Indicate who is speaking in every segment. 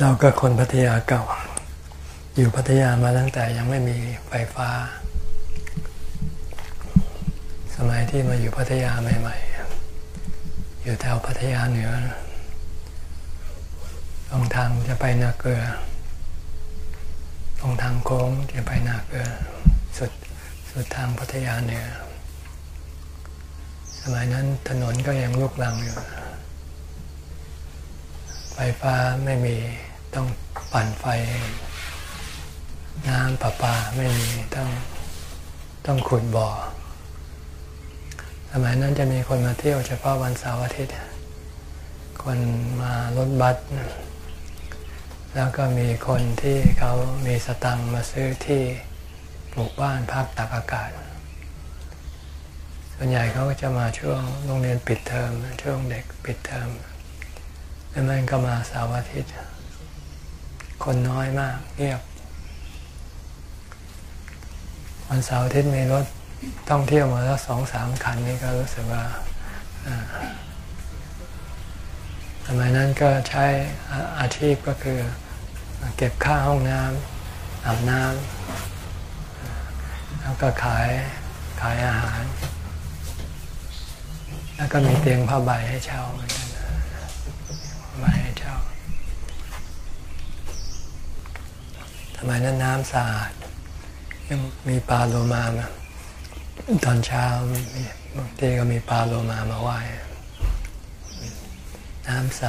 Speaker 1: เราก็คนพัทยาเก่า อยู่พัทยามาตั้งแต่ยังไม่มีไฟฟ้า สมัยที่มาอยู่พัทยาใหม่ ๆ อยู่แถวพัทยาเหนือตรงทางจะไปนาเกลือ ตรงทางโค้งจะไปนาเกลือ สุดสุดทางพัทยาเหนือ สมัยนั้นถนนก็ยังลุกลังอยู่ไฟฟ้าไม่มี ต้องปั่นไฟ น้ำประปาไม่มีต้องต้องขุดบ่อ สมัยนั้นจะมีคนมาเที่ยวเฉพาะวันเสาร์อาทิตย์ คนมารถบัส แล้วก็มีคนที่เขามีสตังมาซื้อที่ปลูกบ้านพักตากอากาศ ส่วนใหญ่เขาก็จะมาช่วงโรงเรียนปิดเทอมช่วงเด็กปิดเทอมแล้วมันก็มาเสาร์อาทิตย์ คนน้อยมากเงียบวันเสาร์อาทิตย์มีรถต้องเที่ยวมาแล้วสองสามคันนี่ก็รู้สึกว่าสมัยนั้นก็ใช้อาชีพก็คือเก็บค่าห้องน้ำอาบน้ำแล้วก็ขายขายอาหาร แล้วก็มีเตียงผ้าใบให้เช่าเหมือนกันผ้าใบให้ มัยนั้นน้ำสะอาดยังมีปลาโลมามาตอนเช้าบางทีก็มีปลาโลมามาไหว้น้ำใส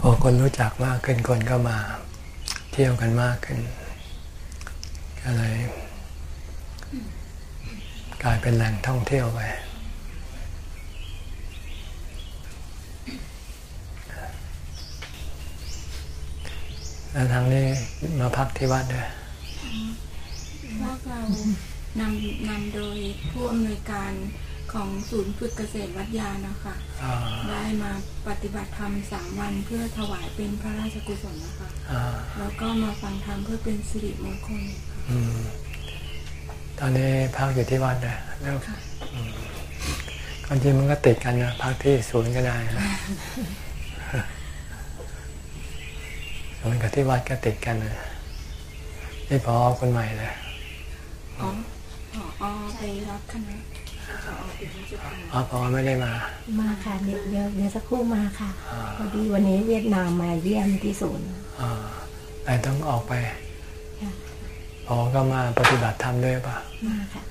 Speaker 1: พอคนรู้จักมากขึ้นคนก็มาเที่ยวกันมากขึ้นก็เลยกลายเป็นแหล่งท่องเที่ยวไป แล้วทางนี้มาพักที่วัดด้วย
Speaker 2: พวกเรานำนำโดยผู้อำนวยการของศูนย์ฝึกเกษตรวัดยานะคะ
Speaker 1: อ่า
Speaker 2: ได้มาปฏิบัติธรรมสามวันเพื่อถวายเป็นพระราชกุศลนะคะ
Speaker 1: อ่า
Speaker 2: แล้วก็มาฟังธรรมเพื่อเป็นสิริมงคล
Speaker 1: อืมตอนนี้พักอยู่ที่วัดเลยแล้ว
Speaker 2: ค่ะ
Speaker 1: ความจริงมันก็ติดกันนะพักที่ศูนย์ก็ได้นะ ศูนย์กับที่วัดก็ติดกันนะนี่พอคนใหม่เลย
Speaker 2: อ๋ออ๋ออ๋อไปรับคณะอ๋อเป็นราชการ
Speaker 1: อ๋อพอไม่ได้มา
Speaker 3: มาค่ะเดี๋ยวเดี๋ยวเดี๋ยวสักครู่มาค่ะ
Speaker 1: อ่า
Speaker 3: พอดีวันนี้เวียดนามมาเยี่ยมที่ศูนย์
Speaker 1: อ่าแต่ต้องออกไป
Speaker 3: ค่ะ
Speaker 1: พอก็มาปฏิบัติธรรมด้วยป่ะ
Speaker 3: มาค่ะ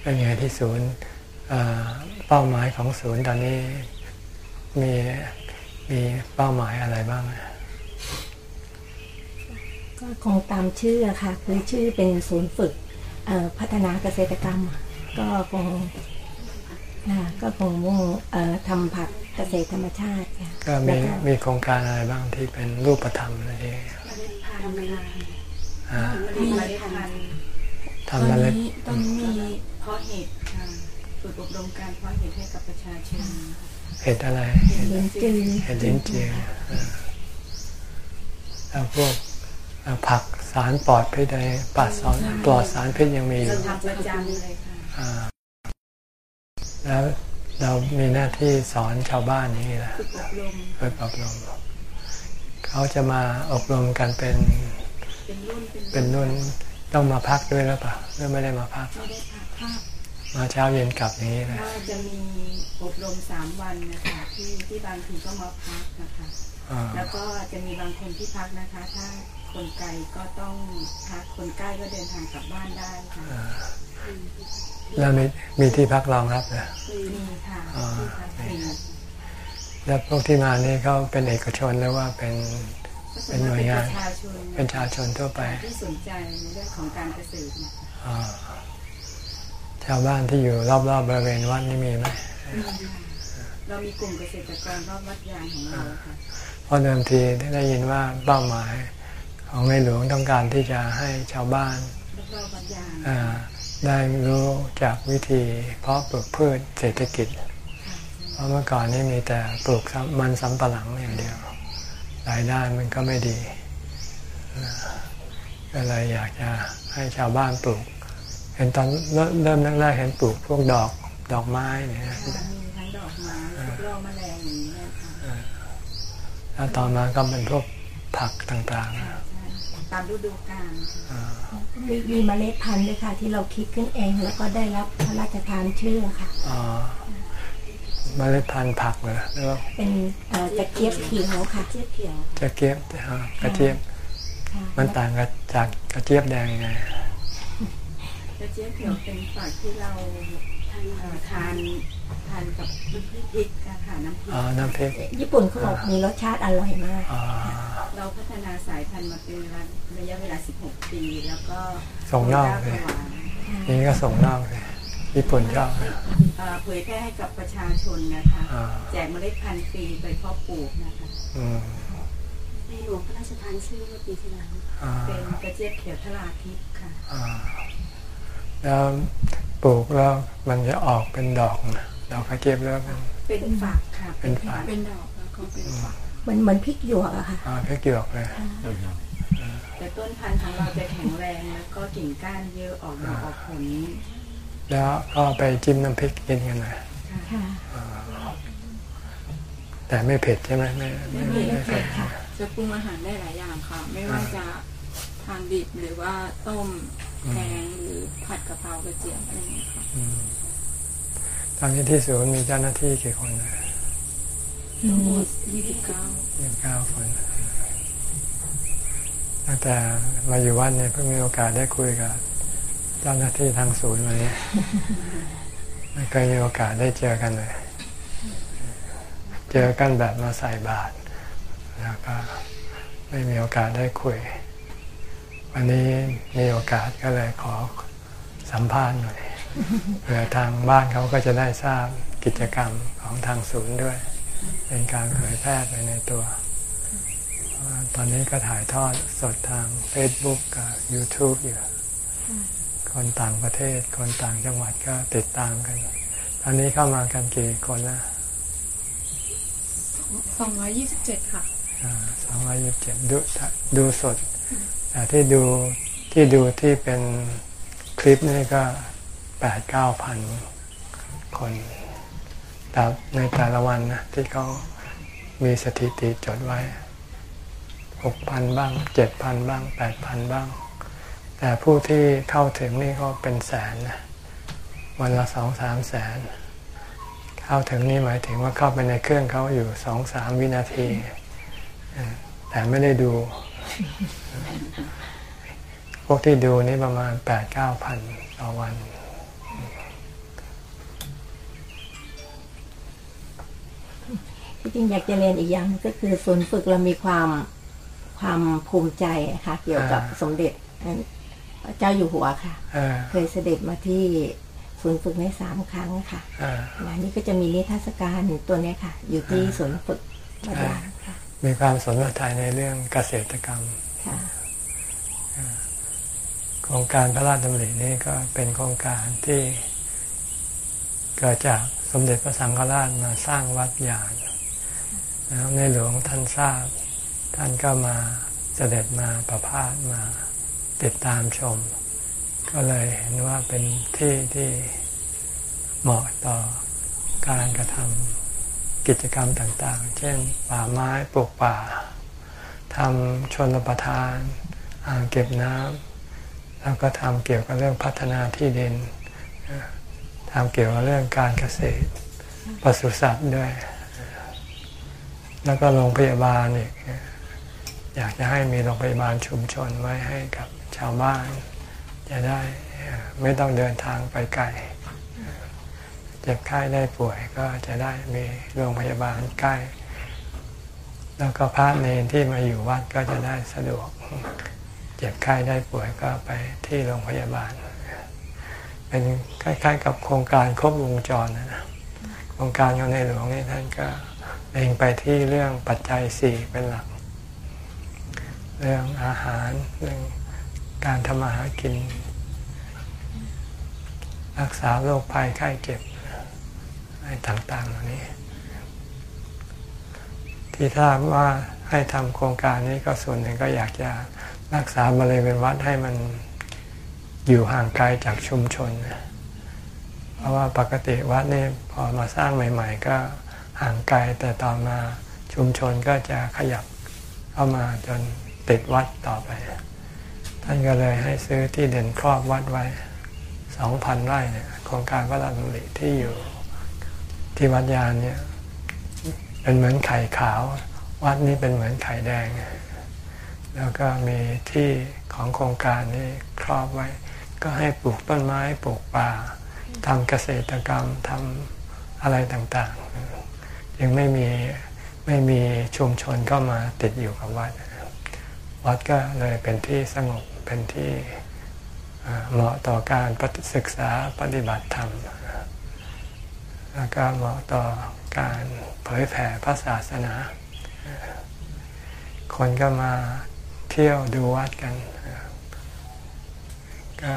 Speaker 1: เป็นไงที่ศูนย์เอ่อเป้าหมายของศูนย์ตอนนี้มี มีเป้าหมายอะไรบ้างอะ
Speaker 3: ก็คงตามชื่ออะค่ะ คือชื่อเป็นศูนย์ฝึกเอ่อพัฒนาเกษตรกรรม ก็คงอ่าก็คงมุ่งเอ่อทำผักเกษตรธรรมชาติค่ะ
Speaker 1: ก็มี
Speaker 3: แล้ว
Speaker 1: มีโครงการอะไรบ้างที่เป็นรูปธรรมอะไรอย่างเงี้ยอ่า
Speaker 2: มี
Speaker 1: ทำอะไร
Speaker 2: ตอนนี้ตอนนี้มี
Speaker 4: เพราะเหตุค่ะฝึกอบรมการเพราะเหตุให้กับประชาชน
Speaker 1: เห็ดอะไร
Speaker 3: เลี้ยงจือ
Speaker 1: เห็ดลิ้นจี่เออแล้วพวกเอ่อผักสารปลอดพิษอะไรปลอดสารปลอดสารพิษยังมีอยู่
Speaker 4: ทำประจำเลยค่ะ
Speaker 1: อ่าแล้วเรามีหน้าที่สอนชาวบ้านอย่างนี้แหละ
Speaker 4: ฝึกอบรม
Speaker 1: ฝึกอบรมเขาจะมาอบรมกันเป็น
Speaker 4: เป็นรุ่นเป็น
Speaker 1: เป็นนุ่น ต้องมาพักด้วยหรือเปล่าหรือไม่ได้มาพัก
Speaker 4: ไม่ได้ผ่าภาพ
Speaker 1: มาเช้าเย็นกลับอย่างนี้เลย
Speaker 4: ว่าจะมีอบรมสามวันนะคะที่ที่บางทีก็มาพักนะคะ
Speaker 1: อ่า
Speaker 4: แล้วก็จะมีบางคนที่พักนะคะ ถ้าคนไกลก็ต้องพักคนใกล้ก็เดินทางกลับบ้านได้ค่ะ
Speaker 1: แล้วมีมีที่พักรองรับเหรอ
Speaker 4: มีค่ะ
Speaker 1: อ่า
Speaker 4: ที่พักฟรี
Speaker 1: แล้วพวกที่มานี่เขาเป็นเอกชนหรือว่าเป็น
Speaker 4: ก็
Speaker 1: เป็นหน่วยงาน
Speaker 4: ประชาชน
Speaker 1: เป็นชาวชนทั่วไป
Speaker 4: ที่สนใจในเรื่องของการเกษตรนะคะ
Speaker 1: อ่าชาวบ้านที่อยู่รอบๆบริเวณวัดนี่มีไหม
Speaker 4: มีค่ะเรามีกลุ่มเกษตรกรรอบวัดยางของเราค่ะ
Speaker 1: เพราะเดิมทีได้ยินว่าเป้าหมายของในหลวงต้องการที่จะให้ชาวบ้าน
Speaker 4: รอบๆวัดยาง
Speaker 1: อ่าได้รู้จากวิธีเพาะปลูกพืชเศรษฐกิจ เพราะเมื่อก่อนนี่มีแต่ปลูกมันสำปะหลังอย่างเดียวรายได้มันก็ไม่ดีอ่าก็เลยอยากจะให้ชาวบ้านปลูกเก ห็นตอนเริ่มเริ่มแรกๆเห็นปลูกพวกดอกดอกไม้เนี่ย
Speaker 4: มีทั้งดอกไม้พวกล่อแมลงอย่างนี้ค่ะ
Speaker 1: แล้วต่อมาก็เป็นพวกผักต่างๆ
Speaker 4: ใช่ตามฤดูกาลค่ะ
Speaker 3: มีมีเมล็ดพันธุ์ด้วยค่ะ ที่เราคิดขึ้นเองแล้วก็ได้รับพระราชทานชื่อค่ะ
Speaker 1: อ๋อเมล็ดพันธุ์ผักเหรอหรือว่า
Speaker 3: เป็นเอ่อกระเจี๊ยบเขียวค่ะ
Speaker 4: เจี๊ยบเขียว
Speaker 1: กระเจี๊ยบอ่ากระเจี๊ยบ
Speaker 3: ค่ะ
Speaker 1: มันต่างกับจากกระเจี๊ยบแดงยังไง
Speaker 4: กระเจี๊ยบเขียวเป็นฝักที่เราเอ่อทานทานกับน้ำพริกค่ะค่ะน้ำพริก
Speaker 1: อ๋อน้ำพริก
Speaker 3: ญี่ปุ่นเขาบอกมีรสชาติอร่อยมาก
Speaker 1: อ๋อ
Speaker 4: เราพัฒนาสายพันธุ์มาเป็นระยะเวลา 16 ปี แล้วก็
Speaker 1: ส่งนอก
Speaker 4: เล
Speaker 1: เลยยนี่ก็ส่งนอกเลยญี่ปุ่นชอบนะ
Speaker 4: เผยแพร่ให้กับประชาชนนะคะ
Speaker 1: อ่า
Speaker 4: แจกเมล็ดพันธุ์ฟรีไปเพาะปลูกนะคะ
Speaker 1: อืม
Speaker 5: ในหลวงพระราชทานชื่อเมื่อปีที่แล้ว
Speaker 1: อ่า
Speaker 4: เป็นกระเจี๊ยบเขียวทราทิพย์ค่ะ
Speaker 1: อ่า แล้วปลูกแล้วมันจะออกเป็นดอกนะดอกกระเจี๊ยบแล้วเป็น
Speaker 4: เป็นฝักค่ะ
Speaker 1: เป็นฝัก
Speaker 2: เป็นดอกแล้วก็เป็นฝัก
Speaker 3: เหมือนเหมือนพริกหยวกอะค่ะ
Speaker 1: อ่าพริกหยวกเลย
Speaker 4: แต่ต้นพันธุ์ของเราจะแข็งแรงแล้วก็กิ่งก้านเยอะออกดอกออกผล
Speaker 1: แล้วก็ไปจิ้มน้ำพริกกินกันหน่อย
Speaker 3: ค่ะ
Speaker 1: แต่ไม่เผ็ดใช่ไหมไม่ไม่ไม่ไม่เผ็ด
Speaker 2: จะปรุงอาหารได้หลายอย่างค่ะ ไม่ว่าจะทานดิบหรือว่าต้ม แกงหรือผัดกะเพรากระเจี๊ยบอะไรอย่างเงี้ยค่ะ
Speaker 1: อืมตอนนี้ที่ศูนย์มีเจ้าหน้าที่กี่คนนะ
Speaker 2: ทั้งหมด29
Speaker 1: ยี่สิบเก้าคนตั้งแต่มาอยู่วัดเนี่ยเพิ่งมีโอกาสได้คุยกับเจ้าหน้าที่ทางศูนย์วันนี้ไม่เคยมีโอกาสได้เจอกันเลย เจอกันแบบมาใส่บาตรแล้วก็ไม่มีโอกาสได้คุย วันนี้มีโอกาสก็เลยขอสัมภาษณ์หน่อยเผื่อทางบ้านเขาก็จะได้ทราบกิจกรรมของทางศูนย์ด้วย เป็นการเผยแพร่ไปในตัวเพราะว่าตอนนี้ก็ถ่ายทอดสดทาง Facebook กับ YouTube อยู่ คนต่างประเทศ คนต่างจังหวัดก็ติดตามกัน ตอนนี้เข้ามากันกี่คนละ
Speaker 2: 227 ค่ะ
Speaker 1: สองร้อยยี่สิบเจ็ดดูดูสด แต่ที่ดูที่ดูที่เป็นคลิปนี่ก็แปดเก้าพันคนแต่ในแต่ละวันนะที่เขามีสถิติจดไว้หกพันบ้างเจ็ดพันบ้างแปดพันบ้าง แต่ผู้ที่เข้าถึงนี่ก็เป็นแสนนะวันละสองสามแสน เข้าถึงนี่หมายถึงว่าเข้าไปในเครื่องเขาอยู่สองสามวินาที แต่ไม่ได้ดู พวกที่ดูนี่ประมาณแปดเก้าพันต่อวัน
Speaker 3: ที่จริงอยากจะเรียนอีกอย่างหนึ่งก็คือศูนย์ฝึกเรามีความความภูมิใจค่ะ เกี่ยวกับ
Speaker 1: อ่า
Speaker 3: สมเด็จพระเจ้าอยู่หัวค่ะ
Speaker 1: เออ
Speaker 3: เคยเสด็จมาที่ศูนย์ฝึกในสามครั้งค่ะ
Speaker 1: เออ
Speaker 3: งานนี้ก็จะมีนิทรรศการตัวเนี้ยค่ะ อยู่ที่ศูนย์ฝึกวัดยางค่ะ
Speaker 1: มีความสนใจในเรื่องเกษตรกรรม
Speaker 3: ค่ะ
Speaker 1: โครงการพระราชดำรินี่ก็เป็นโครงการที่เกิดจากสมเด็จพระสังฆราชมาสร้างวัดยางแล้วในหลวงท่านทราบ ท่านก็มาเสด็จมาประพาสมาติดตามชม ก็เลยเห็นว่าเป็นที่ที่เหมาะต่อการกระทำ กิจกรรมต่างๆ เช่น ป่าไม้ปลูกป่าทำชนประทาน อ่างเก็บน้ำแล้วก็ทำเกี่ยวกับเรื่องพัฒนาที่ดินทำเกี่ยวกับเรื่องการเกษตรปศุสัตว์ด้วย แล้วก็โรงพยาบาลอีกอยากจะให้มีโรงพยาบาลชุมชนไว้ให้กับชาวบ้าน จะได้ไม่ต้องเดินทางไปไกล เจ็บไข้ได้ป่วยก็จะได้มีโรงพยาบาลใกล้ แล้วก็พระเนที่มาอยู่วัดก็จะได้สะดวก เจ็บไข้ได้ป่วยก็ไปที่โรงพยาบาล เป็นคล้ายๆ กับโครงการครบวงจรนะโครงการของในหลวงนี่ท่านก็เล็งไปที่เรื่องปัจจัยสี่เป็นหลัก เรื่องอาหารเรื่องการทำมาหากิน รักษาโรคภัยไข้เจ็บ ต่างๆเหล่านี้ ที่ทราบว่าให้ทำโครงการนี้ก็ส่วนหนึ่งก็อยากจะรักษาบริเวณวัดให้มันอยู่ห่างไกลจากชุมชน เพราะว่าปกติวัดนี่พอมาสร้างใหม่ ๆ ก็ห่างไกลแต่ต่อมาชุมชนก็จะขยับเข้ามาจนติดวัดต่อไป ท่านก็เลยให้ซื้อที่เด่นครอบวัดไว้สองพันไร่เนี่ยโครงการพระราชดำริที่อยู่ ที่วัดยานเนี่ยเป็นเหมือนไข่ขาว วัดนี้เป็นเหมือนไข่แดง แล้วก็มีที่ของโครงการนี้ครอบไว้ ก็ให้ปลูกต้นไม้ปลูกป่าทำเกษตรกรรมทำอะไรต่างๆ ยังไม่มีไม่มีชุมชนก็มาติดอยู่กับวัด วัดก็เลยเป็นที่สงบเป็นที่เหมาะต่อการศึกษาปฏิบัติธรรม แล้วก็เหมาะต่อการเผยแผ่พระศาสนา คนก็มาเที่ยวดูวัดกันก็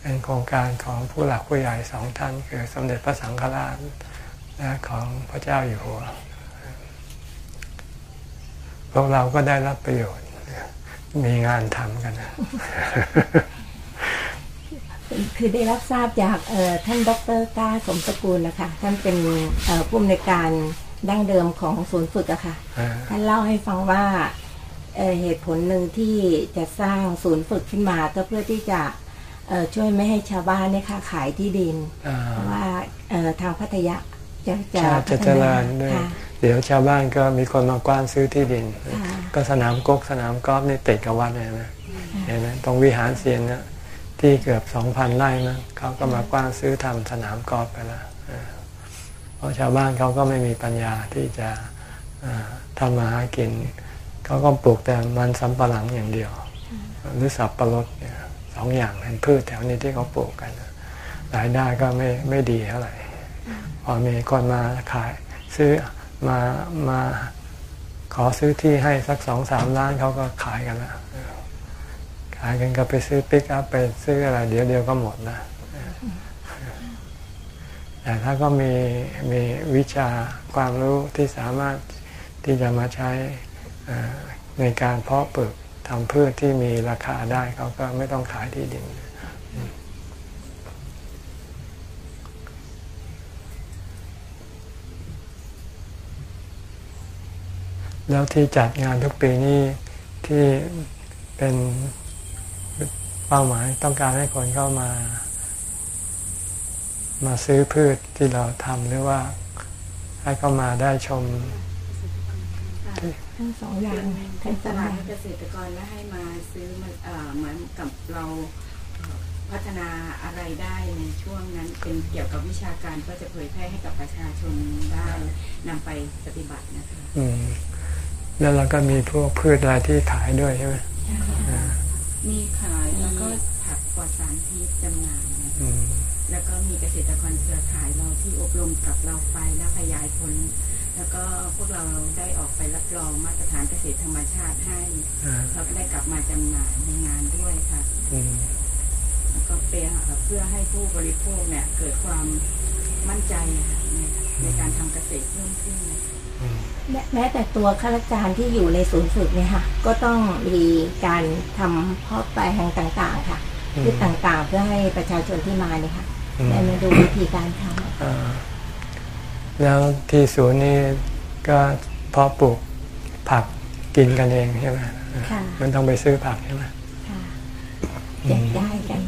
Speaker 1: เป็นโครงการของผู้หลักผู้ใหญ่สองท่าน คือสมเด็จพระสังฆราชและของพระเจ้าอยู่หัว พวกเราก็ได้รับประโยชน์ มีงานทำกัน
Speaker 3: คือได้รับทราบจากท่านดรก้าสมสกุลนะคะท่านเป็นผู้อำนวยการดั้งเดิมของศูนย์ฝึกอะค่ะ ท่านเล่าให้ฟังว่าเหตุผลหนึ่งที่จะสร้างศูนย์ฝึกขึ้นมาก็เพื่อที่จะช่วยไม่ให้ชาวบ้านเนี่ยค่ะขายที่ดินเพราะว่าทางพัทยาจะจะ
Speaker 1: จะเจริญด้วยเดี๋ยวชาวบ้านก็มีคนมากว้านซื้อที่ดิน ก็สนามกกสนามกอล์ฟนี่ติดกับวัดเลยนะเห็นไหมตรงวิหารเซียนเนี่ย ที่เกือบสองพันไร่นะเขาก็มากว้านซื้อทำสนามกอล์ฟไปแล้วเพราะชาวบ้านเขาก็ไม่มีปัญญาที่จะทำมาหากิน เขาก็ปลูกแต่มันสำปะหลังอย่างเดียว หรือสับปะรดสองอย่างเป็นพืชแถวนี้ที่เขาปลูกกันรายได้ก็ไม่ไม่ดีเท่าไหร่พอมีคนมาขายซื้อมามาขอซื้อที่ให้สักสองสามล้านเขาก็ขายกันแล้ว ขายกันก็ไปซื้อปิกอัพไปซื้ออะไร เดี๋ยวเดียวก็หมดนะแต่ถ้าก็มีมีวิชาความรู้ที่สามารถที่จะมาใช้ในการเพาะปลูกทำพืชที่มีราคาได้เขาก็ไม่ต้องขายที่ดินแล้วที่จัดงานทุกปีนี้ที่เป็น เป้าหมายต้องการให้คนเข้ามา มาซื้อพืชที่เราทำหรือว่าให้เข้ามาได้ชม
Speaker 3: ทั้งสองอย่าง
Speaker 4: ทั้งตลาดเกษตรกรและให้มาซื้อมันเหมือนกับเราพัฒนาอะไรได้ในช่วงนั้นเป็นเกี่ยวกับวิชาการก็จะเผยแพร่ให้กับประชาชนได้นำไปปฏิบัตินะคะ
Speaker 1: แล้วเราก็มีพวกพืชอะไรที่ขายด้วยใช่ไหม
Speaker 4: มีขายแล้วก็ผักปลอดสารพิษจำหน่ายแล้วก็มีเกษตรกรเครือข่ายเราที่อบรมกับเราไปแล้วขยายผล แล้วก็พวกเราได้ออกไปรับรองมาตรฐานเกษตรธรรมชาติให้เราก็ได้กลับมาจำหน่ายในงานด้วยค่ะแล้วก็เพื่อให้ผู้บริโภคเนี่ย เกิดความมั่นใจในการทำเกษตรเพิ่มขึ้น
Speaker 3: แม้แต่ตัวข้าราชการที่อยู่ในศูนย์ฝึกเนี่ยค่ะ ก็ต้องมีการทำเพาะแปลงต่างๆ ค่ะพืชต่างๆ เพื่อให้ประชาชนที่มาเนี่ยค่ะได้มาดูวิธีการทำ
Speaker 1: แล้วที่ศูนย์นี่ก็เพาะปลูกผักกินกันเองใช่ไหมมันต้องไปซื้อผักใช่ไหม
Speaker 3: แจกได้กัน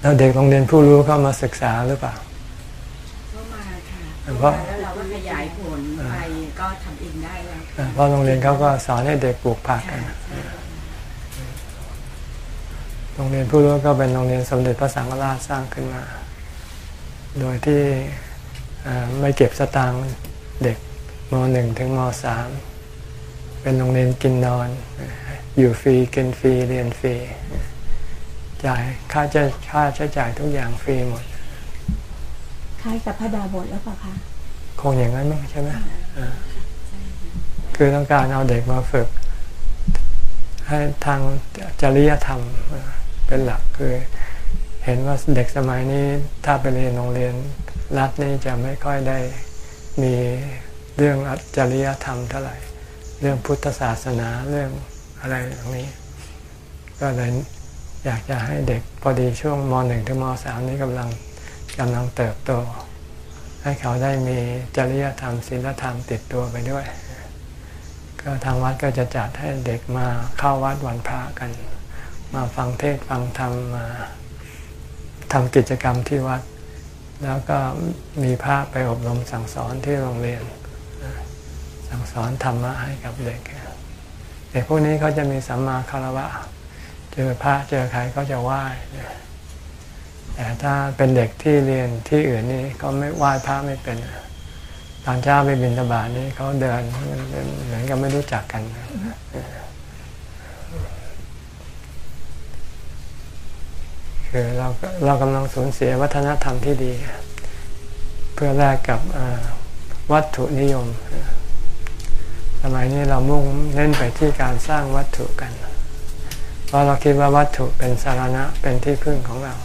Speaker 1: แล้วเด็กโรงเรียนผู้รู้เข้ามาศึกษาหรือเปล่า
Speaker 4: เข้ามาค่ะ เพราะเราก็ขยายผลไปก็ทำเองได้แล้ว
Speaker 1: เพราะโรงเรียนเขาก็สอนให้เด็กปลูกผักกันโรงเรียนผู้รู้ก็เป็นโรงเรียนสมเด็จพระสังฆราชสร้างขึ้นมา โดยที่ไม่เก็บสตางค์เด็กมหนึ่งถึงมสามเป็นโรงเรียนกินนอน อยู่ฟรีกินฟรีเรียนฟรีจ่ายค่าใช้ค่าใช้จ่ายทุกอย่างฟรีหมด
Speaker 3: คล้ายกับพระดาบทแล้วเปล่าคะ
Speaker 1: คงอย่างนั้นมั้งใช่ไหมคือต้องการเอาเด็กมาฝึก ให้ทางจริยธรรมเป็นหลักคือเห็นว่าเด็กสมัยนี้ถ้าไปเรียนโรงเรียนรัฐนี่จะไม่ค่อยได้มีเรื่องจริยธรรมเท่าไหร่ เรื่องพุทธศาสนาเรื่องอะไรอย่างนี้ ก็เลยอยากจะให้เด็กพอดีช่วงมหนึ่งถึงมสามนี้กำลัง กำลังเติบโต ให้เขาได้มีจริยธรรมศีลธรรมติดตัวไปด้วย ก็ทางวัดก็จะจัดให้เด็กมาเข้าวัดวันพระกัน มาฟังเทศฟังธรรมมาทำกิจกรรมที่วัด แล้วก็มีพระไปอบรมสั่งสอนที่โรงเรียน สั่งสอนธรรมะให้กับเด็กเด็กพวกนี้เขาจะมีสัมมาคารวะ เจอพระเจอใครก็จะไหว้ แต่ถ้าเป็นเด็กที่เรียนที่อื่นนี่เขาไม่ไหว้พระไม่เป็นตอนเช้าไปบิณฑบาตนี่เขาเดินเหมือนกับไม่รู้จักกันคือเราเรากำลังสูญเสียวัฒนธรรมที่ดี เพื่อแลกกับวัตถุนิยม สมัยนี้เรามุ่งเน้นไปที่การสร้างวัตถุกัน เพราะเราคิดว่าวัตถุเป็นสาระเป็นที่พึ่งของเรา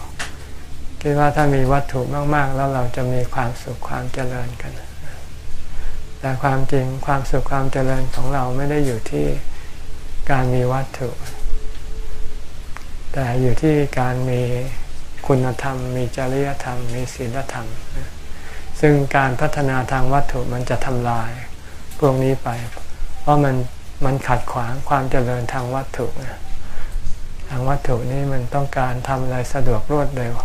Speaker 1: คิดว่าถ้ามีวัตถุมากๆ แล้วเราจะมีความสุขความเจริญกัน แต่ความจริงความสุขความเจริญของเราไม่ได้อยู่ที่การมีวัตถุ แต่อยู่ที่การมีคุณธรรม มีจริยธรรม มีศีลธรรม ซึ่งการพัฒนาทางวัตถุมันจะทำลายพวกนี้ไป เพราะมันมันขัดขวางความเจริญทางวัตถุ ทางวัตถุนี่มันต้องการทำอะไรสะดวกรวดเร็ว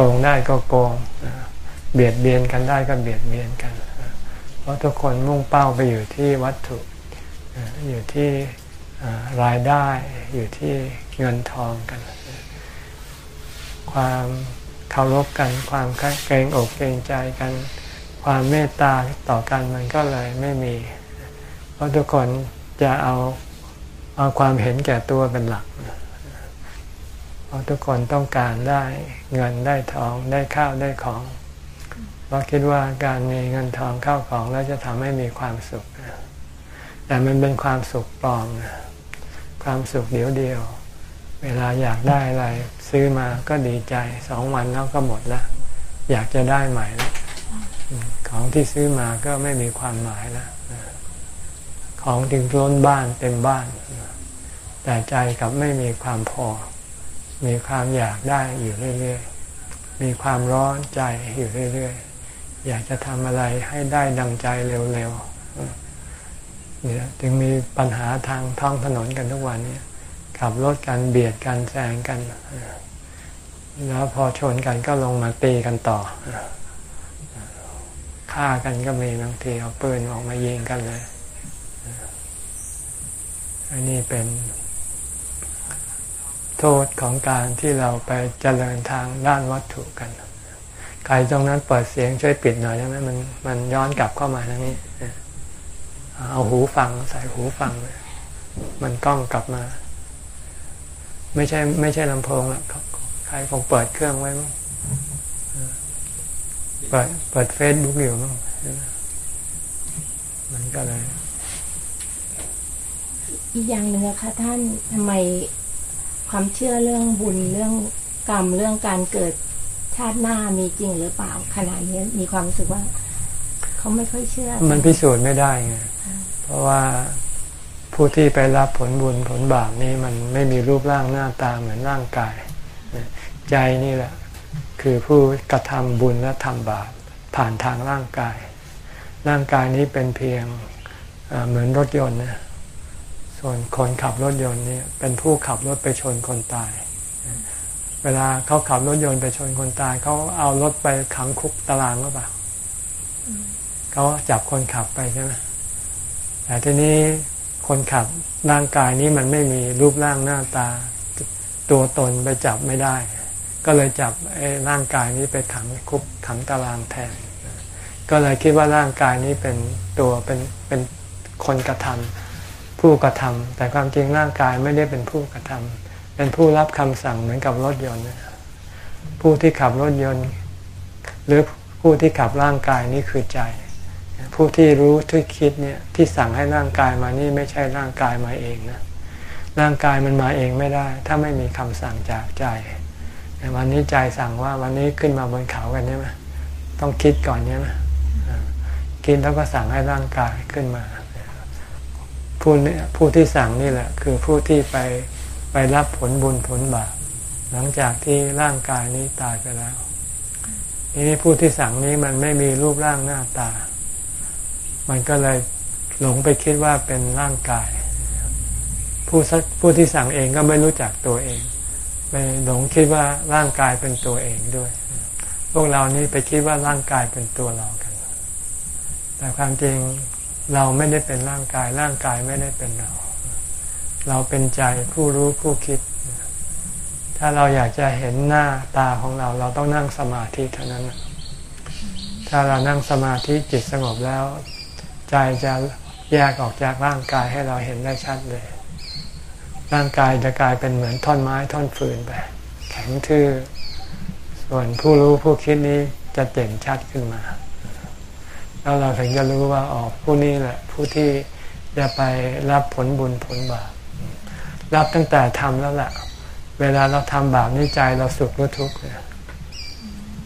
Speaker 1: โกงได้ก็โกง เบียดเบียนกันได้ก็เบียดเบียนกัน เพราะทุกคนมุ่งเป้าไปอยู่ที่วัตถุอยู่ที่รายได้อยู่ที่เงินทองกัน ความเคารพกัน ความเกรงอกเกรงใจกัน ความเมตตาต่อกันมันก็เลยไม่มี เพราะทุกคนจะเอาเอาความเห็นแก่ตัวเป็นหลัก เพราะทุกคนต้องการได้เงินได้ทองได้ข้าวได้ของ เพราะคิดว่าการมีเงินทองข้าวของแล้วจะทำให้มีความสุข แต่มันเป็นความสุขปลอม ความสุขเดียวเดียว เวลาอยากได้อะไร ซื้อมาก็ดีใจสองวันแล้วก็หมดแล้วอยากจะได้ใหม่แล้วของที่ซื้อมาก็ไม่มีความหมายแล้วของถึงล้นบ้านเต็มบ้าน แต่ใจกับไม่มีความพอ มีความอยากได้อยู่เรื่อยๆ มีความร้อนใจอยู่เรื่อยๆ อยากจะทำอะไรให้ได้ดังใจเร็วๆเนี่ยจึงมีปัญหาทางท้องถนนกันทุกวันนี้ขับรถกันเบียดกันแซงกัน แล้วพอชนกันก็ลงมาตีกันต่อฆ่ากันก็มีบางทีเอาปืนออกมายิงกันเลย อันนี้เป็น โทษของการที่เราไปเจริญทางด้านวัตถุกัน ใครตรงนั้นเปิดเสียงช่วยปิดหน่อยได้ไหมมันมันย้อนกลับเข้ามาทางนี้ เอาหูฟังใส่หูฟัง มันกล้องกลับมา ไม่ใช่ ไม่ใช่ลำโพงละใครคงเปิดเครื่องไว้มั้งเปิดเปิดเฟซบุ๊กอยู่มั้งมันก็เลย
Speaker 3: อีกอย่างหนึ่งนะคะท่านทำไม ความเชื่อเรื่องบุญเรื่องกรรมเรื่องการเกิดชาติหน้ามีจริงหรือเปล่าขนาดนี้มีความรู้สึกว่า เขาไม่ค่อยเชื่อ
Speaker 1: มันพิสูจน์ไม่ได้ไงเพราะว่าผู้ที่ไปรับผลบุญผลบาปนี่มันไม่มีรูปร่างหน้าตาเหมือนร่างกาย ใจนี่แหละ คือผู้กระทำบุญและทำบาปผ่านทางร่างกาย ร่างกายนี้เป็นเพียงเหมือนรถยนต์นะ ส่วนคนขับรถยนต์นี่เป็นผู้ขับรถไปชนคนตาย เวลาเขาขับรถยนต์ไปชนคนตาย เขาเอารถไปขังคุกตารางหรือเปล่าเขาจับคนขับไปใช่ไหมแต่ทีนี้คนขับร่างกายนี้มันไม่มีรูปร่างหน้าตา ตัวตนไปจับไม่ได้ ก็เลยจับไอ้ร่างกายนี้ไปขังคุกขังตารางแทน ก็เลยคิดว่าร่างกายนี้เป็นตัวเป็นเป็นคนกระทำ ผู้กระทำแต่ความจริงร่างกายไม่ได้เป็นผู้กระทำเป็นผู้รับคำสั่งเหมือนกับรถยนต์ ผู้ที่ขับรถยนต์ หรือผู้ที่ขับร่างกายนี้คือใจ ผู้ที่รู้ที่คิดเนี่ยที่สั่งให้ร่างกายมานี่ไม่ใช่ร่างกายมาเองนะร่างกายมันมาเองไม่ได้ ถ้าไม่มีคำสั่งจากใจวันนี้ใจสั่งว่าวันนี้ขึ้นมาบนเขากันใช่ไหมต้องคิดก่อนใช่ไหมคิดแล้วก็สั่งให้ร่างกายขึ้นมา ผู้ผู้นี้ผู้ที่สั่งนี่แหละ คือผู้ที่ไปไปรับผลบุญผลบาปหลังจากที่ร่างกายนี้ตายไปแล้วทีนี้ผู้ที่สั่งนี้มันไม่มีรูปร่างหน้าตา มันก็เลยหลงไปคิดว่าเป็นร่างกาย ผู้ผู้ที่สั่งเองก็ไม่รู้จักตัวเอง ไปหลงคิดว่าร่างกายเป็นตัวเองด้วย พวกเรานี้ไปคิดว่าร่างกายเป็นตัวเรากัน แต่ความจริง เราไม่ได้เป็นร่างกาย ร่างกายไม่ได้เป็นเรา เราเป็นใจผู้รู้ผู้คิด ถ้าเราอยากจะเห็นหน้าตาของเรา เราต้องนั่งสมาธิเท่านั้น ถ้าเรานั่งสมาธิจิตสงบแล้ว ใจจะแยกออกจากร่างกายให้เราเห็นได้ชัดเลย ร่างกายจะกลายเป็นเหมือนท่อนไม้ท่อนฟืนไป แข็งทื่อ ส่วนผู้รู้ผู้คิดนี้จะเด่นชัดขึ้นมา แล้วเราถึงจะรู้ว่าออกผู้นี้แหละ ผู้ที่จะไปรับผลบุญผลบาปรับตั้งแต่ทำแล้วแหละเวลาเราทำบาปนี่ใจเราสุขหรือทุกข์เนี่ย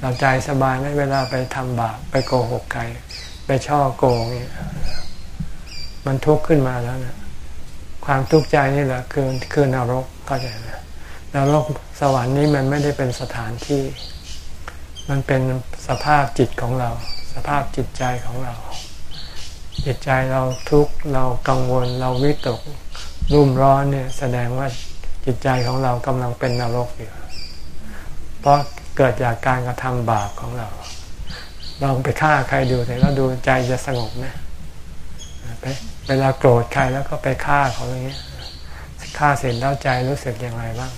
Speaker 1: เราใจสบายไหมเวลาไปทำบาปไปโกหกใครไปช่อโกงเนี่ยมันทุกข์ขึ้นมาแล้วเนะความทุกข์ใจนี่แหละคือคือนรกเข้าใจไหมนรกสวรรค์นี้มันไม่ได้เป็นสถานที่ มันเป็นสภาพจิตของเรา สภาพจิตใจของเรา จิตใจเราทุกข์เรากังวลเราวิตกรุ่มร้อนเนี่ยแสดงว่าจิตใจของเรากำลังเป็นนรกอยู่ เพราะเกิดจากการกระทำบาปของเรา ลองไปฆ่าใครดูแต่แล้วดูใจจะสงบไหมเวลาโกรธใครแล้วก็ไปฆ่าเขาอย่างเงี้ยฆ่าเสร็จแล้วใจรู้สึกอย่างไรบ้าง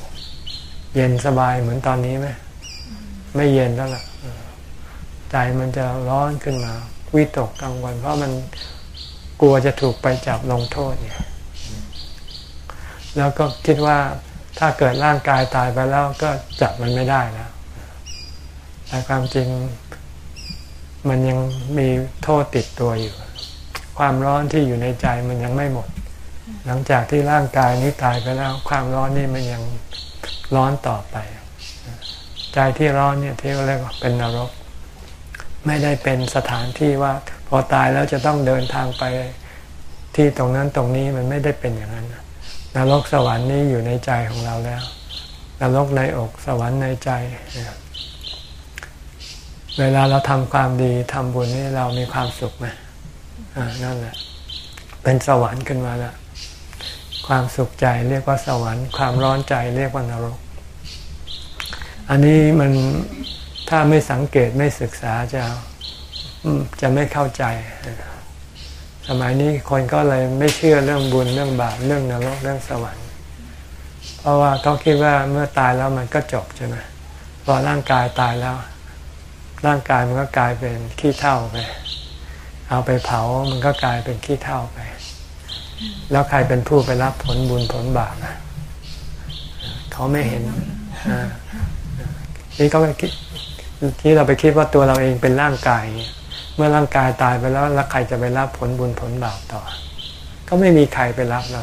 Speaker 1: เย็นสบายเหมือนตอนนี้ไหมไม่เย็นแล้วล่ะ ใจมันจะร้อนขึ้นมาวิตกกังวลเพราะมันกลัวจะถูกไปจับลงโทษเนี่ยแล้วก็คิดว่าถ้าเกิดร่างกายตายไปแล้วก็จับมันไม่ได้แล้วแต่ความจริงมันยังมีโทษติดตัวอยู่ ความร้อนที่อยู่ในใจมันยังไม่หมด หลังจากที่ร่างกายนี้ตายไปแล้ว ความร้อนนี่มันยังร้อนต่อไป ใจที่ร้อนเนี่ยที่เรียกว่าเป็นนรก ไม่ได้เป็นสถานที่ว่า พอตายแล้วจะต้องเดินทางไปที่ตรงนั้นตรงนี้มันไม่ได้เป็นอย่างนั้นนรกสวรรค์นี้อยู่ในใจของเราแล้วนรกในอกสวรรค์ในใจ เวลาเราทำความดีทำบุญนี่เรามีความสุขไหมนั่นแหละ เป็นสวรรค์ขึ้นมาแล้วความสุขใจเรียกว่าสวรรค์ ความร้อนใจเรียกว่านรก อันนี้มัน ถ้าไม่สังเกตไม่ศึกษาจะจะไม่เข้าใจ สมัยนี้คนก็เลยไม่เชื่อเรื่องบุญเรื่องบาปเรื่องนรกเรื่องสวรรค์ เพราะว่าเขาคิดว่าเมื่อตายแล้วมันก็จบใช่ไหมพอร่างกายตายแล้ว ร่างกายมันก็กลายเป็นขี้เท่าไป เอาไปเผามันก็กลายเป็นขี้เท่าไป แล้วใครเป็นผู้ไปรับผลบุญผลบาปเขาไม่เห็นนี่ก็ ที่เราไปคิดว่าตัวเราเองเป็นร่างกาย เมื่อร่างกายตายไปแล้วแล้วใครจะไปรับผลบุญผลบาปต่อ ก็ไม่มีใครไปรับเรา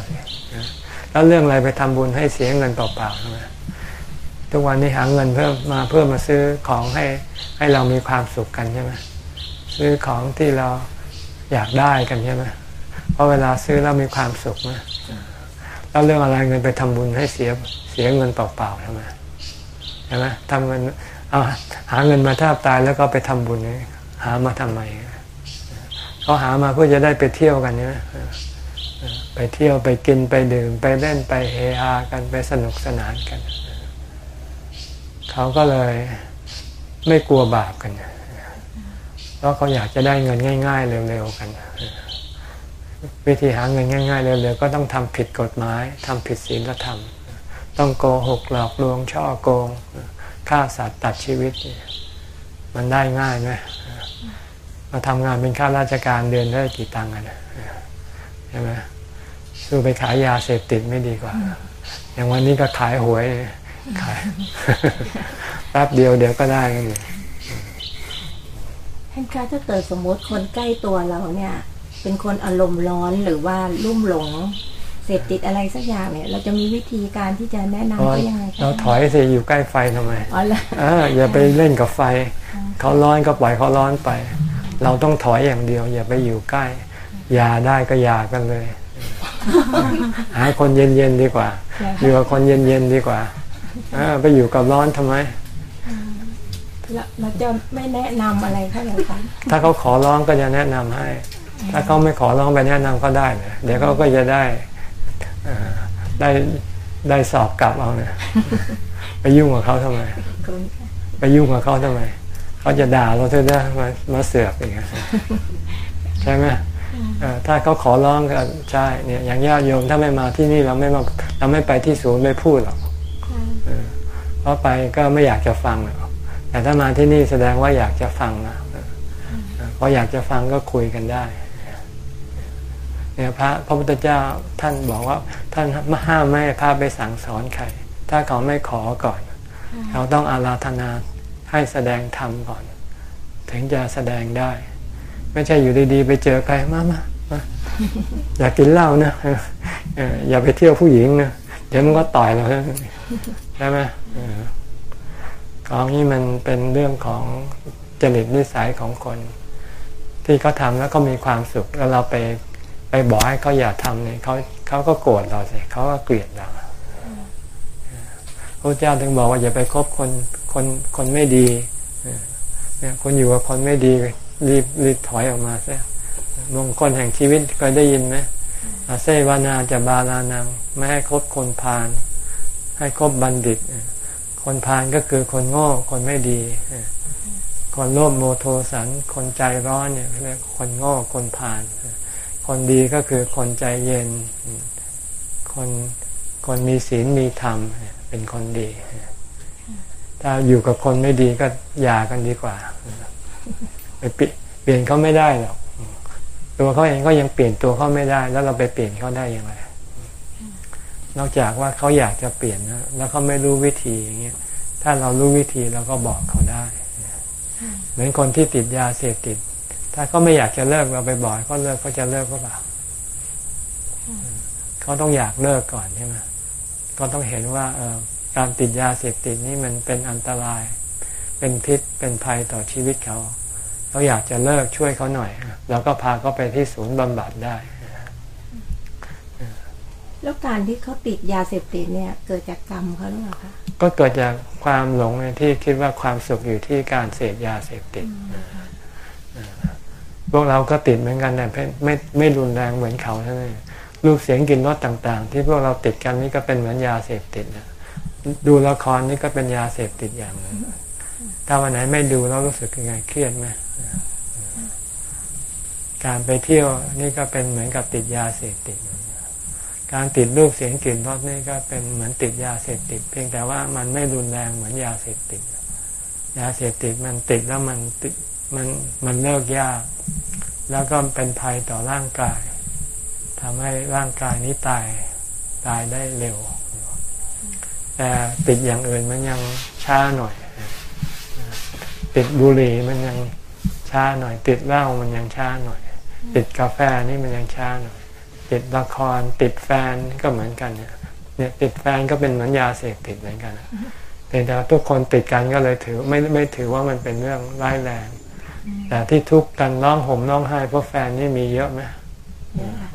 Speaker 1: แล้วเรื่องอะไรไปทำบุญให้เสียเงินเปล่าๆใช่ไหมทุกวันนี้หาเงินเพิ่มมาเพื่อมาซื้อของให้ให้เรามีความสุขกันใช่ไหมซื้อของที่เราอยากได้กันใช่ไหมเพราะเวลาซื้อแล้วมีความสุขนะแล้วเรื่องอะไรเงินไปทำบุญให้เสียเสียเงินเปล่าๆใช่ไหมใช่ไหมทำเงิน เอาหาเงินมาแทบตายแล้วก็ไปทำบุญนี่หามาทำไมเขาหามาเพื่อจะได้ไปเที่ยวกันใช่ไหมไปเที่ยวไปกินไปดื่ม ไปเล่นไปเฮฮากันไปสนุกสนานกัน เขาก็เลยไม่กลัวบาปกันเพราะเขาอยากจะได้เงินง่าย ๆ เร็วๆกัน วิธีหาเงินง่าย ๆ เร็วๆก็ต้องทำผิดกฎหมายทำผิดศีลธรรม ต้องโกหกหลอกลวงช่อโกง ฆ่าสัตว์ตัดชีวิต มันได้ง่ายไหมมาทำงานเป็นข้าราชการเดือนได้กี่ตังค์กันใช่ไหมสู้ไปขายยาเสพติดไม่ดีกว่า อย่างวันนี้ก็ขายหวยขายแป๊บเดียวเดี๋ยวก็ได้กันอยู่
Speaker 3: ท่านคะถ้าเกิดสมมติคนใกล้ตัวเราเนี่ย เป็นคนอารมณ์ร้อนหรือว่าลุ่มหลง พติดอะไรสักอย่างเนี่ย เราจะมีวิธีการที่จะแนะนำเขายังไง
Speaker 1: เราถอยสิอยู่ใกล้ไฟทำไม
Speaker 3: อ๋อเหรอ
Speaker 1: อย่าไปเล่นกับไฟ เขาร้อนก็ปล่อยเขาร้อนไป เราต้องถอยอย่างเดียว อย่าไปอยู่ใกล้อย่าได้ก็อย่ากันเลย หาคนเย็นๆดีกว่า อยู่กับคนเย็นๆดีกว่าเออไปอยู่กับร้อนทำไม
Speaker 3: เราเราจะไม่แนะนำอะไรเขาเลยค่ะ
Speaker 1: ถ้าเขาขอร้องก็จะแนะนำให้ ถ้าเขาไม่ขอร้องไปแนะนำก็ได้เลยเดี๋ยวเขาก็จะได้เอ่อ ได้ได้สอบกลับเอาเนี่ยไปยุ่งกับเขาทำไม ไปยุ่งกับเขาทำไม เขาจะด่าเราเถอะนะมามาเสือกอย่างเงี้ยใช่ไหมถ้าเขาขอร้องก็ใช่เนี่ยอย่างญาติโยมถ้าไม่มาที่นี่เราไม่มาเราไม่ไปที่ศูนย์ไม่พูดหรอกเพราะไปก็ไม่อยากจะฟังหรอกแต่ถ้ามาที่นี่แสดงว่าอยากจะฟังนะเออเพราะอยากจะฟังก็คุยกันได้ เนี่ยพระพระพุทธเจ้าท่านบอกว่าท่านห้ามไม่ให้พระไปสั่งสอนใคร ถ้าเขาไม่ขอก่อน เราต้องอาราธนาให้แสดงธรรมก่อน ถึงจะแสดงได้ ไม่ใช่อยู่ดีๆ ไปเจอใครมามามาอยากกินเหล้านะเอออย่าไปเที่ยวผู้หญิงนะเดี๋ยวมันก็ต่อยเราใช่ไหมเออของนี้มันเป็นเรื่องของจริตนิสัยของคน ที่เขาทำแล้วก็มีความสุขแล้วเราไป ไปบอกให้เขาอย่าทำเนี่ยเขาเขาก็โกรธเราสิเขาก็เกลียดเราพระเจ้าถึงบอกว่าอย่าไปคบคนคนคนไม่ดีเนี่ยคนอยู่กับคนไม่ดีรีบรีบถอยออกมาซะมงคลแห่งชีวิตเคยได้ยินไหมอาเซวานาจะบาลานังไม่ให้คบคนพาลให้คบบัณฑิต คนพาลก็คือคนโง่คนไม่ดี คนโลภโมโทสัน คนใจร้อนเนี่ยเรียกคนโง่คนพาลเคนดีก็คือคนใจเย็น คนคนมีศีลมีธรรม เป็นคนดี ถ้าอยู่กับคนไม่ดีก็หย่ากันดีกว่าไปเปลี่ยนเขาไม่ได้หรอกตัวเขาเองก็ยังเปลี่ยนตัวเขาไม่ได้ แล้วเราไปเปลี่ยนเขาได้อย่างไรนอกจากว่าเขาอยากจะเปลี่ยนแล้วเขาไม่รู้วิธีอย่างเงี้ยถ้าเรารู้วิธีเราก็บอกเขาได้ เหมือนคนที่ติดยาเสพติด ถ้าเขาไม่อยากจะเลิกเราไปบอกให้เขาเลิกเขาจะเลิกก็เปล่าเขาต้องอยากเลิกก่อนใช่ไหมก็ต้องเห็นว่า เออการติดยาเสพติดนี่มันเป็นอันตราย เป็นพิษเป็นภัยต่อชีวิตเขาเราอยากจะเลิกช่วยเขาหน่อยเราก็พาเขาไปที่ศูนย์บำบัดได้
Speaker 3: แล้วการที่เขาติดยาเสพติดเนี่ย เกิดจากกรรมเขาหรือเปล่าคะ
Speaker 1: ก็เกิดจากความหลงเนี่ยที่คิดว่าความสุขอยู่ที่การเสพยาเสพติด พวกเราก็ติดเหมือนกันแต่ไม่ไม่ไม่รุนแรงเหมือนเขาเท่านั้นรูปเสียงกลิ่นรสต่างๆ ที่พวกเราติดกันนี่ก็เป็นเหมือนยาเสพติดนะดูละครนี่ก็เป็นยาเสพติดอย่างหนึงถ้าวันไหนไม่ดูแล้วรู้สึกยังไงเครียดไหมการไปเที่ยวนี่ก็เป็นเหมือนกับติดยาเสพติด การติดรูปเสียงกลิ่นรสนี่ก็เป็นเหมือนติดยาเสพติด เพียงแต่ว่ามันไม่รุนแรงเหมือนยาเสพติด ยาเสพติดมันติดแล้วมันติดมันมันเลิกยาก แล้วก็เป็นภัยต่อร่างกายทำให้ร่างกายนี้ตายตายได้เร็ว แต่ติดอย่างอื่นมันยังช้าหน่อย ติดบุหรี่มันยังช้าหน่อย ติดเหล้ามันยังช้าหน่อย ติดกาแฟนี่มันยังช้าหน่อย ติดละครติดแฟนก็เหมือนกันเนี่ยเนี่ยติดแฟนก็เป็นเหมือนยาเสพติดเหมือนกันแต่ทุกคนติดกันก็เลยถือไม่ไม่ถือว่ามันเป็นเรื่องร้ายแรง แต่ที่ทุกข์กันร้องห่มร้องไห้เพราะแฟนนี่มีเยอะไหม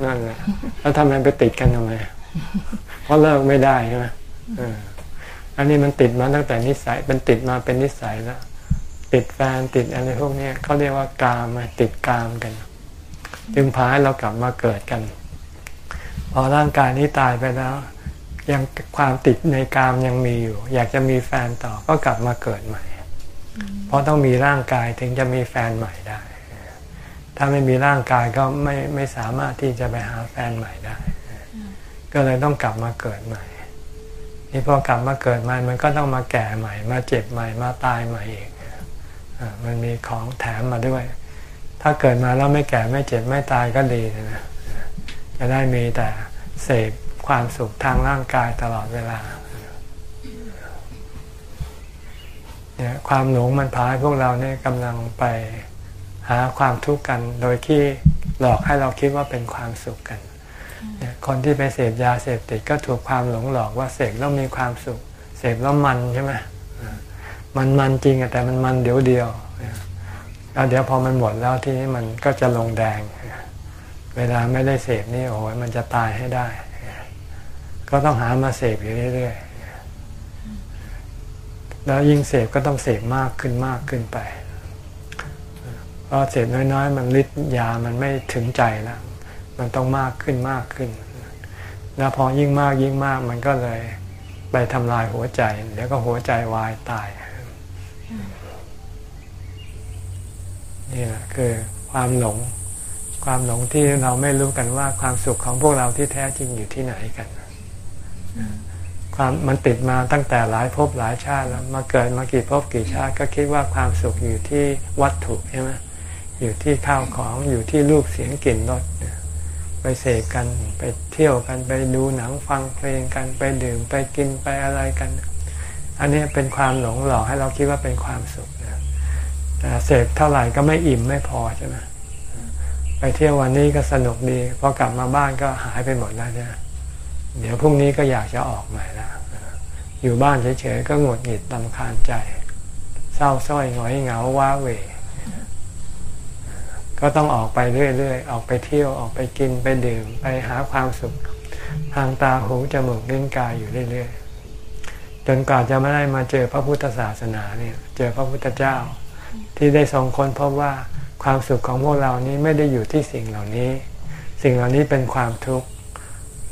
Speaker 1: นั่นแหละแล้วทำไมไปติดกันทำไมเพราะเลิกไม่ได้ใช่ไหมเอออันนี้มันติดมาตั้งแต่นิสัยเป็นติดมาเป็นนิสัยแล้วติดแฟนติดอะไรพวกเนี้ยเขาเรียกว่ากามมาติดกามกัน จึงพาให้เรากลับมาเกิดกัน พอร่างกายนี้ตายไปแล้ว ยังความติดในกามยังมีอยู่ อยากจะมีแฟนต่อก็กลับมาเกิดใหม่ เพราะต้องมีร่างกายถึงจะมีแฟนใหม่ได้ ถ้าไม่มีร่างกายก็ไม่ไม่สามารถที่จะไปหาแฟนใหม่ได้ ก็เลยต้องกลับมาเกิดใหม่ นี่พอกลับมาเกิดใหม่ มันก็ต้องมาแก่ใหม่ มาเจ็บใหม่ มาตายใหม่อีกอ่ามันมีของแถมมาด้วย ถ้าเกิดมาแล้วไม่แก่ไม่เจ็บไม่ตายก็ดีนะจะได้มีแต่เสพความสุขทางร่างกายตลอดเวลา เนี่ยความหลงมันพาให้พวกเราเนี่ยกำลังไปหาความทุกข์กัน โดยที่หลอกให้เราคิดว่าเป็นความสุขกันเนี่ยคนที่ไปเสพยาเสพติดก็ถูกความหลงหลอกว่าเสพแล้วมีความสุข เสพแล้วมันใช่ไหมมันมันจริงอะแต่มันมันเดี๋ยวเดียวแล้วเดี๋ยวพอมันหมดแล้วที่นี้มันก็จะลงแดง เวลาไม่ได้เสพนี่โอ้ยมันจะตายให้ได้ ก็ต้องหามาเสพอยู่เรื่อย แล้วยิ่งเสพก็ต้องเสพมากขึ้นมากขึ้นไปเพราะเสพน้อยๆ มันฤทธิ์ยามันไม่ถึงใจแล้วมันต้องมากขึ้นมากขึ้น แล้วพอยิ่งมากยิ่งมากมันก็เลยไปทำลายหัวใจ เดี๋ยวก็หัวใจวายตาย นี่แหละคือความหลง ความหลงที่เราไม่รู้กันว่าความสุขของพวกเราที่แท้จริงอยู่ที่ไหนกัน ความมันติดมาตั้งแต่หลายภพหลายชาติแล้วมาเกิดมากี่ภพกี่ชาติ ก็คิดว่าความสุขอยู่ที่วัตถุใช่ไหมอยู่ที่ข้าวของอยู่ที่รูปเสียงกลิ่นรสไปเสกกันไปเที่ยวกันไปดูหนังฟังเพลงกันไปดื่มไปกินไปอะไรกัน อันนี้เป็นความหลงหลอกให้เราคิดว่าเป็นความสุขนะแต่เสพเท่าไหร่ก็ไม่อิ่มไม่พอใช่ไหมไปเที่ยววันนี้ก็สนุกดีพอกลับมาบ้านก็หายไปหมดแล้วเนี่ย เดี๋ยวพรุ่งนี้ก็อยากจะออกใหม่ล้วอยู่บ้านเฉยๆก็หงุดหงิดตำคาญใจ เศร้าส้อยหงอยเหงาว้าเวก็ต้องออกไปเรื่อยๆ ออกไปเที่ยวออกไปกินไปดื่ม ไปหาความสุข ทางตาหูจมูกลิ้นกายอยู่เรื่อยๆ จนกว่าจะไม่ได้มาเจอพระพุทธศาสนาเนี่ยเจอพระพุทธเจ้า ที่ได้ทรงค้นพบว่าความสุขของพวกเรานี้ไม่ได้อยู่ที่สิ่งเหล่านี้ สิ่งเหล่านี้เป็นความทุกข์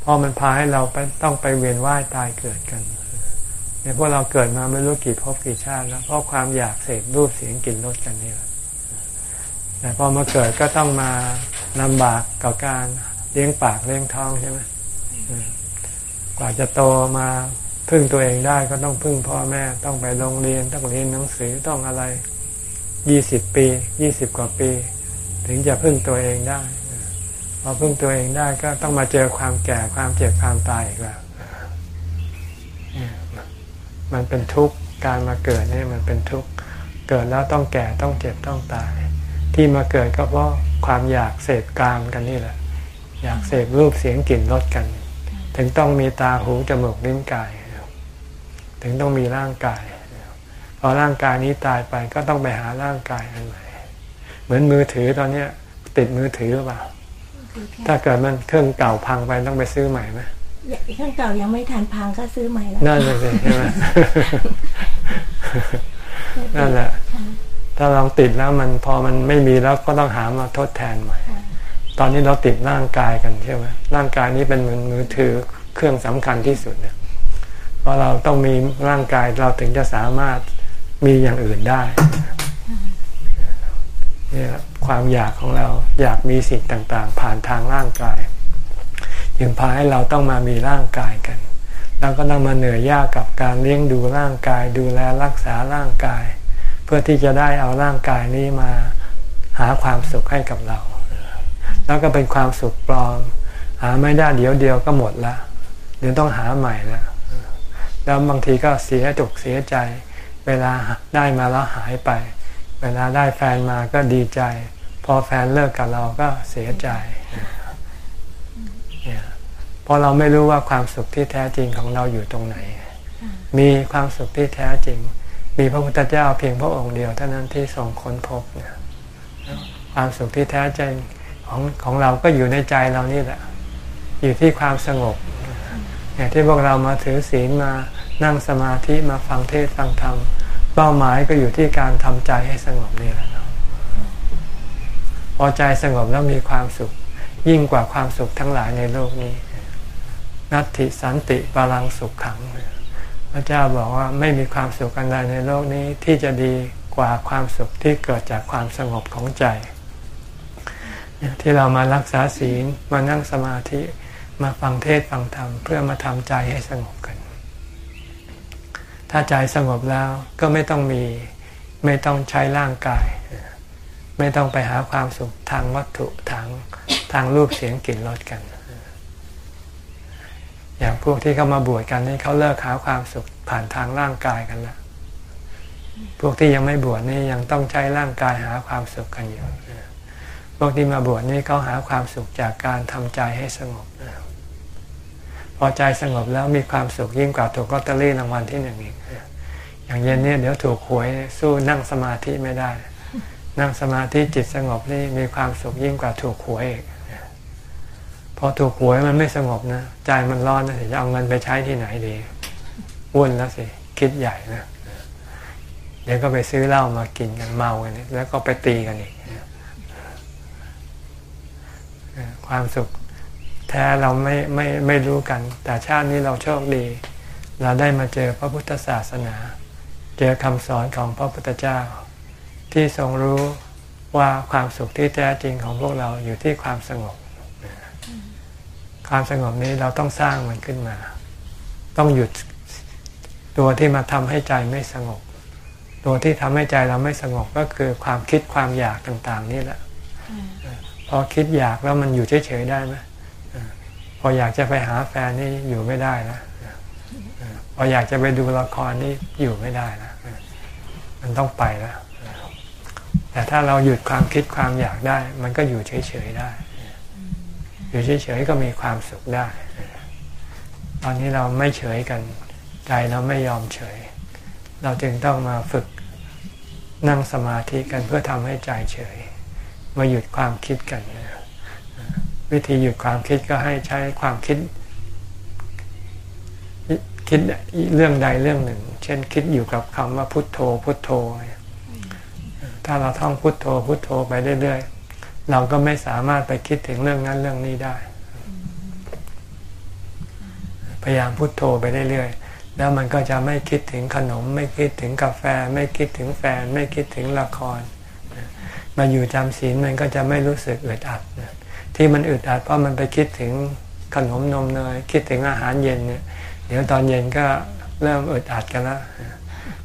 Speaker 1: เพราะมันพาให้เราไปต้องไปเวียนว่ายตายเกิดกันเนี่ยพวกเราเกิดมาไม่รู้กี่ภพกี่ชาติแล้วเพราะความอยากเสพรูปเสียงกลิ่นรสกันนี่แหละแต่พอมาเกิดก็ต้องมาลำบากกับการเลี้ยงปากเลี้ยงท้องใช่ไหมกว่าจะโตมาพึ่งตัวเองได้ก็ต้องพึ่งพ่อแม่ต้องไปโรงเรียนต้องเรียนหนังสือต้องอะไรยี่สิบปียี่สิบกว่าปี ถึงจะพึ่งตัวเองได้ พอพึ่งตัวเองได้ก็ต้องมาเจอความแก่ความเจ็บความตายอีกแล้วมันเป็นทุกข์การมาเกิดนี่มันเป็นทุกข์เกิดแล้วต้องแก่ต้องเจ็บต้องตาย ที่มาเกิดก็เพราะความอยากเสพกามกันนี่แหละ อยากเสพรูปเสียงกลิ่นรสกัน ถึงต้องมีตาหูจมูกลิ้นกาย ถึงต้องมีร่างกาย พอร่างกายนี้ตายไปก็ต้องไปหาร่างกายอันใหม่เหมือนมือถือตอนนี้ติดมือถือหรือเปล่า ถ้าเกิดมันเครื่องเก่าพังไปต้องไปซื้อใหม่ไหม
Speaker 3: เครื่องเก่ายังไม่ทันพังก็ซื้อใหม่แล้ว
Speaker 1: นั่นเลยสิใช่ไหมนั่นแหละ ถ้าเราติดแล้วมันพอมันไม่มีแล้วก็ต้องหามาทดแทนใหม่ ตอนนี้เราติดร่างกายกันใช่ไหมร่างกายนี้เป็นเหมือนมือถือเครื่องสำคัญที่สุดเนี่ยเพราะเราต้องมีร่างกายเราถึงจะสามารถมีอย่างอื่นได้ เนี่ยความอยากของเราอยากมีสิ่งต่างๆ ผ่านทางร่างกาย จึงพาให้เราต้องมามีร่างกายกันเราก็ต้องมาเหนื่อยยากกับการเลี้ยงดูร่างกาย ดูแลรักษาร่างกาย เพื่อที่จะได้เอาร่างกายนี้มาหาความสุขให้กับเรา แล้วก็เป็นความสุขปลอม หาไม่ได้เดี๋ยวเดียวก็หมดละเดี๋ยวต้องหาใหม่ละแล้วบางทีก็เสียจกเสียใจ เวลาได้มาแล้วหายไป เวลาได้แฟนมาก็ดีใจ พอแฟนเลิกกับเราก็เสียใจเพราะเราไม่รู้ว่าความสุขที่แท้จริงของเราอยู่ตรงไหน มีความสุขที่แท้จริง มีพระพุทธเจ้าเพียงพระองค์เดียวเท่านั้นที่ทรงค้นพบเนี่ยความสุขที่แท้จริงของของเราก็อยู่ในใจเรานี่แหละ อยู่ที่ความสงบอย่างที่พวกเรามาถือศีลมานั่งสมาธิมาฟังเทศฟังธรรม เป้าหมายก็อยู่ที่การทำใจให้สงบนี่แหละพอใจสงบแล้วมีความสุข ยิ่งกว่าความสุขทั้งหลายในโลกนี้ นัตติสันติปรังสุขขังพระเจ้าบอกว่าไม่มีความสุขอันใดในโลกนี้ที่จะดีกว่าความสุขที่เกิดจากความสงบของใจ ที่เรามารักษาศีลมานั่งสมาธิมาฟังเทศฟังธรรมเพื่อมาทำใจให้สงบกัน ถ้าใจสงบแล้วก็ไม่ต้องมีไม่ต้องใช้ร่างกาย ไม่ต้องไปหาความสุขทางวัตถุทางทางรูปเสียงกลิ่นรสกัน อย่างพวกที่เขามาบวชกันนี่เขาเลิกหาความสุขผ่านทางร่างกายกันแล้วพวกที่ยังไม่บวชนี่ยังต้องใช้ร่างกายหาความสุขกันอยู่พวกที่มาบวชนี่เขาหาความสุขจากการทำใจให้สงบ พอใจสงบแล้วมีความสุขยิ่งกว่าถูกลอตเตอรี่รางวัลที่หนึ่งอีกอย่างเย็นเนี่ยเดี๋ยวถูกหวยสู้นั่งสมาธิไม่ได้ นั่งสมาธิจิตสงบนี่มีความสุขยิ่งกว่าถูกหวยอีกพอถูกหวยมันไม่สงบนะใจมันร้อนนะจะเอาเงินไปใช้ที่ไหนดีวุ่นแล้วสิคิดใหญ่นะเดี๋ยวก็ไปซื้อเหล้ามากินกันเมากันแล้วก็ไปตีกันอีกความสุข ท้เราไม่ไม่ไม่รู้กัน แต่ชาตินี้เราโชคดี เราได้มาเจอพระพุทธศาสนา เจอคำสอนของพระพุทธเจ้า ที่ทรงรู้ว่าความสุขที่แท้จริงของพวกเราอยู่ที่ความสงบ ความสงบนี้เราต้องสร้างมันขึ้นมา ต้องหยุดตัวที่มาทำให้ใจไม่สงบ ตัวที่ทำให้ใจเราไม่สงบก็คือความคิดความอยากต่าง ๆ นี่แหละ พอคิดอยากแล้วมันอยู่เฉยๆได้ไหม ออยากจะไปหาแฟนนี่อยู่ไม่ได้แล้วพออยากจะไปดูละครนี่อยู่ไม่ได้แล้วมันต้องไปแล้วแต่ถ้าเราหยุดความคิดความอยากได้ มันก็อยู่เฉยๆได้ อยู่เฉยๆก็มีความสุขได้ ตอนนี้เราไม่เฉยกันใจเราไม่ยอมเฉย เราจึงต้องมาฝึกนั่งสมาธิกันเพื่อทำให้ใจเฉย มาหยุดความคิดกัน วิธีหยุดความคิดก็ให้ใช้ความคิด คิดเรื่องใดเรื่องหนึ่ง เช่นคิดอยู่กับคำว่าพุทโธ พุทโธ ถ้าเราท่องพุทโธ พุทโธไปเรื่อยๆ เราก็ไม่สามารถไปคิดถึงเรื่องนั้นเรื่องนี้ได้ พยายามพุทโธไปเรื่อยๆ แล้วมันก็จะไม่คิดถึงขนม ไม่คิดถึงกาแฟ ไม่คิดถึงแฟน ไม่คิดถึงละคร มาอยู่จำศีลมันก็จะไม่รู้สึกอึดอัด ที่มันอึดอัดเพราะมันไปคิดถึงขนมนมเนยคิดถึงอาหารเย็นเนี่ยเดี๋ยวตอนเย็นก็เริ่มอึดอัดกันแล้ว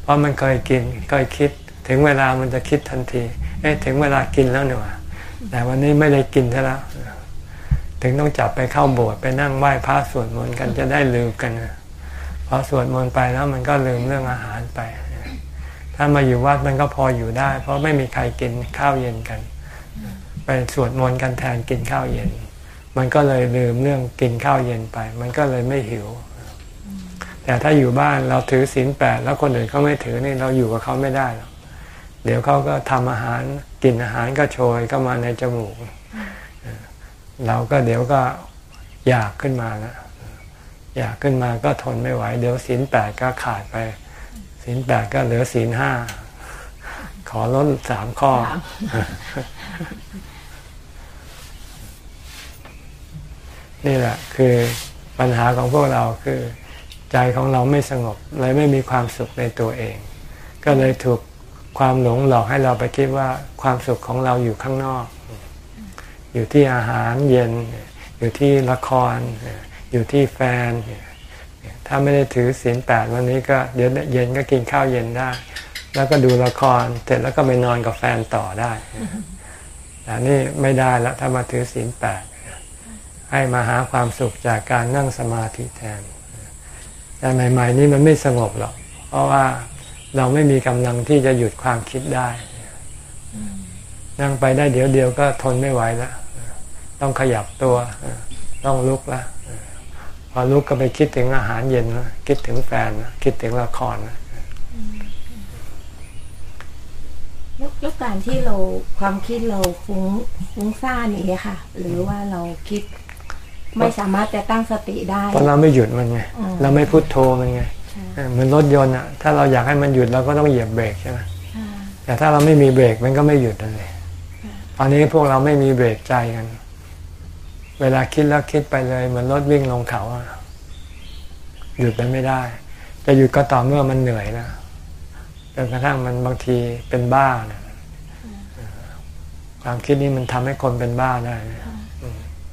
Speaker 1: เพราะมันเคยกินเคยคิดถึงเวลามันจะคิดทันทีเอ๊ะถึงเวลากินแล้วเนี่ยแต่วันนี้ไม่ได้กินแล้วถึงต้องจับไปเข้าโบสถ์ไปนั่งไหว้พระสวดมนต์กันจะได้ลืมกันพอสวดมนต์ไปแล้วมันก็ลืมเรื่องอาหารไป ถ้ามาอยู่วัดมันก็พออยู่ได้ เพราะไม่มีใครกินข้าวเย็นกัน สวดมนต์กันแทนกินข้าวเย็น มันก็เลยลืมเรื่องกินข้าวเย็นไป มันก็เลยไม่หิว แต่ถ้าอยู่บ้านเราถือศีลแปดแล้วคนอื่นเขาไม่ถือนี่เราอยู่กับเขาไม่ได้หรอกเดี๋ยวเขาก็ทำอาหารกินอาหารก็โชยเข้ามาในจมูก เราก็เดี๋ยวก็อยากขึ้นมาแล้วอยากขึ้นมาก็ทนไม่ไหว เดี๋ยวศีลแปดก็ขาดไปศีลแปดก็เหลือศีลห้าขอลดสามข้อ นี่แหละคือปัญหาของพวกเราคือใจของเราไม่สงบเลยไม่มีความสุขในตัวเอง ก็เลยถูกความหลงหลอกให้เราไปคิดว่าความสุขของเราอยู่ข้างนอก อยู่ที่อาหารเย็น อยู่ที่ละคร อยู่ที่แฟน ถ้าไม่ได้ถือศีลแปดวันนี้ก็เดี๋ยวเย็นก็กินข้าวเย็นได้ แล้วก็ดูละครเสร็จแล้วก็ไปนอนกับแฟนต่อได้แต่นี่ไม่ได้แล้วถ้ามาถือศีลแปด ให้มาหาความสุขจากการนั่งสมาธิแทน แต่ใหม่ ๆ นี่มันไม่สงบหรอก เพราะว่าเราไม่มีกำลังที่จะหยุดความคิดได้ นั่งไปได้เดี๋ยวเดียวก็ทนไม่ไหวแล้วต้องขยับตัว ต้องลุกแล้วพอลุกก็ไปคิดถึงอาหารเย็นคิดถึงแฟนคิดถึงละคร
Speaker 3: แล้วการที่เราความคิดเราฟุ้งฟุ้งซ่านอย่างนี้ค่ะ หรือว่าเราคิด ไม่สามารถจะตั้งสติได้
Speaker 1: เพราะเราไม่หยุดมันไงเราไม่พุโทโธมันไงเหมือนรถยนต์อะ ถ้าเราอยากให้มันหยุดเราก็ต้องเหยียบเบรกใช่ไหมแต่ถ้าเราไม่มีเบรกมันก็ไม่หยุดเลยตอนนี้พวกเราไม่มีเบรกใจกัน เวลาคิดแล้วคิดไปเลย เหมือนรถวิ่งลงเขาอะหยุดไปไม่ได้ จะหยุดก็ต่อเมื่อมันเหนื่อยนะจนกระทั่งมันบางทีเป็นบ้านะความคิดนี้มันทำให้คนเป็นบ้าได้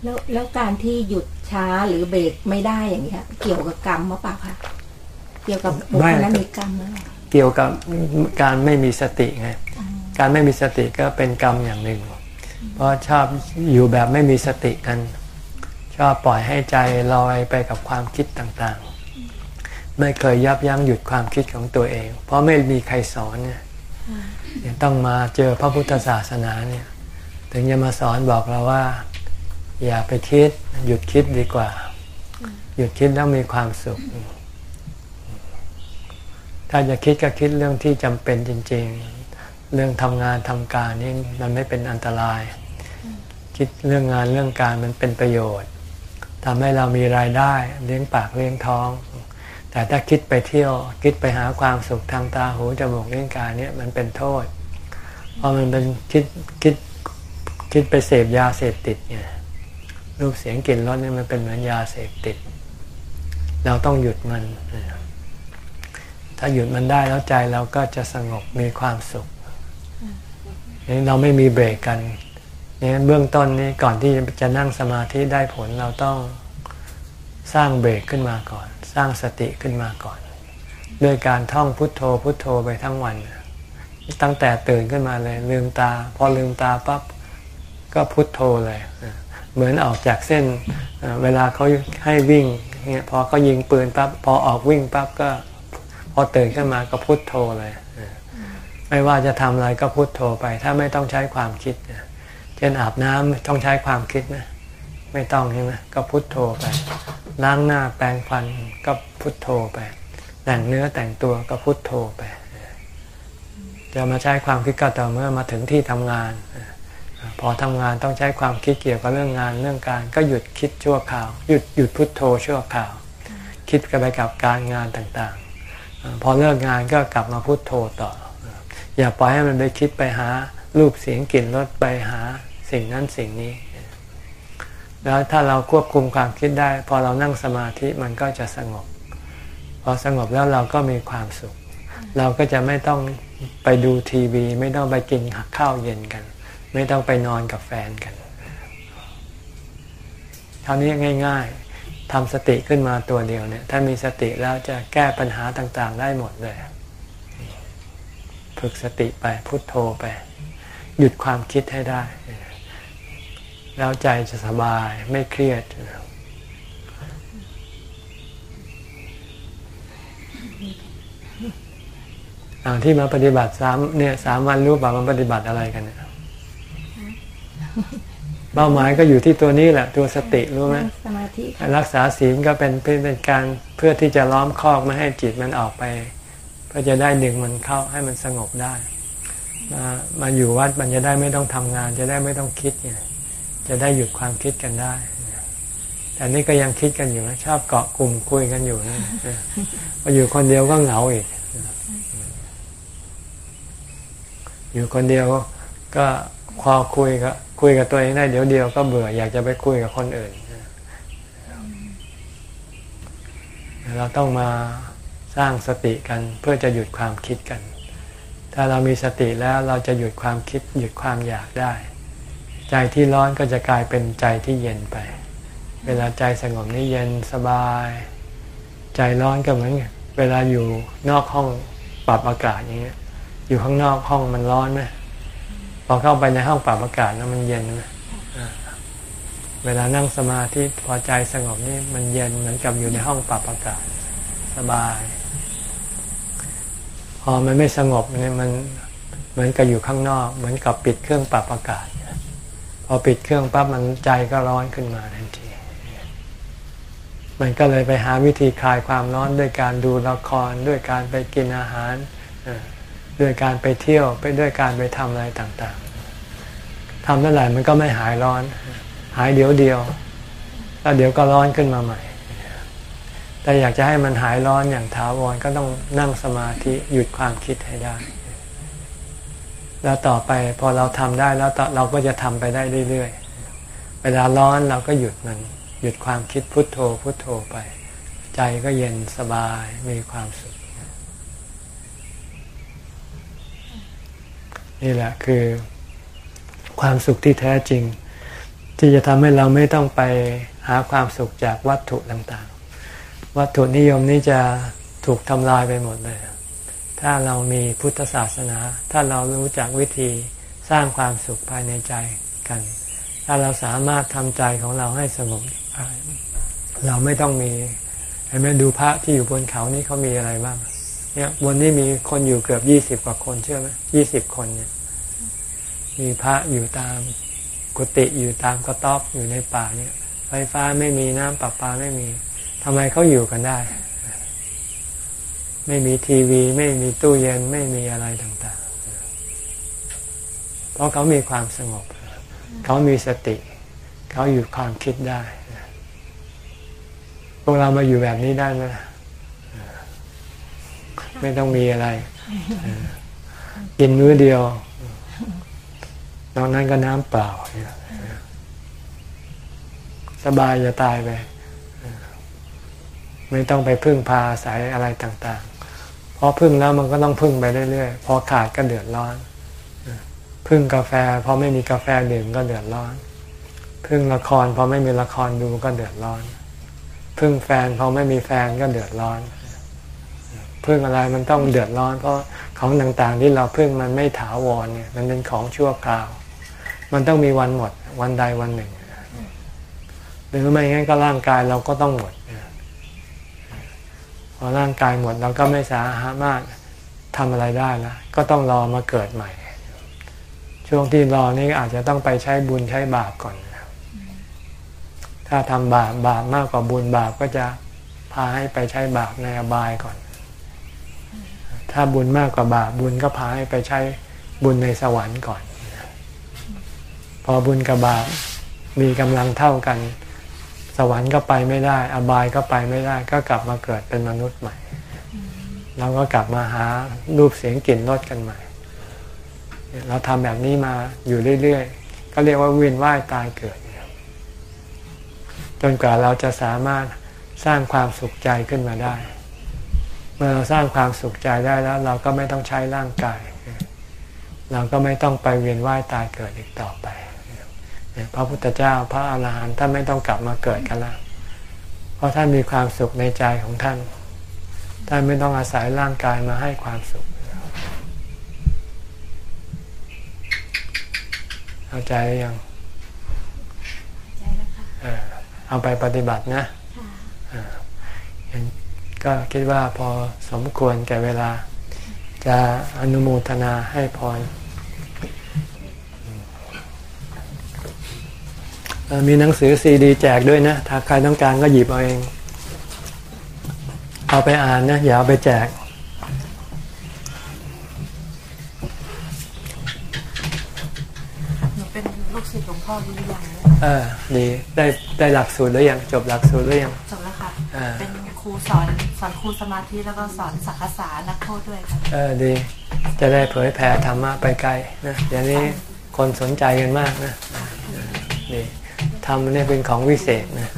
Speaker 3: แล้วแล้วการที่หยุดช้าหรือเบรกไม่ได้อย่างเงี้ย เกี่ยวกับกรรมหรือเปล่าคะเกี่ยวกับบุคลมีกรรมหรือ
Speaker 1: เกี่ยวกับการไม่มีสติไงการไม่มีสติก็เป็นกรรมอย่างหนึ่ง เพราะชอบอยู่แบบไม่มีสติกัน ชอบปล่อยให้ใจลอยไปกับความคิดต่างๆ ไม่เคยยับยั้งหยุดความคิดของตัวเอง เพราะไม่มีใครสอนเนี่ยต้องมาเจอพระพุทธศาสนาเนี่ย ถึงจะมาสอนบอกเราว่า อย่าไปคิด หยุดคิดดีกว่า หยุดคิดแล้วมีความสุข ถ้าจะคิดก็คิดเรื่องที่จำเป็นจริง ๆ เรื่องทำงานทำการนี่มันไม่เป็นอันตราย คิดเรื่องงานเรื่องการมันเป็นประโยชน์ทำให้เรามีรายได้เลี้ยงปากเลี้ยงท้อง แต่ถ้าคิดไปเที่ยว คิดไปหาความสุขทางตาหูจมูกเลิ้นกายเนี่ยมันเป็นโทษ เพราะมันเป็นคิดคิดคิดไปเสพยาเสพติดเนี่ย รูปเสียงกลิ่นรสนี่มันเป็นเหมือนยาเสพติด เราต้องหยุดมัน ถ้าหยุดมันได้แล้วใจเราก็จะสงบมีความสุขนี่เราไม่มีเบรกกันนี่เบื้องต้นนี้ก่อนที่จะนั่งสมาธิได้ผลเราต้องสร้างเบรกขึ้นมาก่อน สร้างสติขึ้นมาก่อน ด้วยการท่องพุทโธพุทโธไปทั้งวัน ตั้งแต่ตื่นขึ้นมาเลยลืมตา พอลืมตาปั๊บก็พุทโธเลย เหมือนออกจากเส้นเวลาเขาให้วิ่งเนี่ยพอเขายิงปืนปั๊บพอออกวิ่งปั๊บก็พอตื่นขึ้นมาก็พุทโธเลยไม่ว่าจะทำอะไรก็พุทโธไป ถ้าไม่ต้องใช้ความคิดเช่นอาบน้ำต้องใช้ความคิดไหมไม่ต้องใช่ไหมก็พุทโธไปล้างหน้าแปรงฟันก็พุทโธไป แต่งเนื้อแต่งตัวก็พุทโธไป จะมาใช้ความคิดก็ต่อเมื่อมาถึงที่ทำงาน พอทำงานต้องใช้ความคิดเกี่ยวกับเรื่องงานเรื่องการ ก็หยุดคิดชั่วคราว หยุดหยุดพุทโธชั่วคราว คิดกันไปกับการงานต่างๆ พอเลิกงานก็กลับมาพุทโธต่อ อย่าปล่อยให้มันไปคิดไปหารูปเสียงกลิ่นรสไปหาสิ่งนั้นสิ่งนี้ แล้วถ้าเราควบคุมความคิดได้ พอเรานั่งสมาธิมันก็จะสงบ พอสงบแล้วเราก็มีความสุข เราก็จะไม่ต้องไปดูทีวี ไม่ต้องไปกินข้าวเย็นกัน ไม่ต้องไปนอนกับแฟนกันเท่านี้ง่าย ๆทำสติขึ้นมาตัวเดียวเนี่ย ถ้ามีสติแล้วจะแก้ปัญหาต่างๆ ได้หมดเลย ฝึกสติไปพุโทโธไป หยุดความคิดให้ได้ แล้วใจจะสบายไม่เครียดที่มาปฏิบัติสามเนี่ยสามวันรู้ป่ามันปฏิบัติอะไรกันเนี่ย เป้าหมายก็อยู่ที่ตัวนี้แหละตัวสติรู้ไหมสมาธิรักษาศีลก็เป็นเป็นการเพื่อที่จะล้อมคอกไม่ให้จิตมันออกไป เพื่อจะได้ดึงมันเข้าให้มันสงบได้มามาอยู่วัดมันจะได้ไม่ต้องทำงาน จะได้ไม่ต้องคิดเนี่ยจะได้หยุดความคิดกันได้แต่นี่ก็ยังคิดกันอยู่นะชอบเกาะกลุ่มคุยกันอยู่นะมาอยู่คนเดียวก็เหงาอีก อยู่คนเดียวก็พอคุยกับ คุยกับตัวเองได้เดี๋ยวเดียวก็เบื่ออยากจะไปคุยกับคนอื่น เราต้องมาสร้างสติกันเพื่อจะหยุดความคิดกัน ถ้าเรามีสติแล้วเราจะหยุดความคิด หยุดความอยากได้ ใจที่ร้อนก็จะกลายเป็นใจที่เย็นไป เวลาใจสงบนี่เย็นสบาย ใจร้อนก็เหมือนเวลาอยู่นอกห้องปรับอากาศอย่างเงี้ยอยู่ข้างนอกห้องมันร้อนไหม พอเข้าไปในห้องปรับอากาศแล้วมันเย็นนะเวลานั่งสมาธิพอใจสงบนี่มันเย็นเหมือนกับอยู่ในห้องปรับอากาศ สบาย พอมันไม่สงบเนี่ยมันเหมือนกับอยู่ข้างนอก เหมือนกับปิดเครื่องปรับอากาศ พอปิดเครื่องปั๊บมันใจก็ร้อนขึ้นมาทันที มันก็เลยไปหาวิธีคลายความร้อนด้วยการดูละครด้วยการไปกินอาหาร ด้วยการไปเที่ยวไปด้วยการไปทำอะไรต่างๆทำเท่าไหร่มันก็ไม่หายร้อน หายเดี๋ยวเดียว แล้วเดี๋ยวก็ร้อนขึ้นมาใหม่ แต่อยากจะให้มันหายร้อนอย่างถาวรก็ต้องนั่งสมาธิหยุดความคิดให้ได้ แล้วต่อไปพอเราทำได้แล้วเราก็จะทำไปได้เรื่อยๆ เวลาร้อนเราก็หยุดมัน หยุดความคิดพุทโธพุทโธไป ใจก็เย็นสบายมีความสุข นี่แหละคือความสุขที่แท้จริง ที่จะทำให้เราไม่ต้องไปหาความสุขจากวัตถุต่างๆ วัตถุนิยมนี้จะถูกทำลายไปหมดเลย ถ้าเรามีพุทธศาสนา ถ้าเรารู้จักวิธีสร้างความสุขภายในใจกัน ถ้าเราสามารถทำใจของเราให้สงบเราไม่ต้องมีไอ้แม่ดูพระที่อยู่บนเขานี่เขามีอะไรบ้าง เนี่ยวันนี้มีคนอยู่เกือบยี่สิบกว่าคนเชื่อไหมยี่สิบคนเนี่ย มีพระอยู่ตามกุฏิอยู่ตามกระต๊อบอยู่ในป่าเนี่ย ไฟฟ้าไม่มีน้ำประปาไม่มีทำไมเขาอยู่กันได้ ไม่มีทีวี ไม่มีตู้เย็นไม่มีอะไรต่างๆ เพราะเขามีความสงบ เขามีสติ เขาอยู่ความคิดได้พวกเรามาอยู่แบบนี้ได้ไหม ไม่ต้องมีอะไร กินมื้อเดียวนอกนั้นก็น้ำเปล่า สบายจะตายไป ไม่ต้องไปพึ่งพาอาศัยอะไรต่างๆ เพราะพึ่งแล้วมันก็ต้องพึ่งไปเรื่อยๆ พอขาดก็เดือดร้อน พึ่งกาแฟพอไม่มีกาแฟดื่มก็เดือดร้อน พึ่งละครพอไม่มีละครดูก็เดือดร้อน พึ่งแฟนพอไม่มีแฟนก็เดือดร้อน พึ่งอะไรมันต้องเดือดร้อน เพราะของต่างๆที่เราพึ่งมันไม่ถาวรเนี่ย มันเป็นของชั่วคราว มันต้องมีวันหมด วันใดวันหนึ่งหรือไม่งั้นก็ร่างกายเราก็ต้องหมดพอร่างกายหมดเราก็ไม่สามารถทำอะไรได้แล้วก็ต้องรอมาเกิดใหม่ ช่วงที่รอนี่อาจจะต้องไปใช้บุญใช้บาปก่อน ถ้าทำบาปบาปมากกว่าบุญบาปก็จะพาให้ไปใช้บาปในอบายก่อน ถ้าบุญมากกว่าบาปบุญก็พาให้ไปใช้บุญในสวรรค์ก่อน พอบุญกับบาปมีกำลังเท่ากัน สวรรค์ก็ไปไม่ได้ อบายก็ไปไม่ได้ ก็กลับมาเกิดเป็นมนุษย์ใหม่เราก็กลับมาหารูปเสียงกลิ่นรสกันใหม่ เราทำแบบนี้มาอยู่เรื่อยๆ ก็เรียกว่าเวียนว่ายตายเกิด จนกว่าเราจะสามารถสร้างความสุขใจขึ้นมาได้ เมื่อเราสร้างความสุขใจได้แล้ว เราก็ไม่ต้องใช้ร่างกาย เราก็ไม่ต้องไปเวียนว่ายตายเกิดอีกต่อไปพระพุทธเจ้าพระอาหารหันต์ท่านไม่ต้องกลับมาเกิดกันแล้วเพราะท่านมีความสุขในใจของท่านท่านไม่ต้องอาศัยร่างกายมาให้ความสุขเข้าใจหรือยัง
Speaker 6: ใจแล้วค่ะ
Speaker 1: เออเอาไปปฏิบัตินะเอองั้น ก็คิดว่าพอสมควรแก่เวลา จะอนุโมทนาให้พรเอ่อมีหนังสือซีดีแจกด้วยนะ ถ้าใครต้องการก็หยิบเอาเอง เอาไปอ่านนะ อย่าเอาไปแจก
Speaker 7: หนูเป็นลูกศิษย์หลวงพ่อวิริยัง
Speaker 1: เออ ดี ได้ได้หลักสูตรหรือยัง จบหลักสูตรหรือยัง
Speaker 7: สอนสอนครูสมาธิแล้วก็สอนสักษานักโทษด้วยค่ะ
Speaker 1: เออดีจะได้เผยแผ่ธรรมะไปไกลนะเดี๋ยวนี้คนสนใจกันมากนะเออดีธรรมเนี่ยเป็นของวิเศษนะ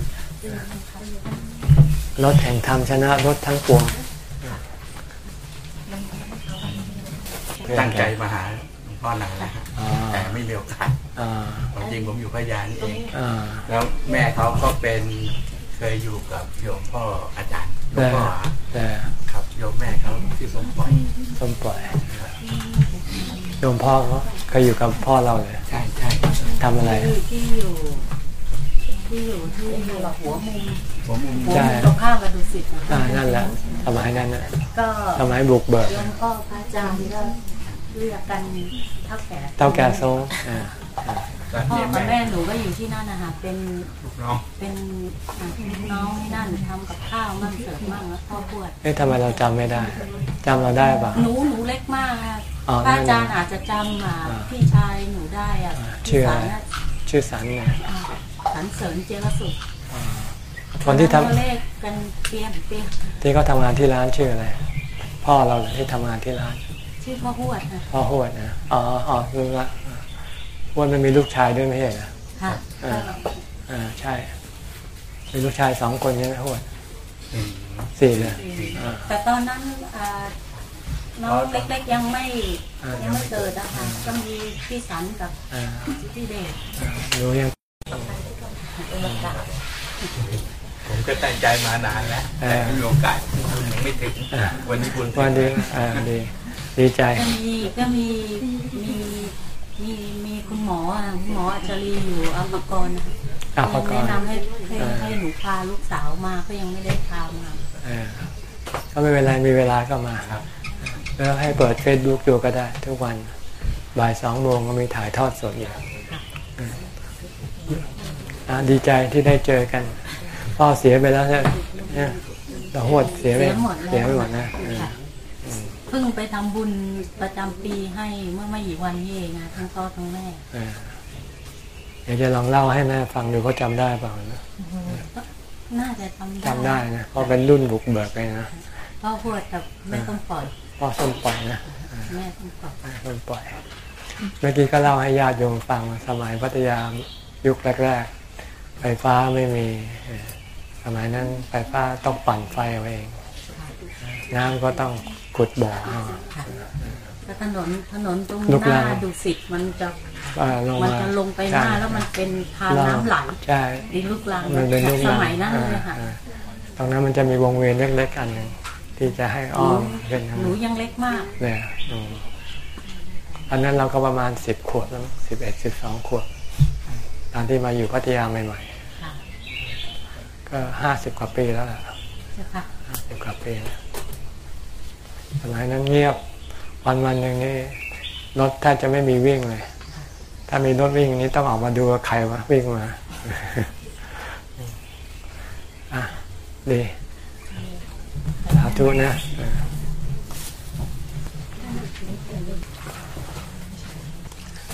Speaker 1: รถแห่งธรรมชนะรถทั้งปวง
Speaker 8: ตั้งใจมาหาหลวงพ่อนานแล้วฮะ
Speaker 1: อ๋อ
Speaker 8: แต่ไม่มีโอกาส
Speaker 1: อ่า
Speaker 8: ความจริงผมอยู่พยานี่เอง
Speaker 1: อ่า
Speaker 8: แล้วแม่เขาก็เป็นเคยอยู่กับโยมพ่ออาจารย์หลว
Speaker 1: แต่
Speaker 8: งพ่อ
Speaker 1: แต่
Speaker 8: ครับโยมแม่เขาที่สมปล่อย
Speaker 1: ส้มปล่อยโยมพ่อเขาเคยอยู่กับพ่อเราเลย
Speaker 8: ใช่ใช่
Speaker 1: ทำอะไร
Speaker 5: ที่ที่อยู่ที่อยู่ที่หัวมุม
Speaker 8: ผมมุม
Speaker 5: หัว
Speaker 1: ใช่
Speaker 5: มุมตรงข้ามกับดุสิตนะ
Speaker 1: อ่านั่นแหละสมัยนั้นนะ
Speaker 5: ก็
Speaker 1: สมัยบุกเบิก
Speaker 5: โยมพ่อพระอาจารย์ก็เรียกกันเท่าแก่
Speaker 1: เท่าแก่ทรงอ่า
Speaker 8: ก็
Speaker 5: พ่อ
Speaker 8: เนี่ย
Speaker 5: กับ
Speaker 8: แม่
Speaker 5: แม่หนูก็อยู่ที่นั่นนะคะเป็น
Speaker 8: ลูกน้อง
Speaker 5: เป็นอ่าลูกน้องที่นั่นทำกับข้าวมั่งเสิร์ฟมั่งแล้วพ่อปวด
Speaker 1: เอ๊ะทำไมเราจำไม่ได้จำเราได้ปะ
Speaker 5: หนูหนูเล็กมากค่ะ
Speaker 1: อ๋อ
Speaker 5: พระอาจารย์อาจจะจำอะ
Speaker 1: อ่า
Speaker 5: พี่ชายหนูได้อะ
Speaker 1: อ่า
Speaker 5: พี่
Speaker 1: ชื่อ
Speaker 5: สา
Speaker 1: อะไร
Speaker 5: รน่ะ
Speaker 1: ชื่อสันไง
Speaker 5: อ่าสันเสริญเจรสุข
Speaker 1: คนที่ทำ
Speaker 5: ก็เลขกันเปี้ยนเปี้ยน
Speaker 1: ที่เขาทำงานที่ร้านชื่ออะไรพ่อเราเหรอที่ทำงานที่ร้าน
Speaker 5: ชื่อพ่อหวดนะ
Speaker 1: พ่อหวดนะอ๋ออ๋อรู้ละห วดมันมีลูกชายด้วยไม่ใช่เหรอ
Speaker 5: ค่ะ
Speaker 1: อ่าอ่าใช่ มีลูกชายสองคนใช่ไหมหวด
Speaker 8: อืม
Speaker 1: สี่เลยอ่า
Speaker 5: แต่ตอนนั้นอ่าน้องเล็กๆยังไม่
Speaker 1: อ่ายั
Speaker 5: ยังไม่เกิดนะคะก็มีพี่สันกับ
Speaker 1: อ่า
Speaker 5: พี่เดช
Speaker 1: อ่ารู้ยัง
Speaker 8: ผมก็ตั้งใจมานานแล้ว
Speaker 1: เอ
Speaker 8: แต่
Speaker 1: อ
Speaker 8: ไม่มีโอกาสยังไม่ถึง
Speaker 1: อ่า
Speaker 8: วันนี้คุณ
Speaker 1: วันดีอ่าดีดีใจ
Speaker 5: ก็มีก็มีมี มีมีคุณหมออะคุณหมออัจฉรีอยู่อัมพกรนะคะ
Speaker 1: อัมพกร
Speaker 5: แนะนำให้ให้
Speaker 1: เออ
Speaker 5: ให้หนูพาลูกสาวมาก็ยังไม่ได้พามา
Speaker 1: เออก็ไม่เป็นไรมีเวลาก็มา
Speaker 8: ครับ
Speaker 1: แล้วให้เปิดเฟซบุ๊กดูก็ได้ ทุกวันบ่ายสองโมงก็มีถ่ายทอดสดอยู่อืมอะดีใจที่ได้เจอกัน พ่อเสียไปแล้วใช่ไหมเนี่ยเราหวดเสียไป
Speaker 5: เสียหมดแล้ว
Speaker 1: เสียไปหมดนะเออ
Speaker 5: ค่ะ เพิ่งไปทำบุญประจำปีให้เมื่อไม่กี่วันนี้เองนะทั้งพ่อทั้งแม่
Speaker 1: เออเดี๋ยวจะลองเล่าให้แม่ฟังดูเขาจำได้เปล่านะ
Speaker 3: น่าจะจำได้
Speaker 1: จำได้นะเพราะเป็นรุ่นบุกเบิกเลยนะ
Speaker 3: พ่อพูดแต่ไม่ต้องปล่อย
Speaker 1: พ่อส้มปล่อยนะ
Speaker 3: แม่ต้องปล่อย
Speaker 1: ส้มปล่อยเมื่อกี้ก็เล่าให้ญาติโยมฟังว่าสมัยพัทยายุคแรกๆไฟฟ้าไม่มีเออสมัยนั้นไฟฟ้าต้องปั่นไฟเอาเอง น้ำก็ต้อง ขุดบ่อเอา
Speaker 3: ค่ะแล้วถนนถนนตรง
Speaker 1: ลูก
Speaker 3: ห
Speaker 1: รั
Speaker 3: น้างดุสิตมันจะ
Speaker 1: ก็ลง
Speaker 3: มัน
Speaker 1: มา
Speaker 3: จะลงไปหน้า
Speaker 1: ใช่
Speaker 3: แล้วมันเป็นทางน้ำไหล
Speaker 1: ใช่
Speaker 3: ดินลูกรัง
Speaker 1: มันเป็นลูก
Speaker 3: ส
Speaker 1: รัง
Speaker 3: มัยนั้นเลยค่ะ
Speaker 1: อ่าๆตรงนั้นมันจะมีวงเวียนเล็กๆอันหนึ่งที่จะให้อ้อมเป็นทาง
Speaker 3: หนูยังเล็กมาก
Speaker 1: เนี่ยอืมอันนั้นเราก็ประมาณสิบขวบแล้วสิบเอ็ดสิบสองขวบตอนที่มาอยู่พัทยาใหม่
Speaker 3: ค่ะ
Speaker 1: ๆก็ห้าสิบกว่าปีแล้วล่ะ
Speaker 3: ใช่ค่ะ
Speaker 1: ห้าสิบกว่าปีแล้ว สมัยนั้นเงียบวันวันหนึ่งนี่รถแทบจะไม่มีวิ่งเลย ถ้ามีรถวิ่งนี้ต้องออกมาดูว่าใครวะวิ่งมาอะดีสาธุนะ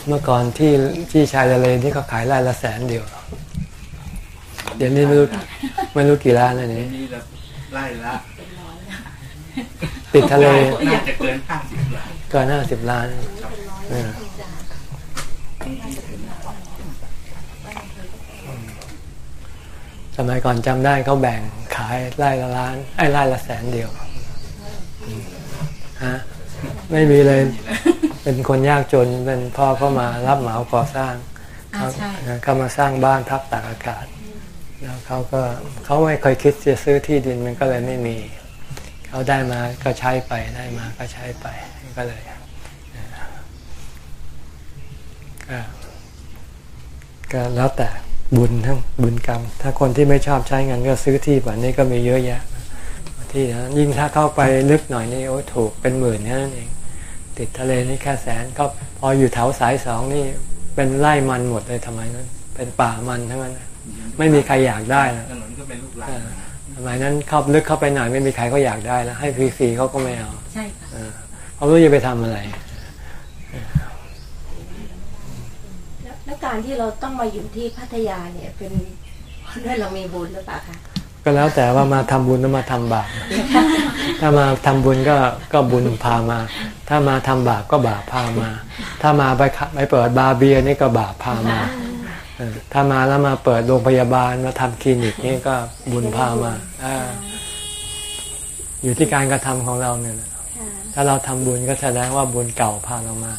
Speaker 1: เมื่อก่อนที่ที่ชายทะเลนี่เขาขายไร่ละแสนเดียว เดี๋ยวนี้ไม่รู้ไม่รู้กี่ล้านแล้วนี่
Speaker 8: นี่เราไล่ละ
Speaker 1: ติดทะเล
Speaker 8: น่าจะเกินห้าสิบล้าน
Speaker 1: เกินห้าสิบล้านเออสมัยก่อนจำได้เขาแบ่งขายไร่ละล้าน ไอ้ไร่ละแสนเดียวฮะไม่มีเลย เป็นคนยากจนเป็นพ่อเขามารับเหมาก่อสร้าง
Speaker 3: อ่า
Speaker 1: เขา
Speaker 3: ใช่
Speaker 1: เขามาสร้างบ้านพักตากอากาศ แล้วเขาก็เขาไม่เคยคิดจะซื้อที่ดินมันก็เลยไม่มี เขาได้มาก็ใช้ไปได้มาก็ใช้ไปก็เลยก็ก็แล้วแต่บุญทั้งบุญกรรม ถ้าคนที่ไม่ชอบใช้เงินก็ซื้อที่แบบนี้ก็มีเยอะแยะ ที่นะยิ่งถ้าเข้าไปลึกหน่อยนี่โอ้ถูกเป็นหมื่นแค่นั้นเอง ติดทะเลนี่แค่แสนก็พออยู่แถวสายสองนี่เป็นไร่มันหมดเลยทำไมนั้นเป็นป่ามันทั้งนั้นนะไม่มีใครอยากได้นะ
Speaker 8: ถนนก็เป็นลูกหลาน
Speaker 1: เออ สมัยนั้นเข้าลึกเข้าไปหน่อยไม่มีใครเขาอยากได้แล้ว ให้ฟรีๆเขาก็ไม่เอา
Speaker 3: ใช่ค่ะ
Speaker 1: เออเขาไม่รู้จะไปทำอะไร
Speaker 3: แล้วแล้วการที่เราต้องมาอยู่ที่พัทยาเนี่ยเป็นเพราะด้วยเรามีบุญหรือเปล่าคะ
Speaker 1: ก็แล้วแต่ว่ามาทำบุญหรือมาทำบาป ถ้ามาทำบุญก็ก็บุญพามา ถ้ามาทำบาปก็บาปพามา ถ้ามาไปขะไปเปิดบาร์เบียร์นี่ก็บาปพามาเออ ถ้ามาแล้วมาเปิดโรงพยาบาลมาทำคลินิกนี่ก็บุญพามาอ่าอยู่ที่การกระทำของเราเนี่ยนะถ้าเราทำบุญก็แสดงว่าบุญเก่าพาเรามา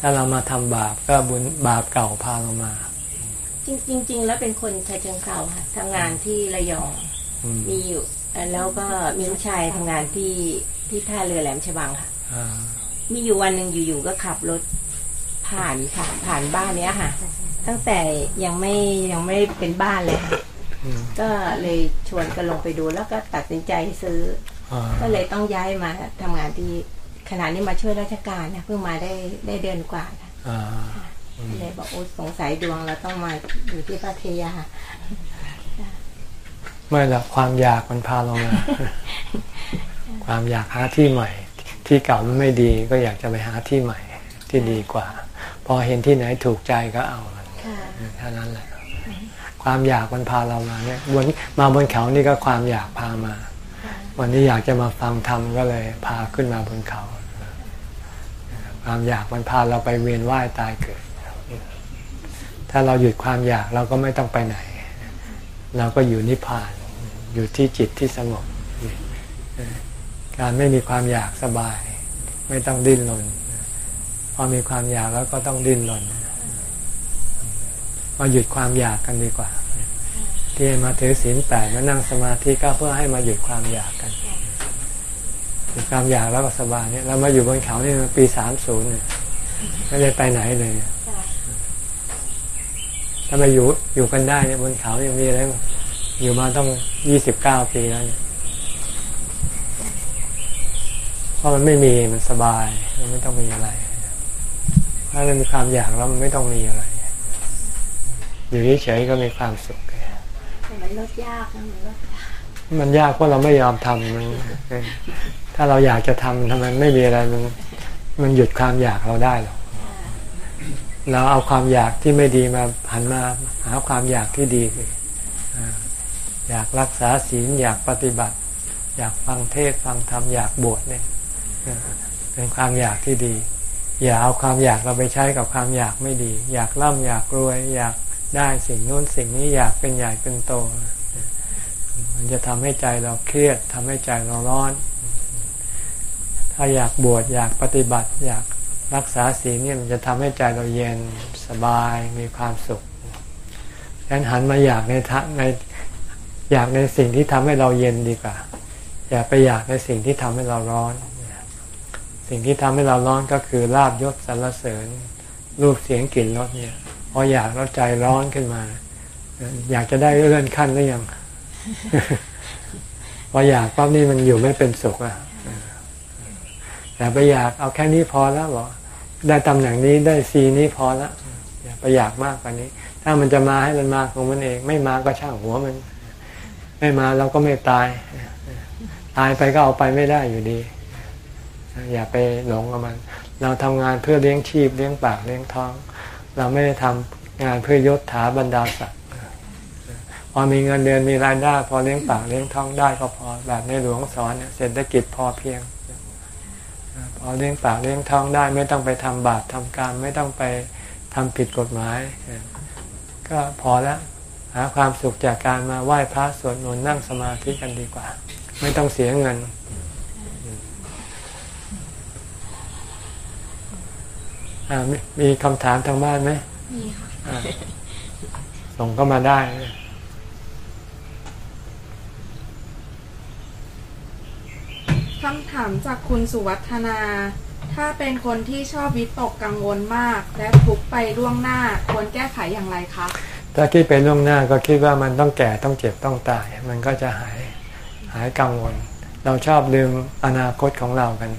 Speaker 1: ถ้าเรามาทำบาปก็บุญบาปเก่าพาเรามา
Speaker 3: จริงจริงๆแล้วเป็นคนชายเชิงเทราค่ะทำงานที่ระยอง
Speaker 1: อืม
Speaker 3: มีอยู่เอ่อแล้วก็มีลูกชายทำงานที่ที่ท่าเรือแหลมฉบังค่ะ
Speaker 1: อ่า
Speaker 3: มีอยู่วันหนึ่งอยู่ๆก็ขับรถผ่านค่ะผ่านบ้านเนี้ยค่ะ ตั้งแต่ยังไม่ยังไม่เป็นบ้านเลยค่ะ
Speaker 1: อืม
Speaker 3: ก็เลยชวนกันลงไปดูแล้วก็ตัดสินใจซื้อ
Speaker 1: อ่า
Speaker 3: ก็เลยต้องย้ายมาทำงานที่ขณะนี้มาช่วยราชการนะเพิ่งมาได้ได้เดือนกว่าค่ะ
Speaker 1: อ่า
Speaker 3: เลยบอกโอ้สงสัยดวงเราต้องมาอยู่ที่พัทยา
Speaker 1: ไม่หรอกความอยากมันพาเรามาความอยากหาที่ใหม่ ที่เก่ามันไม่ดีก็อยากจะไปหาที่ใหม่ที่ดีกว่า พอเห็นที่ไหนถูกใจก็เอา มัน
Speaker 3: ค่
Speaker 1: นั้นแหละ ความอยากมันพาเรามาเนี่ยบนมาบนเขานี่ก็ความอยากพามา วันนี้อยากจะมาฟังธรรมก็เลยพาขึ้นมาบนเขา ความอยากมันพาเราไปเวียนว่ายตายเกิด ถ้าเราหยุดความอยากเราก็ไม่ต้องไปไหน เราก็อยู่นิพพาน อยู่ที่จิตที่สงบ การไม่มีความอยากสบาย ไม่ต้องดิ้นรนพอมีความอยากแล้วก็ต้องดิ้นรน มาหยุดความอยากกันดีกว่า ที่มาถือศีลแปดมานั่งสมาธิก็เพื่อให้มาหยุดความอยากกันหยุดความอยากแล้วก็สบายเนี่ยเรามาอยู่บนเขานี่ปีสามศูนย์เนี่ยไม่ได้ไปไหนเลยถ้ามาอยู่อยู่กันได้เนี่ยบนเขายังมีอะไรบ้างอยู่มาต้องยี่สิบเก้าปีแล้วเนี่ยเพราะมันไม่มีมันสบาย มันไม่ต้องมีอะไร ถ้าเรามีความอยากแล้วมันไม่ต้องมีอะไร อยู่เฉยๆก็มีความสุข
Speaker 3: แต่มันลดยากนะมันลดยาก
Speaker 1: มันยากเพราะเราไม่ยอมทำมันเออถ้าเราอยากจะทำทำไมไม่มีอะไรมันมันหยุดความอยากเราได้หรอกเราเอาความอยากที่ไม่ดีมาหันมาหาความอยากที่ดีสิอ่าอยากรักษาศีลอยากปฏิบัติ อยากฟังเทศฟังธรรมอยากบวชเนี่ยเป็นความอยากที่ดี อย่าเอาความอยากเราไปใช้กับความอยากไม่ดี อยากร่ำอยากรวย อยาก ได้สิ่งนู้นสิ่งนี้อยากเป็นใหญ่เป็นโต มันจะทำให้ใจเราเครียดทำให้ใจเราร้อน ถ้าอยากบวชอยากปฏิบัติ อยากรักษาศีลเนี่ยมันจะทำให้ใจเราเย็นสบายมีความสุขฉะนั้นหันมาอยากในทะในอยากในสิ่งที่ทำให้เราเย็นดีกว่า อย่าไปอยากในสิ่งที่ทำให้เราร้อน สิ่งที่ทำให้เราร้อนก็คือลาบยศสรรเสริญรูปเสียงกลิ่นรสเนี่ย พออยากแล้วใจร้อนขึ้นมา อยากจะได้เลื่อนขั้นหรือยังพออยากปั๊บนี่มันอยู่ไม่เป็นสุขอะแต่ไปอยากเอาแค่นี้พอแล้วหรอได้ตำแหน่งนี้ได้ซีนี้พอแล้วอย่าไปอยากมากกว่านี้ ถ้ามันจะมาให้มันมาของมันเอง ไม่มาก็ช่างหัวมัน ไม่มาเราก็ไม่ตาย ตายไปก็เอาไปไม่ได้อยู่ดี อย่าไปหลงกับมัน เราทำงานเพื่อเลี้ยงชีพเลี้ยงปากเลี้ยงท้อง เราไม่ได้ทำงานเพื่อยศถาบรรดาศักดิ์พอมีเงินเดือนมีรายได้ พอเลี้ยงปากเลี้ยงท้องได้ก็พอแบบในหลวงสอนเศรษฐกิจพอเพียง พอเลี้ยงปากเลี้ยงท้องได้ ไม่ต้องไปทำบาปทำการไม่ต้องไปทำผิดกฎหมาย ก็พอแล้วหาความสุขจากการมาไหว้พระสวดมนต์นั่งสมาธิกันดีกว่า ไม่ต้องเสียเงิน มีคำถามทางบ้านไหมมีค่ะส่งก็มาได้
Speaker 2: คำถามจากคุณสุวัฒนา ถ้าเป็นคนที่ชอบวิตกกังวลมาก และทุกไปล่วงหน้าควรแก้ไขอย่างไรคะ
Speaker 1: ถ้าคิดไปล่วงหน้าก็คิดว่ามันต้องแก่ต้องเจ็บต้องตาย มันก็จะหายหายกังวล เราชอบลืมอนาคตของเรากัน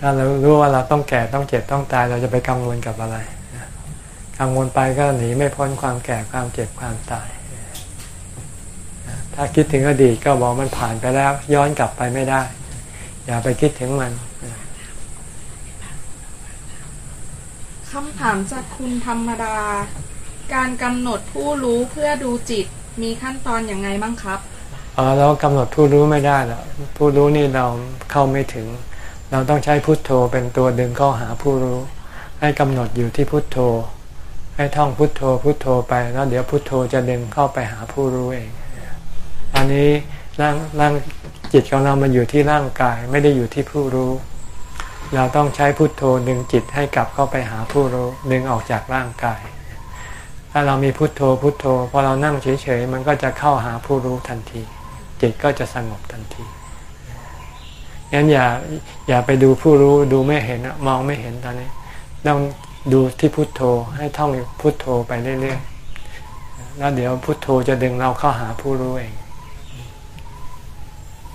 Speaker 1: ถ้าเรารู้ว่าเราต้องแก่ต้องเจ็บต้องตาย เราจะไปกังวลกับอะไร กังวลไปก็หนีไม่พ้นความแก่ความเจ็บความตาย ถ้าคิดถึงอดีตก็บอกมันผ่านไปแล้ว ย้อนกลับไปไม่ได้ อย่าไปคิดถึงมัน
Speaker 2: คำถามจากคุณธรรมดา การกำหนดผู้รู้เพื่อดูจิตมีขั้นตอนอย่างไงบ้างครับ
Speaker 1: อ๋อเรากำหนดผู้รู้ไม่ได้หรอกผู้รู้นี่เราเข้าไม่ถึง เราต้องใช้พุทโธเป็นตัวดึงเข้าหาผู้รู้ ให้กำหนดอยู่ที่พุทโธ ให้ท่องพุทโธพุทโธไปแล้วเดี๋ยวพุทโธจะดึงเข้าไปหาผู้รู้เองอันนี้ร่างร่างจิตของเรามันอยู่ที่ร่างกายไม่ได้อยู่ที่ผู้รู้ เราต้องใช้พุทโธดึงจิตให้กลับเข้าไปหาผู้รู้ดึงออกจากร่างกาย ถ้าเรามีพุทโธพุทโธพอเรานั่งเฉยๆมันก็จะเข้าหาผู้รู้ทันที จิตก็จะสงบทันที งั้นอย่าอย่าไปดูผู้รู้ดูไม่เห็นมองไม่เห็นตอนนี้ ต้องดูที่พุทโธให้ท่องพุทโธไปเรื่อยๆแล้วเดี๋ยวพุทโธจะดึงเราเข้าหาผู้รู้เอง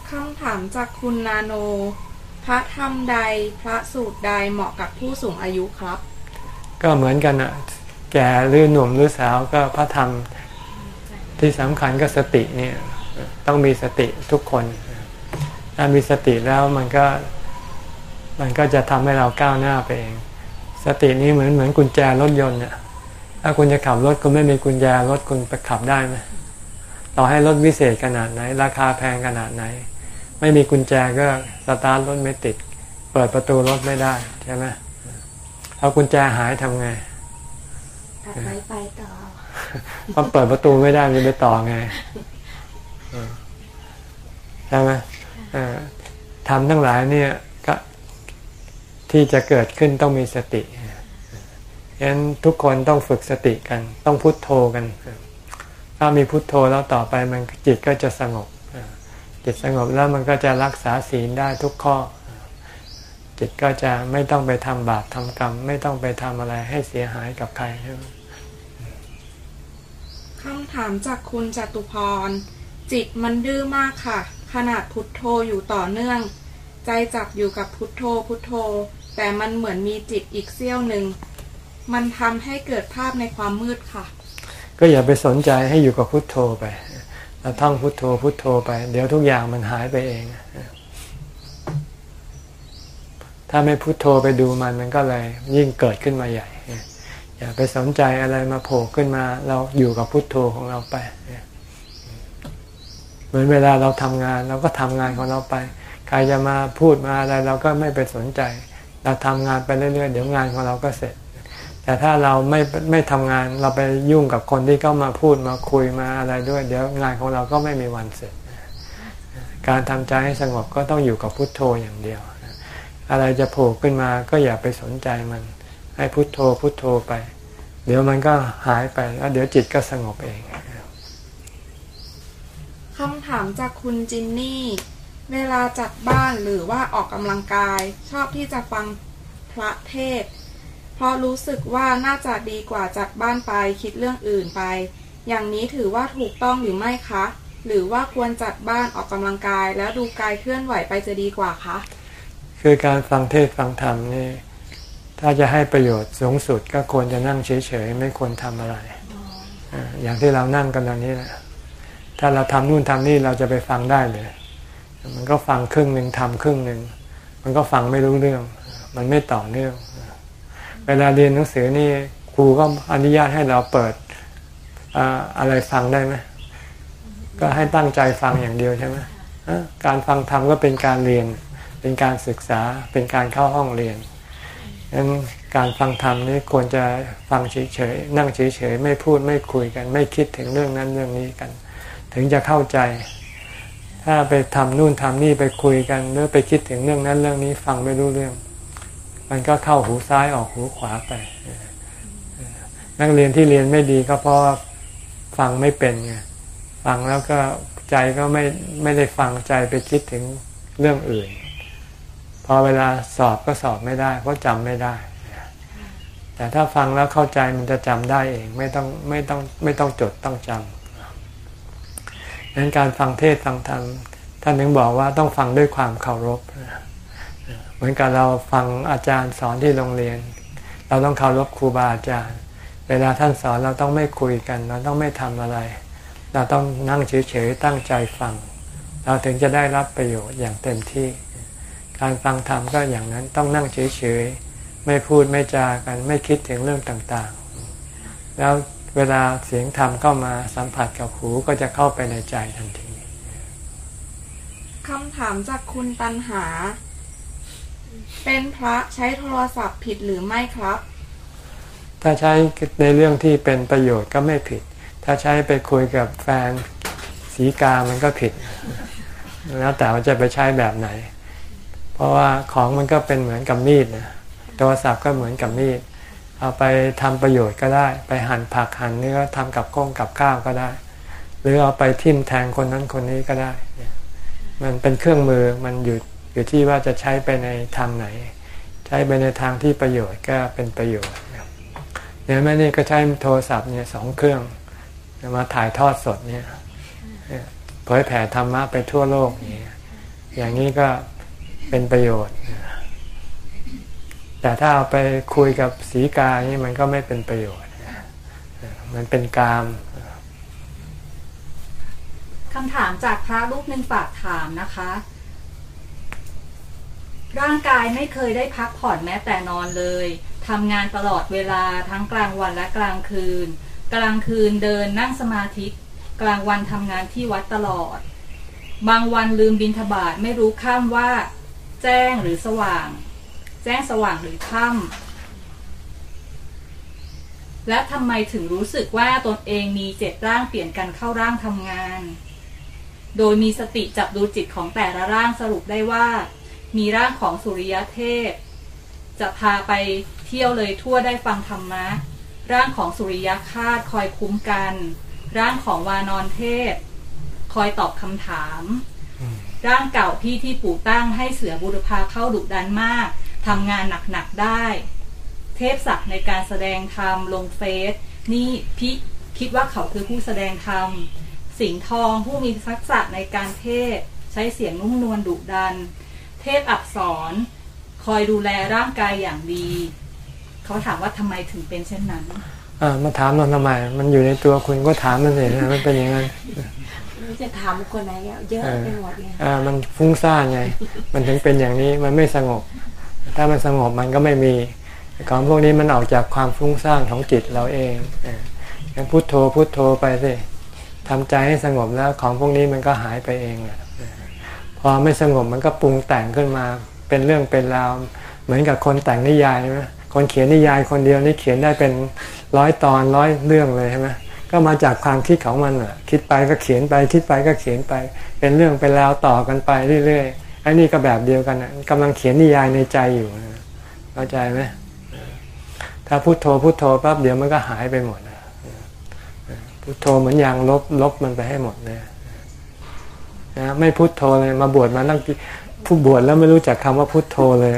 Speaker 2: คำถามจากคุณนาโน พระธรรมใดพระสูตรใดเหมาะกับผู้สูงอายุครับ
Speaker 1: ก็เหมือนกันอะแก่หรือหนุ่มหรือสาวก็พระธรรมที่สำคัญก็สติเนี่ยต้องมีสติทุกคน ถ้ามีสติแล้วมันก็มันก็จะทำให้เราก้าวหน้าไปเอง สตินี้เหมือนเหมือนกุญแจรถยนต์เนี่ยถ้าคุณจะขับรถคุณไม่มีกุญแจรถคุณไปขับได้ไหมต่อให้รถวิเศษขนาดไหน ราคาแพงขนาดไหน ไม่มีกุญแจก็สตาร์ทรถไม่ติด เปิดประตูรถไม่ได้ใช่ไหมเอากุญแจหายทำไง
Speaker 3: ตัดไไปต่อ
Speaker 1: พอเปิดประตูไม่ได้มันไปต่อไงใช่ไหม ทำทั้งหลายเนี่ยก็ที่จะเกิดขึ้นต้องมีสติฉะนั้นทุกคนต้องฝึกสติกัน ต้องพุโทโธกัน ถ้ามีพุโทโธแล้วต่อไปมันจิตก็จะสงบ จิตสงบแล้วมันก็จะรักษาศีลได้ทุกข้อ จิตก็จะไม่ต้องไปทำบาปทำกรรม ไม่ต้องไปทำอะไรให้เสียหายกับใคร
Speaker 2: คำถามจากคุณจตุพร จิตมันดื้อมากค่ะ ขนาดพุทโธอยู่ต่อเนื่อง ใจจับอยู่กับพุทโธพุทโธ แต่มันเหมือนมีจิตอีกเสี้ยวหนึ่ง มันทำให้เกิดภาพในความมืดค่ะ
Speaker 1: ก็อย่าไปสนใจให้อยู่กับพุทโธไปท่องพุทโธพุทโธไป เดี๋ยวทุกอย่างมันหายไปเอง ถ้าไม่พุทโธไปดูมันมันก็เลยยิ่งเกิดขึ้นมาใหญ่ อย่าไปสนใจอะไรมาโผล่ขึ้นมา เราอยู่กับพุทโธของเราไป เหมือนเวลาเราทำงานเราก็ทำงานของเราไป ใครจะมาพูดมาอะไรเราก็ไม่ไปสนใจ เราทำงานไปเรื่อยๆเดี๋ยวงานของเราก็เสร็จ แต่ถ้าเราไม่ไม่ทำงานเราไปยุ่งกับคนที่เขามาพูดมาคุยมาอะไรด้วย เดี๋ยวงานของเราก็ไม่มีวันเสร็จ การทำใจให้สงบก็ต้องอยู่กับพุทโธอย่างเดียว อะไรจะโผล่ขึ้นมาก็อย่าไปสนใจมัน ให้พุทโธพุทโธไป เดี๋ยวมันก็หายไปแล้วเดี๋ยวจิตก็สงบเอง
Speaker 2: คำถามจากคุณจินนี่ เวลาจัดบ้านหรือว่าออกกำลังกาย ชอบที่จะฟังพระเทศ เพราะรู้สึกว่าน่าจะดีกว่าจัดบ้านไปคิดเรื่องอื่นไป อย่างนี้ถือว่าถูกต้องหรือไม่คะ หรือว่าควรจัดบ้านออกกำลังกาย แล้วดูกายเคลื่อนไหวไปจะดีกว่าคะ
Speaker 1: คือการฟังเทศฟังธรรมนี่ถ้าจะให้ประโยชน์สูงสุดก็ควรจะนั่งเฉยๆไม่ควรทำอะไร อย่างที่เรานั่งกันตอนนี้แหละ ถ้าเราทำนู่นทำนี่เราจะไปฟังได้เลย มันก็ฟังครึ่งหนึ่งทำครึ่งหนึ่ง มันก็ฟังไม่รู้เรื่อง มันไม่ต่อเนื่อง เวลาเรียนหนังสือนี่ครูก็อนุญาตให้เราเปิดอะไรฟังได้ไหมก็ให้ตั้งใจฟังอย่างเดียวใช่ไหมการฟังธรรมก็เป็นการเรียน เป็นการศึกษา เป็นการเข้าห้องเรียนดังนั้นการฟังธรรมนี่ควรจะฟังเฉยๆ นั่งเฉยๆ ไม่พูดไม่คุยกัน ไม่คิดถึงเรื่องนั้นเรื่องนี้กัน ถึงจะเข้าใจ ถ้าไปทำนู่นทำนี่ไปคุยกันหรือไปคิดถึงเรื่องนั้นเรื่องนี้ฟังไม่รู้เรื่อง มันก็เข้าหูซ้ายออกหูขวาไป นักเรียนที่เรียนไม่ดีก็เพราะว่าฟังไม่เป็นไงฟังแล้วก็ใจก็ไม่ไม่ได้ฟังใจไปคิดถึงเรื่องอื่น พอเวลาสอบก็สอบไม่ได้ เพราะจำไม่ได้ แต่ถ้าฟังแล้วเข้าใจมันจะจำได้เอง ไม่ต้องไม่ต้องไม่ต้องจดต้องจำ ดังนั้นการฟังเทศฟังธรรมท่านถึงบอกว่าต้องฟังด้วยความเคารพเหมือนกับเราฟังอาจารย์สอนที่โรงเรียน เราต้องเคารพครูบาอาจารย์ เวลาท่านสอนเราต้องไม่คุยกัน เราต้องไม่ทำอะไร เราต้องนั่งเฉยๆตั้งใจฟัง เราถึงจะได้รับประโยชน์อย่างเต็มที่ การฟังธรรมก็อย่างนั้นต้องนั่งเฉยๆไม่พูดไม่จากันไม่คิดถึงเรื่องต่างๆ แล้ว เวลาเสียงธรรมเข้ามาสัมผัสกับหูก็จะเข้าไปในใจทันที
Speaker 2: คำถามจากคุณตันหา เป็นพระใช้โทรศัพท์ผิดหรือไม่ครับ
Speaker 1: ถ้าใช้ในเรื่องที่เป็นประโยชน์ก็ไม่ผิด ถ้าใช้ไปคุยกับแฟนสีกามันก็ผิด แล้วแต่ว่าจะไปใช้แบบไหน เพราะว่าของมันก็เป็นเหมือนกับมีดนะโทรศัพท์ก็เหมือนกับมีด เอาไปทำประโยชน์ก็ได้ ไปหั่นผักหั่นเนื้อทำกับก้องกับข้าวก็ได้ หรือเอาไปทิ่มแทงคนนั้นคนนี้ก็ได้ มันเป็นเครื่องมือมันอยู่อยู่ที่ว่าจะใช้ไปในทางไหน ใช้ไปในทางที่ประโยชน์ก็เป็นประโยชน์เนี่ยแม่นี่ก็ใช้โทรศัพท์เนี่ยสองเครื่องมาถ่ายทอดสดเนี่ยเผยแผ่ธรรมะไปทั่วโลกอย่างนี้อย่างนี้ก็เป็นประโยชน์ แต่ถ้าเอาไปคุยกับสีกานี่มันก็ไม่เป็นประโยชน์ มันเป็นกาม
Speaker 9: คำถามจากพระรูปหนึ่งฝากถามนะคะ ร่างกายไม่เคยได้พักผ่อนแม้แต่นอนเลยทำงานตลอดเวลาทั้งกลางวันและกลางคืน กลางคืนเดินนั่งสมาธิกลางวันทำงานที่วัดตลอด บางวันลืมบินทบาทไม่รู้ข้ามว่า แจ้งหรือสว่าง แจ้งสว่างหรือค่ำและทำไมถึงรู้สึกว่าตนเองมีเจ็ดร่างเปลี่ยนกันเข้าร่างทำงาน โดยมีสติจับดูจิตของแต่ละร่างสรุปได้ว่า มีร่างของสุริยเทพ จะพาไปเที่ยวเลยทั่วได้ฟังธรรมะ ร่างของสุริยคาตคอยคุ้มกัน ร่างของวานอนเทพ คอยตอบคำถามร่างเก่าพี่ที่ปู่ตั้งให้เสือบุรพาเข้าดุดันมาก ทำงานหนักๆได้ เทพศักดิ์ในการแสดงธรรมลงเฟซนี่พี่คิดว่าเขาคือผู้แสดงธรรมสิงห์ทองผู้มีทักษะในการเทศ ใช้เสียงนุ่มนวลดุดัน เทพอักษร คอยดูแลร่างกายอย่างดี เขาถามว่าทำไมถึงเป็นเช่นนั้น
Speaker 1: อ่ามาถามเราทำไม มันอยู่ในตัวคุณก็ถามมันเลยนะมันเป็นอย่างนั้น
Speaker 5: จะถามคนไหนอะเยอะไปหมดเลย
Speaker 1: อ่ามันฟุ้งซ่านไง มันถึงเป็นอย่างนี้มันไม่สงบ ถ้ามันสงบมันก็ไม่มีของพวกนี้มันออกจากความฟุ้งซ่านของจิตเราเองอ่างั้นพุโทโธพุโทโธไปสิทำใจให้สงบแล้วของพวกนี้มันก็หายไปเองแหละพอไม่สงบมันก็ปรุงแต่งขึ้นมาเป็นเรื่องเป็นราวเหมือนกับคนแต่งนิยายใช่ไหมคนเขียนนิยายคนเดียวนี่เขียนได้เป็นร้อยตอนร้อยเรื่องเลยใช่ไหมก็มาจากความคิดของมันอะคิดไปก็เขียนไปคิดไปก็เขียนไป เป็นเรื่องเป็นราวต่อกันไปเรื่อยๆ ไอ้นี่ก็แบบเดียวกันนะกำลังเขียนนิยายในใจอยู่เข้าใจไหมถ้าพุโทโธพุโทโธปั๊บเดี๋ยวมันก็หายไปหมดนะพุโทโธเหมือนยางลบลบมันไปให้หมดเลยนะไม่พุโทโธเลยมาบวชมาตั้งผู้บวชแล้วไม่รู้จักคำว่าพุโทโธเลย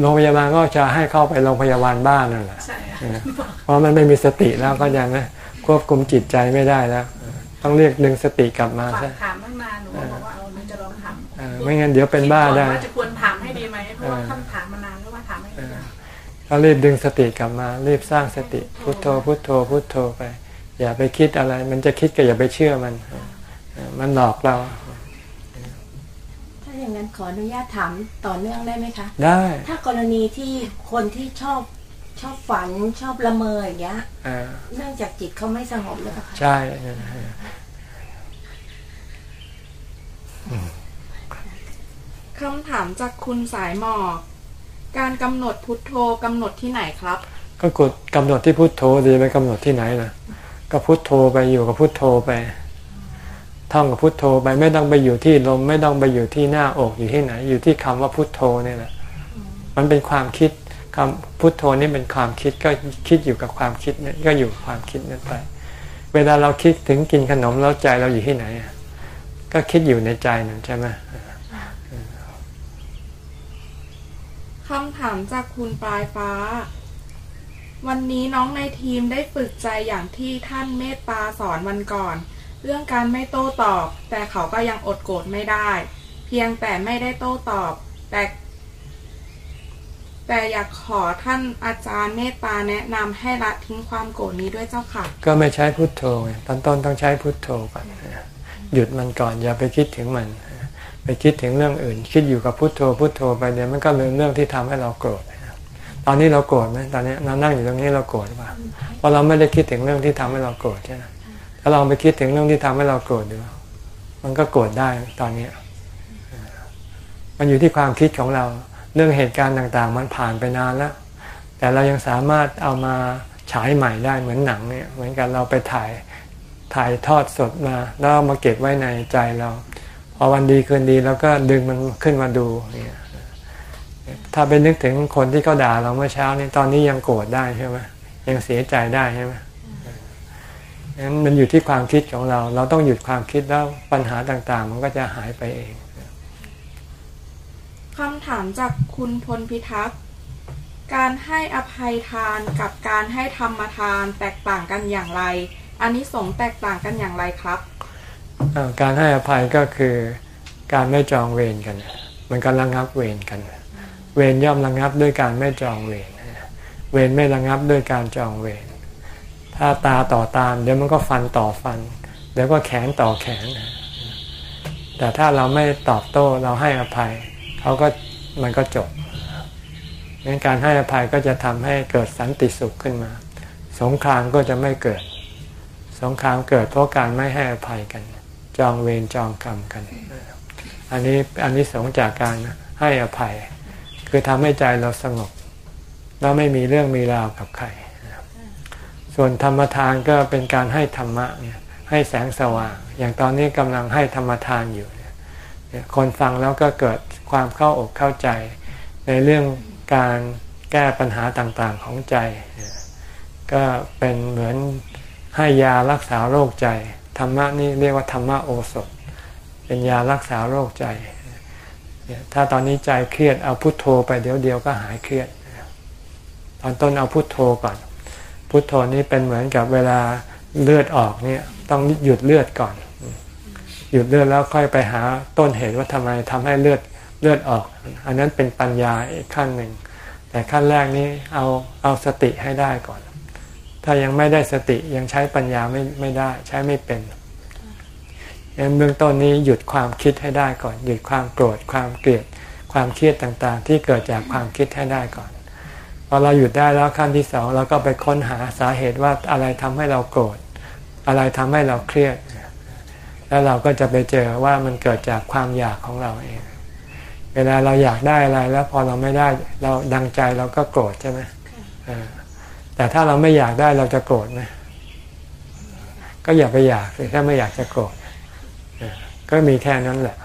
Speaker 1: โรงพยาบาลก็จะให้เข้าไปโรงพยาบาลบ้านนั่นแหละเพราะมันไม่มีสติแล้วก็ยังนะ ควบคุมจิตใจไม่ได้แล้ว ต้องเรียกดึงสติกลับมาใช่
Speaker 10: ถามตั้งนานหนูบอกว่าเออหนูจะลองถาม
Speaker 1: ไม่งั้นเดี๋ยวเป็นบ้าได้
Speaker 10: ว่าจะควรถามให้ดีไหมเพราะว่าคำถามมานานแล้วว่าถามให้ดี
Speaker 1: ก็รีบดึงสติกลับมา รีบสร้างสติพุทโธพุทโธพุทโธไป อย่าไปคิดอะไร มันจะคิดก็อย่าไปเชื่อมัน มันหลอกเรา
Speaker 3: ถ้าอย่างนั้นขออนุญาตถามต่อเนื่องได้ไหมคะ
Speaker 1: ได้
Speaker 3: ถ้ากรณีที่คนที่ชอบ ชอบฝันชอบละเมออย่างเงี้ยเนื่องจากจิตเขาไม่สงบหรือเปล่า
Speaker 1: ใช่
Speaker 2: คำถามจากคุณสายหมอก การกำหนดพุทโธกำหนดที่ไหนครับ
Speaker 1: ก็กดกำหนดที่พุทโธดีไปกำหนดที่ไหนล่ะก็พุทโธไปอยู่กับพุทโธไปท่องกับพุทโธไปไม่ต้องไปอยู่ที่ลม ไม่ต้องไปอยู่ที่หน้าอกอยู่ที่ไหน อยู่ที่คำว่าพุทโธนี่แหละมันเป็นความคิด คำพุทโธนี่เป็นความคิดก็คิดอยู่กับความคิดนี่ก็อยู่ความคิดนั้นไป เวลาเราคิดถึงกินขนมแล้วใจเราอยู่ที่ไหน ก็คิดอยู่ในใจนั่นใช่ไหม
Speaker 2: คำถามจากคุณปลายฟ้า วันนี้น้องในทีมได้ฝึกใจอย่างที่ท่านเมตตาสอนวันก่อน เรื่องการไม่โต้ตอบ แต่เขาก็ยังอดโกรธไม่ได้ เพียงแต่ไม่ได้โต้ตอบ แต่ แต่อยากขอท่านอาจารย์เมตตาแนะนำให้ละทิ้งความโกรธนี้ด้วยเจ้าค่ะ
Speaker 1: ก็ไม่ใช้พุทโธตอนต้นต้องใช้พุทโธก่อนหยุดมันก่อนอย่าไปคิดถึงมัน ไปคิดถึงเรื่องอื่น คิดอยู่กับพุทโธพุทโธไปเดี๋ยวมันก็ลืมเรื่องที่ทำให้เราโกรธตอนนี้เราโกรธไหมตอนนี้เรานั่งอยู่ตรงนี้เราโกรธป่ะเพราะเราไม่ได้คิดถึงเรื่องที่ทำให้เราโกรธใช่ไหมถ้าลองไปคิดถึงเรื่องที่ทำให้เราโกรธดูมันก็โกรธได้ตอนนี้มันอยู่ที่ความคิดของเรา เรื่องเหตุการณ์ต่างๆ มันผ่านไปนานแล้วแต่เรายังสามารถเอามาฉายใหม่ได้เหมือนหนังเนี่ยเหมือนกันเราไปถ่ายถ่ายทอดสดมาแล้วมาเก็บไว้ในใจเราพอวันดีคืนดีแล้วก็ดึงมันขึ้นมาดูเนี่ยถ้าไปนึกถึงคนที่เขาด่าเราเมื่อเช้านี้ตอนนี้ยังโกรธได้ใช่ไหมยังเสียใจได้ใช่ไหมนั้นมันอยู่ที่ความคิดของเรา เราต้องหยุดความคิดแล้วปัญหาต่างๆ มันก็จะหายไปเอง
Speaker 2: คำถามจากคุณพลพิทักษ์ การให้อภัยทานกับการให้ธรรมทานแตกต่างกันอย่างไรอันนี้สงแตกต่างกันอย่างไรครับ
Speaker 1: การให้อภัยก็คือการไม่จองเวรกัน มันก็ระงับเวรกัน เวรย่อมระงับด้วยการไม่จองเวร เวรไม่ระงับด้วยการจองเวร ถ้าตาต่อตาเดี๋ยวมันก็ฟันต่อฟัน เดี๋ยวก็แขนต่อแขน แต่ถ้าเราไม่ตอบโต้เราให้อภัย เขาก็มันก็จบงั้นการให้อภัยก็จะทำให้เกิดสันติสุขขึ้นมา สงครามก็จะไม่เกิด สงครามเกิดเพราะการไม่ให้อภัยกัน จองเวรจองกรรมกัน อันนี้อันนี้สงจากการให้อภัย คือทำให้ใจเราสงบแล้วไม่มีเรื่องมีราวกับใคร ส่วนธรรมทานก็เป็นการให้ธรรมะเนี่ยให้แสงสว่าง อย่างตอนนี้กำลังให้ธรรมทานอยู่ คนฟังแล้วก็เกิด ความเข้าอกเข้าใจ ในเรื่องการแก้ปัญหาต่างๆของใจ ก็เป็นเหมือนให้ยารักษาโรคใจ ธรรมะนี่เรียกว่าธรรมะโอสถ เป็นยารักษาโรคใจ ถ้าตอนนี้ใจเครียดเอาพุโทโธไปเดี๋ยวเดียวก็หายเครียด ตอนต้นเอาพุโทโธก่อน พุโทโธนี้เป็นเหมือนกับเวลาเลือดออกเนี่ยต้องหยุดเลือดก่อน หยุดเลือดแล้วค่อยไปหาต้นเหตุว่าทำไมทำให้เลือด เลือดออก อันนั้นเป็นปัญญาอีกขั้นหนึ่ง แต่ขั้นแรกนี้เอาเอาสติให้ได้ก่อน ถ้ายังไม่ได้สติยังใช้ปัญญาไม่ไม่ได้ ใช้ไม่เป็นเบื้องต้นนี้หยุดความคิดให้ได้ก่อน หยุดความโกรธความเกลียดความเครียดต่างๆ ที่เกิดจากความคิดให้ได้ก่อนพพอเราหยุดได้แล้วขั้นที่สองเราก็ไปค้นหาสาเหตุว่าอะไรทำให้เราโกรธอะไรทำให้เราเครียด แล้วเราก็จะไปเจอว่ามันเกิดจากความอยากของเราเอง เวลาเราอยากได้อะไรแล้วพอเราไม่ได้เราดังใจเราก็โกรธใช่ไหมแต่ถ้าเราไม่อยากได้เราจะโกรธไหมก็อย่าไปอยากเลยถ้าไม่อยากจะโกรธก็มีแค่นั้นแหละ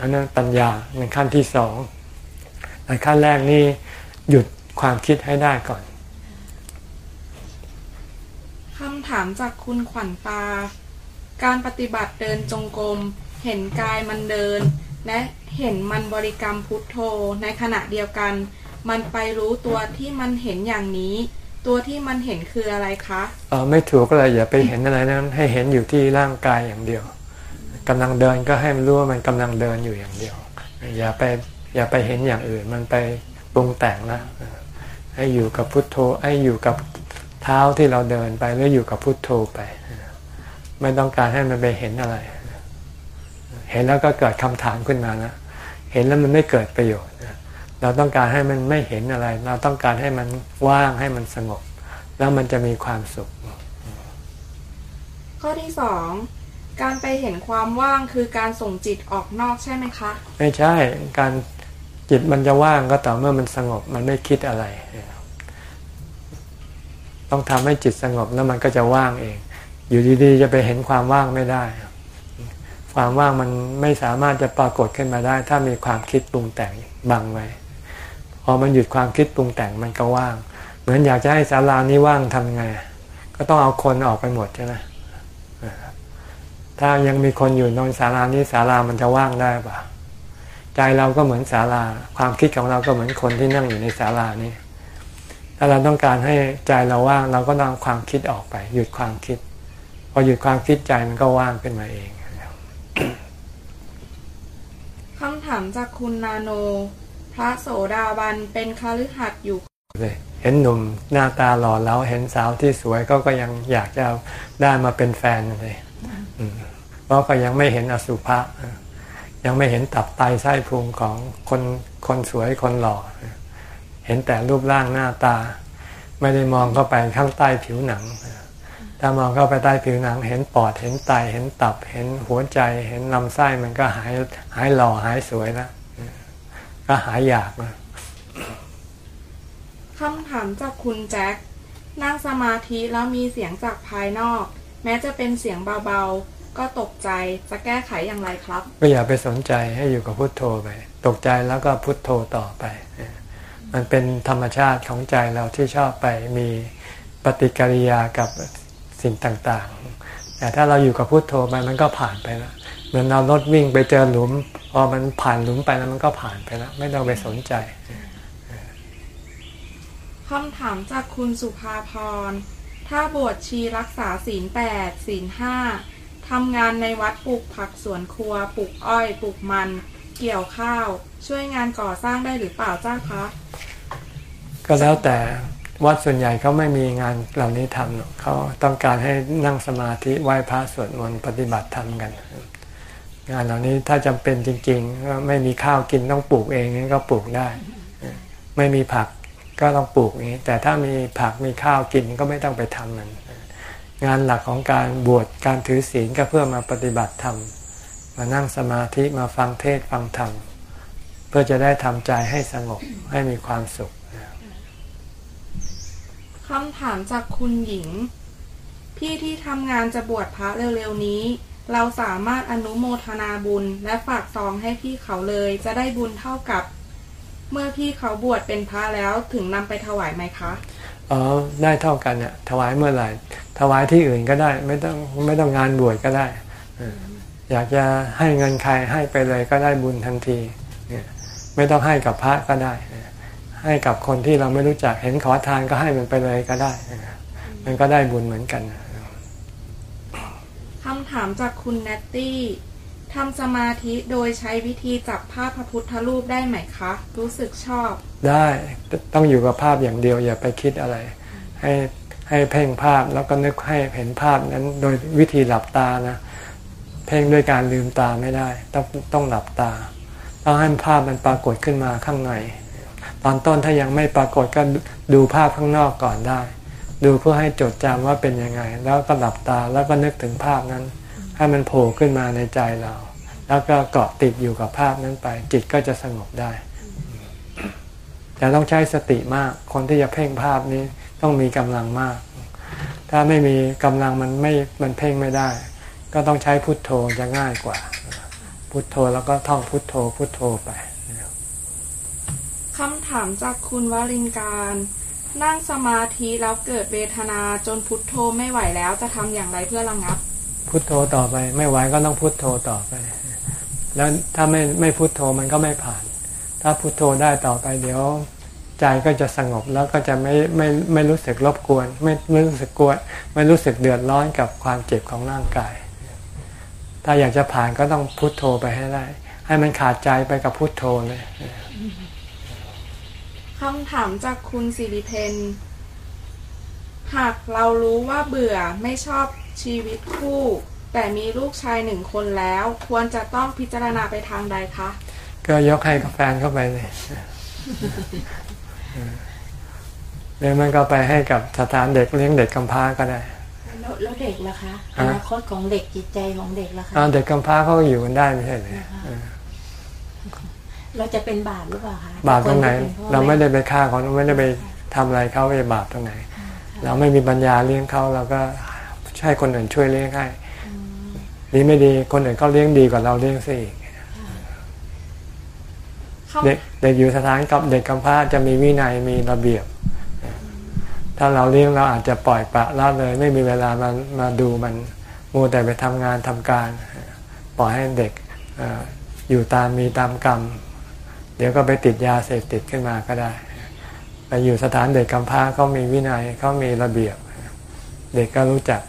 Speaker 1: อันนั้นปัญญาในขั้นที่สองในขั้นแรกนี่หยุดความคิดให้ได้ก่อน
Speaker 2: คำถามจากคุณขวัญตา การปฏิบัติเดินจงกรมเห็นกายมันเดิน และเห็นมันบริกรรมพุทโธในขณะเดียวกัน มันไปรู้ตัวที่มันเห็นอย่างนี้ ตัวที่มันเห็นคืออะไรคะ
Speaker 1: เออไม่ถูกก็เลยอย่าไปเห็นอะไรนั้นให้เห็นอยู่ที่ร่างกายอย่างเดียวกำลังเดินก็ให้มันรู้ว่ามันกำลังเดินอยู่อย่างเดียว อย่าไปอย่าไปเห็นอย่างอื่นมันไปปรุงแต่งนะให้อยู่กับพุทโธให้อยู่กับเท้าที่เราเดินไปหรืออยู่กับพุทโธไป ไม่ต้องการให้มันไปเห็นอะไร เห็นแล้วก็เกิดคำถามขึ้นมานะเห็นแล้วมันไม่เกิดประโยชน์เราต้องการให้มันไม่เห็นอะไร เราต้องการให้มันว่างให้มันสงบ แล้วมันจะมีความสุข
Speaker 2: ข้อที่สองการไปเห็นความว่างคือการส่งจิตออกนอกใช่ไหมคะ
Speaker 1: ไม่ใช่การจิตมันจะว่างก็ต่อเมื่อมันสงบมันไม่คิดอะไร ต้องทำให้จิตสงบแล้วมันก็จะว่างเอง อยู่ดีๆจะไปเห็นความว่างไม่ได้ ความว่างมันไม่สามารถจะปรากฏขึ้นมาได้ ถ้ามีความคิดปรุงแต่งบังไว้พอมันหยุดความคิดปรุงแต่งมันก็ว่าง เหมือนอยากจะให้ศาลานี้ว่างทำไง ก็ต้องเอาคนออกไปหมดใช่ไหมถ้ายังมีคนอยู่นอนศาลานี้ศาลามันจะว่างได้ปะใจเราก็เหมือนศาลา ความคิดของเราก็เหมือนคนที่นั่งอยู่ในศาลานี้ถ้าเราต้องการให้ใจเราว่าง เราก็ต้องความคิดออกไป หยุดความคิด พอหยุดความคิดใจมันก็ว่างขึ้นมาเอง
Speaker 2: คำถามจากคุณนาโน พระโสดาบันเป็นคฤหัสถ์อยู่
Speaker 1: เลยเห็นหนุ่มหน้าตาหล่อแล้วเห็นสาวที่สวยก็ก็ยังอยากจะได้มาเป็นแฟนเลยเพราะก็ยังไม่เห็นอสุภะยังไม่เห็นตับไตไส้พุงของคนคนสวยคนหล่อ เห็นแต่รูปร่างหน้าตา ไม่ได้มองเข้าไปข้างใต้ผิวหนัง ถ้ามองเข้าไปใต้ผิวหนัง เห็นปอดเห็นไตเห็นตับเห็นหัวใจเห็นลำไส้มันก็หายหายหล่อหายสวยแล้วก็หายอยากนะ
Speaker 2: คำถามจากคุณแจ็คนั่งสมาธิแล้วมีเสียงจากภายนอก แม้จะเป็นเสียงเบาก็ตกใจจะแก้ไขอย่างไรครับ
Speaker 1: ก็อย่าไปสนใจให้อยู่กับพุทโธไป ตกใจแล้วก็พุทโธต่อไป มันเป็นธรรมชาติของใจเราที่ชอบไปมีปฏิกิริยากับ สิ่งต่างๆ แต่ถ้าเราอยู่กับพุทโธไปมันก็ผ่านไปแล้วเหมือนเรารถวิ่งไปเจอหลุม พอมันผ่านหลุมไปแล้วมันก็ผ่านไปแล้ว ไม่ต้องไปสนใจ
Speaker 2: คำถามจากคุณสุภาพร ถ้าบวชชีรักษาศีลแปดศีลห้าทำงานในวัดปลูกผักสวนครัว ปลูกอ้อย ปลูกมัน เกี่ยวข้าว ช่วยงานก่อสร้างได้หรือเปล่าเจ้าคะ
Speaker 1: ก็แล้วแต่ วัดส่วนใหญ่เขาไม่มีงานเหล่านี้ทำหรอกเขาต้องการให้นั่งสมาธิไหว้พระสวดมนต์ปฏิบัติธรรมกัน งานเหล่านี้ถ้าจำเป็นจริงๆก็ไม่มีข้าวกินต้องปลูกเองนี่ก็ปลูกได้ ไม่มีผักก็ต้องปลูกนี้ แต่ถ้ามีผักมีข้าวกินก็ไม่ต้องไปทำมัน งานหลักของการบวชการถือศีลก็เพื่อมาปฏิบัติธรรมมานั่งสมาธิมาฟังเทศฟังธรรมเพื่อจะได้ทำใจให้สงบให้มีความสุข
Speaker 2: คำถามจากคุณหญิง พี่ที่ทำงานจะบวชพระเร็วๆนี้ เราสามารถอนุโมทนาบุญและฝากซองให้พี่เขาเลยจะได้บุญเท่ากับ เมื่อพี่เขาบวชเป็นพระแล้วถึงนำไปถวายไหมคะ
Speaker 1: อ๋อได้เท่ากันเนี่ยถวายเมื่อไหร่ ถวายที่อื่นก็ได้ ไม่ต้องไม่ต้องงานบวชก็ได้อยากจะให้เงินใครให้ไปเลยก็ได้บุญทันทีไม่ต้องให้กับพระก็ได้ ให้กับคนที่เราไม่รู้จักเห็นขอทานก็ให้มันไปเลยก็ได้ มันก็ได้บุญเหมือนกัน
Speaker 2: คำถามจากคุณเนตตี้ทำสมาธิโดยใช้วิธีจับภาพพระพุทธรูปได้ไหมคะ รู้สึกชอบ
Speaker 1: ได้ต้องอยู่กับภาพอย่างเดียวอย่าไปคิดอะไร ให้ให้เพ่งภาพแล้วก็นึกให้เห็นภาพนั้นโดยวิธีหลับตานะเพ่งด้วยการลืมตาไม่ได้ ต้องต้องหลับตาต้องให้ภาพมันปรากฏขึ้นมาข้างใน ตอนต้นถ้ายังไม่ปรากฏก็ดูภาพข้างนอกก่อนได้ ดูเพื่อให้จดจำว่าเป็นยังไง แล้วก็หลับตาแล้วก็นึกถึงภาพนั้น ให้มันโผล่ขึ้นมาในใจเรา แล้วก็เกาะติดอยู่กับภาพนั้นไป จิตก็จะสงบได้ แต่ต้องใช้สติมาก คนที่จะเพ่งภาพนี้ต้องมีกำลังมาก ถ้าไม่มีกำลังมันไม่มันเพ่งไม่ได้ ก็ต้องใช้พุทโธจะง่ายกว่า พุทโธแล้วก็ท่องพุทโธพุทโธไป
Speaker 2: ถามจากคุณวรินการ นั่งสมาธิแล้วเกิดเวทนาจนพุทโธไม่ไหวแล้วจะทำอย่างไรเพื่อระงับ
Speaker 1: พุทโธต่อไป ไม่ไหวก็ต้องพุทโธต่อไป แล้วถ้าไม่ไม่พุทโธมันก็ไม่ผ่าน ถ้าพุทโธได้ต่อไปเดี๋ยวใจก็จะสงบแล้วก็จะไม่ไม่ไม่รู้สึกรบกวน ไม่ไม่รู้สึกกลัวไม่รู้สึกเดือดร้อนกับความเจ็บของร่างกาย ถ้าอยากจะผ่านก็ต้องพุทโธไปให้ได้ ให้มันขาดใจไปกับพุทโธเลย
Speaker 2: คำถามจากคุณสิริเพนหากเรารู้ว่าเบื่อไม่ชอบชีวิตคู่ แต่มีลูกชายหนึ่งคนแล้ว ควรจะต้องพิจารณาไปทางใดคะ
Speaker 1: ก็ยกให้กับแฟนเข้าไปเลยหรือมันก็ไปให้กับสถานเด็กเลี้ยงเด็กกำพร้าก็ได้
Speaker 5: แล้วแล้วเด็กล่ะคะ
Speaker 1: ฮะ
Speaker 5: อนาคตของเด็กจิตใจของเด็กล่ะคะ
Speaker 1: อ้าวเด็กกำพร้าเขาก็อยู่กันได้ไม่ใช่เหรอ เออ
Speaker 5: เราจะเป็นบาปหรือเปล่าคะ
Speaker 1: บาปตรงไหน
Speaker 5: คจะป็พ่อ
Speaker 1: เราไม่
Speaker 5: แได้
Speaker 1: ไปฆ่าเขาเราไม่ได้ไปทำอะไรเขาไปบาปตรงไหน เราไม่มีปัญญาเลี้ยงเขาเราก็ใช่คนอื่นช่วยเลี้ยงให้ดีไม่ดีคนอื่นเขาเลี้ยงดีกว่าเราเลี้ยงซะอีก
Speaker 2: คำ
Speaker 1: เด็กเด็กอยู่สถานกับเด็กกำพร้าจะมีวินัยมีระเบียบ ถ้าเราเลี้ยงเราอาจจะปล่อยปละละเลย ไม่มีเวลามามาดูมันมัวแต่ไปทำงานทำการ ปล่อยให้เด็กเอ่ออยู่ตามมีตามกรรม เดี๋ยวก็ไปติดยาเสพติดขึ้นมาก็ได้ ไปอยู่สถานเด็กกำพร้าเขามีวินัยเขามีระเบียบ เด็กก็รู้จัก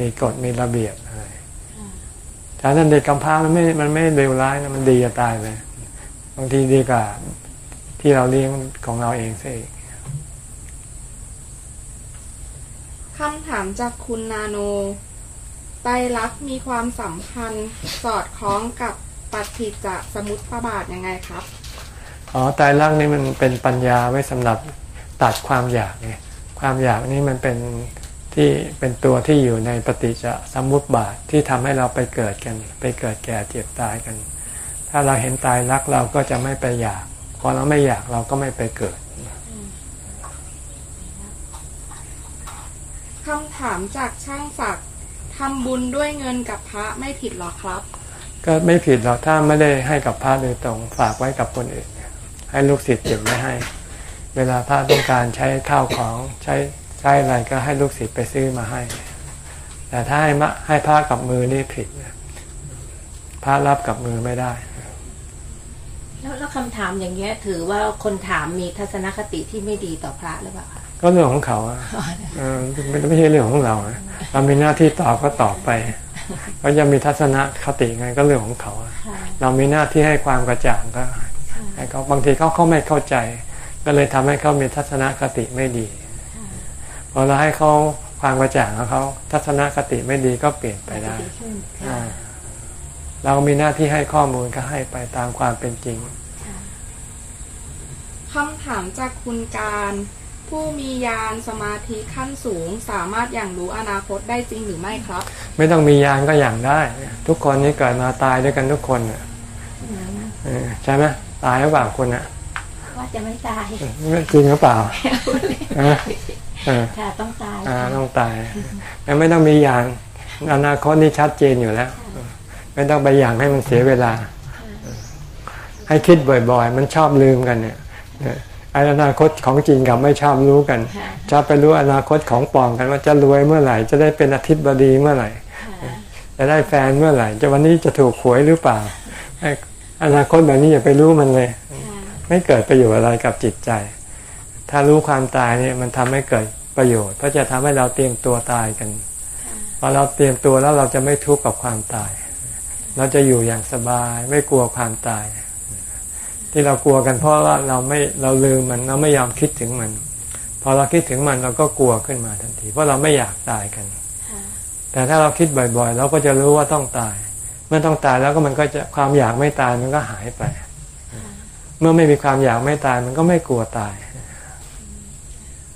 Speaker 1: มีกฎมีระเบียบอะไรถ้าเด็กกำพร้ามันไม่ มันไม่เลวร้ายนะมันดีจะตายเลยบางทีดีกว่าที่เราเลี้ยงของเราเองซะอีก
Speaker 2: คำถามจากคุณนาโนไตรักมีความสัมพันธ์สอดคล้องกับ ปฏิจจสมุปบาทยังไงครับ
Speaker 1: อ๋อตายรักนี่มันเป็นปัญญาไว้สำหรับตัดความอยากไงความอยากนี่มันเป็นที่เป็นตัวที่อยู่ในปฏิจจสมุปบาทที่ทำให้เราไปเกิดกัน ไปเกิดแก่เจ็บตายกัน ถ้าเราเห็นตายรักเราก็จะไม่ไปอยาก พอเราไม่อยากเราก็ไม่ไปเกิด
Speaker 2: คำถามจากช่างศักดิ์ทำบุญด้วยเงินกับพระไม่ผิดหรอครับ
Speaker 1: ก็ไม่ผิดหรอกถ้าไม่ได้ให้กับพระโดยตรงฝากไว้กับคนอื่น ให้ลูกศิษย์เก็บไว้ให้ เวลาพระต้องการใช้ข้าวของใช้ใช้อะไรก็ให้ลูกศิษย์ไปซื้อมาให้ แต่ถ้าให้มะให้พระกับมือนี่ผิดนะพระรับกับมือไม่ได้
Speaker 5: แล้วแล้วคำถามอย่างเงี้ย ถือว่าคนถามมีทัศนคติที่ไม่ดีต่อพระหรือเปล่าคะ
Speaker 1: ก็เรื่องของเขาอะเออไม่ไม่ใช่เรื่องของเราอะเรามีหน้าที่ตอบก็ตอบไป เขาจะมีทัศนคติไงก็เรื่องของเขาอะ
Speaker 5: ค่ะ
Speaker 1: เรามีหน้าที่ให้ความกระจ่างก็ให้เขาบางทีเขาเขาไม่เข้าใจ ก็เลยทำให้เขามีทัศนคติไม่ดีพอเราให้เขาความกระจ่างของเขาทัศนคติไม่ดีก็เปลี่ยนไปได้
Speaker 5: ดีขึ้น
Speaker 1: อ่า
Speaker 5: ค่ะ
Speaker 1: เรามีหน้าที่ให้ข้อมูลก็ให้ไปตามความเป็นจริง
Speaker 2: คำถามจากคุณการ ผู้มียานสมาธิขั้นสูง สามารถอย่างรู้อนาคตได้จริงหรือไม่ครับ
Speaker 1: ไม่ต้องมียานก็อย่างได้ ทุกคนนี้เกิดมาตายด้วยกันทุกคนน่ะเออใช่ไหมตายหรือเปล่าคุณอะ
Speaker 5: ว่าจะไม่ตาย
Speaker 1: ไม่จริงหรือเปล่าเออเออ
Speaker 5: ค่ะต้องตาย
Speaker 1: อ่าต้องตายแล้วไม่ต้องมีอย่างอนาคตนี่ชัดเจนอยู่แล้ว ไม่ต้องไปอย่างให้มันเสียเวลา ให้คิดบ่อยๆ มันชอบลืมกันเนี่ยเนี่ยไอ้อนาคตของจริงกับไม่ชอบรู้กัน
Speaker 5: ค่ะ
Speaker 1: ชอบไปรู้อนาคตของปลอมกันว่าจะรวยเมื่อไหร่ จะได้เป็นอาทิตย์บดีเมื่อไหร่
Speaker 5: ค่ะ
Speaker 1: จะได้แฟนเมื่อไหร่ จะวันนี้จะถูกหวยหรือเปล่าไอ้อนาคตแบบนี้อย่าไปรู้มันเลย
Speaker 5: ค่ะ
Speaker 1: ไม่เกิดประโยชน์อะไรกับจิตใจ ถ้ารู้ความตายเนี่ยมันทำให้เกิดประโยชน์ เพราะจะทำให้เราเตรียมตัวตายกันพอเราเตรียมตัวแล้วเราจะไม่ทุกข์กับความตาย เราจะอยู่อย่างสบายไม่กลัวความตาย ที่เรากลัวกันเพราะว่าเราไม่เราลืมมันเราไม่ยอมคิดถึงมัน พอเราคิดถึงมันเราก็กลัวขึ้นมาทันที เพราะเราไม่อยากตายกัน
Speaker 5: ค่ะ
Speaker 1: แต่ถ้าเราคิดบ่อยๆ เราก็จะรู้ว่าต้องตาย เมื่อต้องตายแล้วก็มันก็จะความอยากไม่ตายมันก็หายไป เมื่อไม่มีความอยากไม่ตายมันก็ไม่กลัวตาย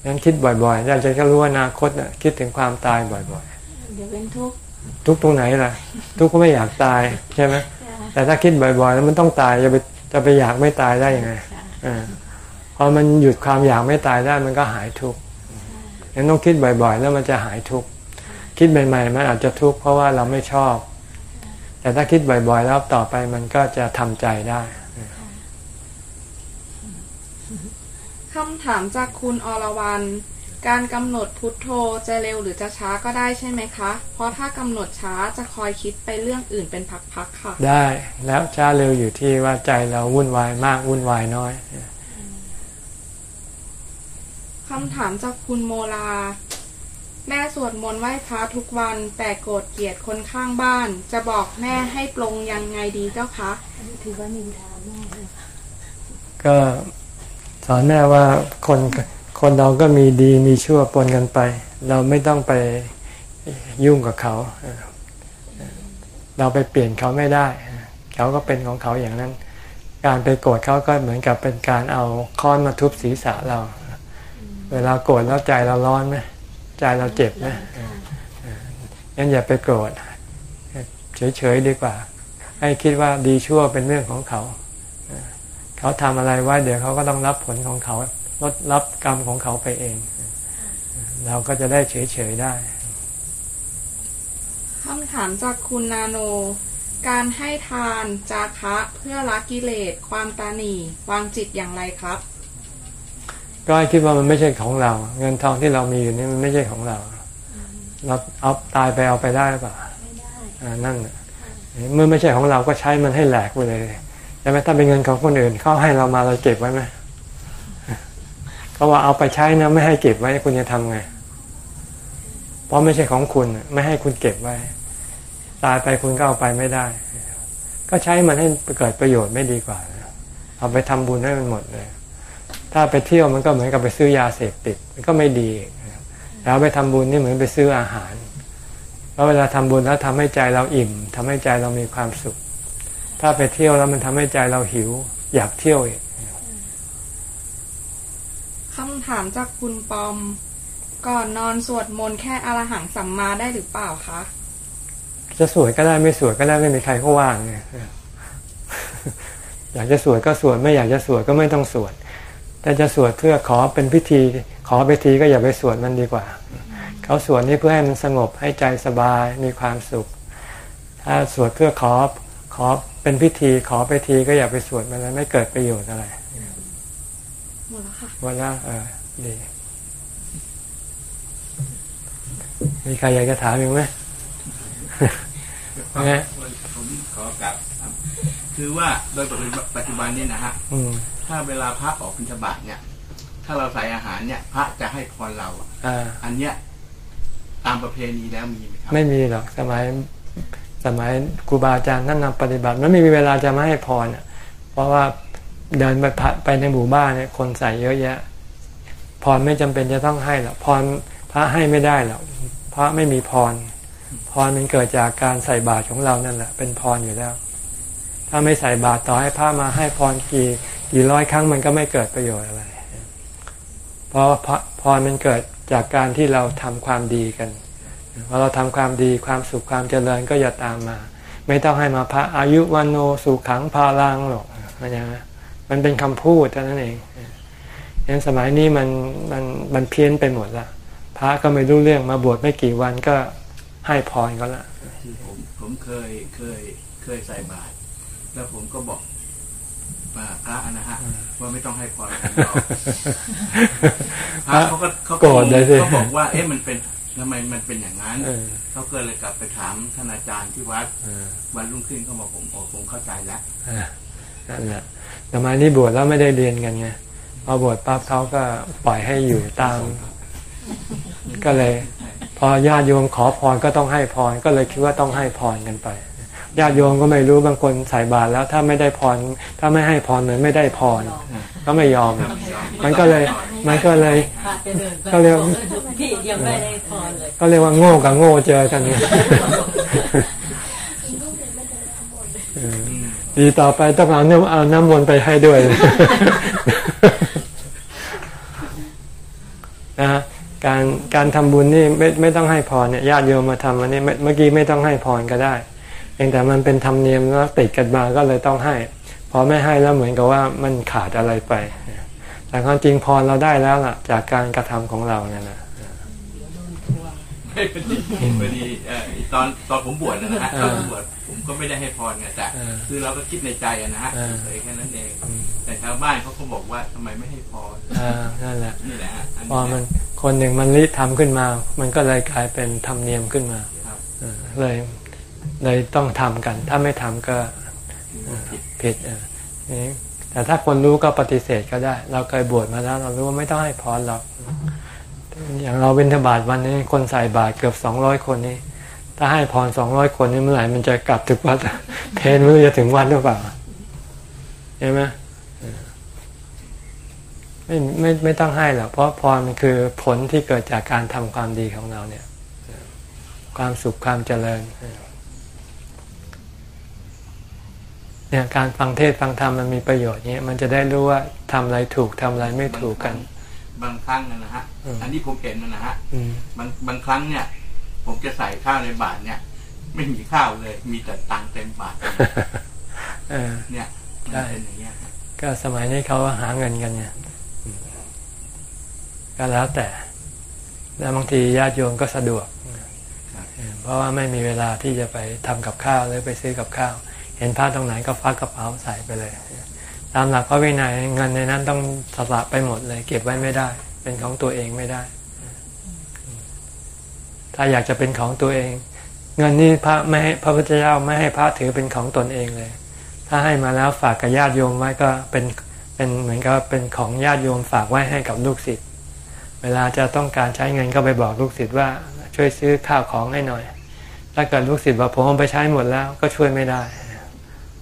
Speaker 1: งั้นคิดบ่อยๆอยากจะรู้ว่าอนาคตน่ะคิดถึงความตายบ่อย
Speaker 5: เดี๋ยวเป็นทุกข์
Speaker 1: ๆทุกตรงไหนล่ะ ทุกก็ไม่อยากตายใช่ไหมแต่ถ้าคิดบ่อยๆ แล้วมันต้องตายจะไป จะไปอยากไม่ตายได้ยังไงอ่าพอมันหยุดความอยากไม่ตายได้มันก็หายทุกข์งั้นต้องคิดบ่อยๆ แล้วมันจะหายทุกข์คิดใหม่ๆมันอาจจะทุกข์เพราะว่าเราไม่ชอบ แต่ถ้าคิดบ่อยๆ แล้วต่อไปมันก็จะทำใจได้
Speaker 2: คำถามจากคุณอรวรรณ การกำหนดพุทโธจะเร็วหรือจะช้าก็ได้ใช่ไหมคะ เพราะถ้ากำหนดช้าจะคอยคิดไปเรื่องอื่นเป็นพักๆค่ะ
Speaker 1: ได้แล้วช้าเร็วอยู่ที่ว่าใจเราวุ่นวายมากวุ่นวายน้อย
Speaker 2: คำถามจากคุณโมลา แม่สวดมนต์ไหว้พระทุกวันแต่โกรธเกลียดคนข้างบ้าน จะบอกแม่ให้ปลงยังไงดีเจ้าคะ
Speaker 5: ถือว่านินทาแม่
Speaker 1: ก็สอนแม่ว่าคน คนเราก็มีดีมีชั่วปนกันไป เราไม่ต้องไปยุ่งกับเขา เราไปเปลี่ยนเขาไม่ได้ เขาก็เป็นของเขาอย่างนั้น การไปโกรธเขาก็เหมือนกับเป็นการเอาค้อนมาทุบศีรษะเรา เวลาโกรธแล้วใจเราร้อนไหมใจเราเจ็บไหมงั้นอย่าไปโกรธเฉยๆดีกว่า ให้คิดว่าดีชั่วเป็นเรื่องของเขา เขาทำอะไรไว้เดี๋ยวเขาก็ต้องรับผลของเขา ลดรับกรรมของเขาไปเอง เราก็จะได้เฉยๆได้
Speaker 2: คำถามจากคุณนาโน การให้ทานจาคะเพื่อละกิเลสความตาหนีวางจิตอย่างไรครับ
Speaker 1: ก็ให้คิดว่ามันไม่ใช่ของเรา เงินทองที่เรามีอยู่นี่มันไม่ใช่ของเรา เราเอาตายไปเอาไปได้หรือเปล่าอ่านั่นน่ะเมื่อไม่ใช่ของเราก็ใช้มันให้แหลกไปเลยใช่ไหมถ้าเป็นเงินของคนอื่นเขาให้เรามาเราเก็บไว้ไหม เขาว่าเอาไปใช้นะไม่ให้เก็บไว้คุณจะทำไง เพราะไม่ใช่ของคุณ ไม่ให้คุณเก็บไว้ ตายไปคุณก็เอาไปไม่ได้ ก็ใช้มันให้เกิดประโยชน์ไม่ดีกว่า เอาไปทำบุญให้มันหมดเลย ถ้าไปเที่ยวมันก็เหมือนกับไปซื้อยาเสพติดมันก็ไม่ดี แล้วไปทำบุญนี่เหมือนไปซื้ออาหารเพราะเวลาทำบุญแล้วทำให้ใจเราอิ่มทำให้ใจเรามีความสุข ถ้าไปเที่ยวแล้วมันทำให้ใจเราหิว อยากเที่ยวอีกำ
Speaker 2: ถามจากคุณปอม ก่อนนอนสวดมนต์แค่อรหังสัมมาได้หรือเปล่าคะ
Speaker 1: จะสวดก็ได้ไม่สวดก็ได้ไม่มีใครเขาว่างไงอยากจะสวดก็สวดไม่อยากจะสวดก็ไม่ต้องสวด แต่จะสวดเพื่อขอเป็นพิธี ขอพิธีก็อย่าไปสวดมันดีกว่า เขาสวดนี่เพื่อให้มันสงบให้ใจสบายมีความสุข ถ้าสวดเพื่อขอขอเป็นพิธีขอไปทีก็อย่าไปสวดมันเลยไม่เกิดประโยชน์อะไร
Speaker 2: วค่ะ
Speaker 1: วันละเออดีมีใครอยากจะถามอีกไหมนะ
Speaker 8: ผมขอกลับครับคือว่าโดยปัจจุบันนี้นะฮะ
Speaker 1: อืม
Speaker 8: ถ้าเวลาพระออกบิณฑบาตเนี่ย ถ้าเราใส่อาหารเนี่ย พระจะให้พรเราอะ
Speaker 1: อ่า
Speaker 8: อันเนี้ยตามประเพณีแล้วมีไหมครับ
Speaker 1: ไม่มีหรอกสมัยสมัยครูบาอาจารย์ท่านนำปฏิบัติมันไม่มีเวลาจะมาให้พรอะเพราะว่า เดินไปไปในหมู่บ้านเนี่ยคนใส่เยอะแยะพรไม่จำเป็นจะต้องให้หรอกพรพระให้ไม่ได้หรอกพระไม่มีพร พรมันเกิดจากการใส่บาตรของเรานั่นแหละเป็นพรอยู่แล้ว ถ้าไม่ใส่บาตรต่อให้พระมาให้พรกี่กี่ร้อยครั้งมันก็ไม่เกิดประโยชน์อะไร เพราะพระพรมันเกิดจากการที่เราทำความดีกันพอเราทำความดีความสุขความเจริญก็จะตามมา ไม่ต้องให้มาพระอายุวันโนสุขังพาลังหรอกมันยังมั นเป็นคำพูดเท่านั้นเองยันสมัยนี้มันมันมันเพี้ยนไปหมดละพระก็ไม่รู้เรื่องมาบวชไม่กี่วันก็ให้พรก็ละ
Speaker 8: คือผมผมเคยเคยเคยใส่บาตรแล้วผมก็บอกว่าพระนะฮะว่าไม่ต้องให้พรผมหรอกพระเขาก็เขา
Speaker 1: โกรธเลยสิ
Speaker 8: เขาบอกว่า เอ๊ะมันเป็นทำไมมันเป็นอย่างนั้น
Speaker 1: เออ
Speaker 8: เขาก็เลยกลับไปถามท่านอาจารย์ที่วัด
Speaker 1: เออ
Speaker 8: วันรุ่งขึ้นเขาบอกผมโอ้ผมเข้าใจแล้ว
Speaker 1: อ่านั่นแหละ สมัยนี้บวชแล้วไม่ได้เรียนกันไงพอบวชปั๊บเขาก็ปล่อยให้อยู่ตาม ก็เลย พอญาติโยมขอพรก็ต้องให้พรก็เลยคิดว่าต้องให้พรกันไปญาติโยมก็ไม่รู้บางคนใส่บาตรแล้วถ้าไม่ได้พร ถ้าไม่ให้พรเหมือนไม่ได้พร ก็ไม่ยอม มันก็เลยมันก็เลยก็เรียก
Speaker 5: พี่ยังไม่ได้พรเลย
Speaker 1: ก็เรียกว่าโง่กับโง่เจอกันเนี่ยเออ ดีต่อไปต้องเอาน้ำเอาน้ำมนต์ไปให้ด้วยนะการการทำบุญนี่ไม่ไม่ต้องให้พรเนี่ยญาติโยมมาทำอันนี้เมื่อกี้ไม่ต้องให้พรก็ได้เพียงแต่มันเป็นธรรมเนียมแล้วติดกันมาก็เลยต้องให้ พอไม่ให้แล้วเหมือนกับว่ามันขาดอะไรไป แต่ความจริงพรเราได้แล้วล่ะ จากการกระทำของเราเนี่ยนะ
Speaker 8: ไม่พอดีพอดีเอ่อตอนตอนผมบวชนะฮะตอนผมบวช ผมก็ไม่ได้ให้พรไงแต่
Speaker 1: เออ
Speaker 8: คือเราก็คิดในใจอะนะฮะ
Speaker 1: เออ
Speaker 8: เฉยๆแค่นั้นเอง แต่ชาวบ้านเขาก็บอกว่าทำไมไม่ให้พร
Speaker 1: อ่านั่นแหละ
Speaker 8: นี่แหละฮะอัน
Speaker 1: พอ
Speaker 8: นี้
Speaker 1: มันคนหนึ่งมันริทำขึ้นมา มันก็เลยกลายเป็นธรรมเนียมขึ้นมา
Speaker 8: ครับ
Speaker 1: เออเลยเลยต้องทำกัน ถ้าไม่ทำก็เออผิดเออนี่แต่ถ้าคนรู้ก็ปฏิเสธก็ได้ เราเคยบวชมาแล้ว เรารู้ว่าไม่ต้องให้พรหรอกอย่างเราเป็นธบาตวันนี้คนใส่บาตรเกือบสองร้อยคนนี้ ถ้าให้พรสองร้อยคนนี้เมื่อไหร่มันจะกลับถึงวัด เพนไม่รู้จะถึงวันหรือเปล่าใช่ไหมเออไม่ไม่ไม่ต้องให้หรอกเพราะพรมันคือผลที่เกิดจากการทำความดีของเราเนี่ย ความสุขความเจริญเนี่ยการฟังเทศฟังธรรมมันมีประโยชน์เนี่ยมันจะได้รู้ว่าทำอะไรถูกทำอะไรไม่ถูกกัน
Speaker 8: บางครั้งนะฮะ
Speaker 1: อืม
Speaker 8: อันนี้ผมเห็นนะฮะ
Speaker 1: อืม
Speaker 8: บางบางครั้งเนี่ย ผมจะใส่ข้าวในบาตรเนี่ย ไม่มีข้าวเลย มีแต่ตังค์เต็มบาตร
Speaker 1: เออ
Speaker 8: เนี่ยมัน
Speaker 1: ได้
Speaker 8: เป็นอย่างเงี้ยฮะ
Speaker 1: ก็สมัยนี้เขาหาเงินกันเนี่ยอืมก็แล้วแต่ แล้วบางทีญาติโยมก็สะดวกเออเพราะว่าไม่มีเวลาที่จะไปทำกับข้าวหรือไปซื้อกับข้าว เห็นผ้าตรงไหนก็ฟักกระเป๋าใส่ไปเลย ตามหลักพระวินัยเงินในนั้นต้องสละไปหมดเลย เก็บไว้ไม่ได้ เป็นของตัวเองไม่ได้ ถ้าอยากจะเป็นของตัวเอง เงินนี่พระไม่ให้พระพุทธเจ้าไม่ให้พระถือเป็นของตนเองเลย ถ้าให้มาแล้วฝากกับญาติโยมไว้ก็เป็นเป็นเหมือนกับเป็นของญาติโยมฝากไว้ให้กับลูกศิษย์เวลาจะต้องการใช้เงินก็ไปบอกลูกศิษย์ว่าช่วยซื้อข้าวของให้หน่อย ถ้าเกิดลูกศิษย์บอกผมไปใช้หมดแล้วก็ช่วยไม่ได้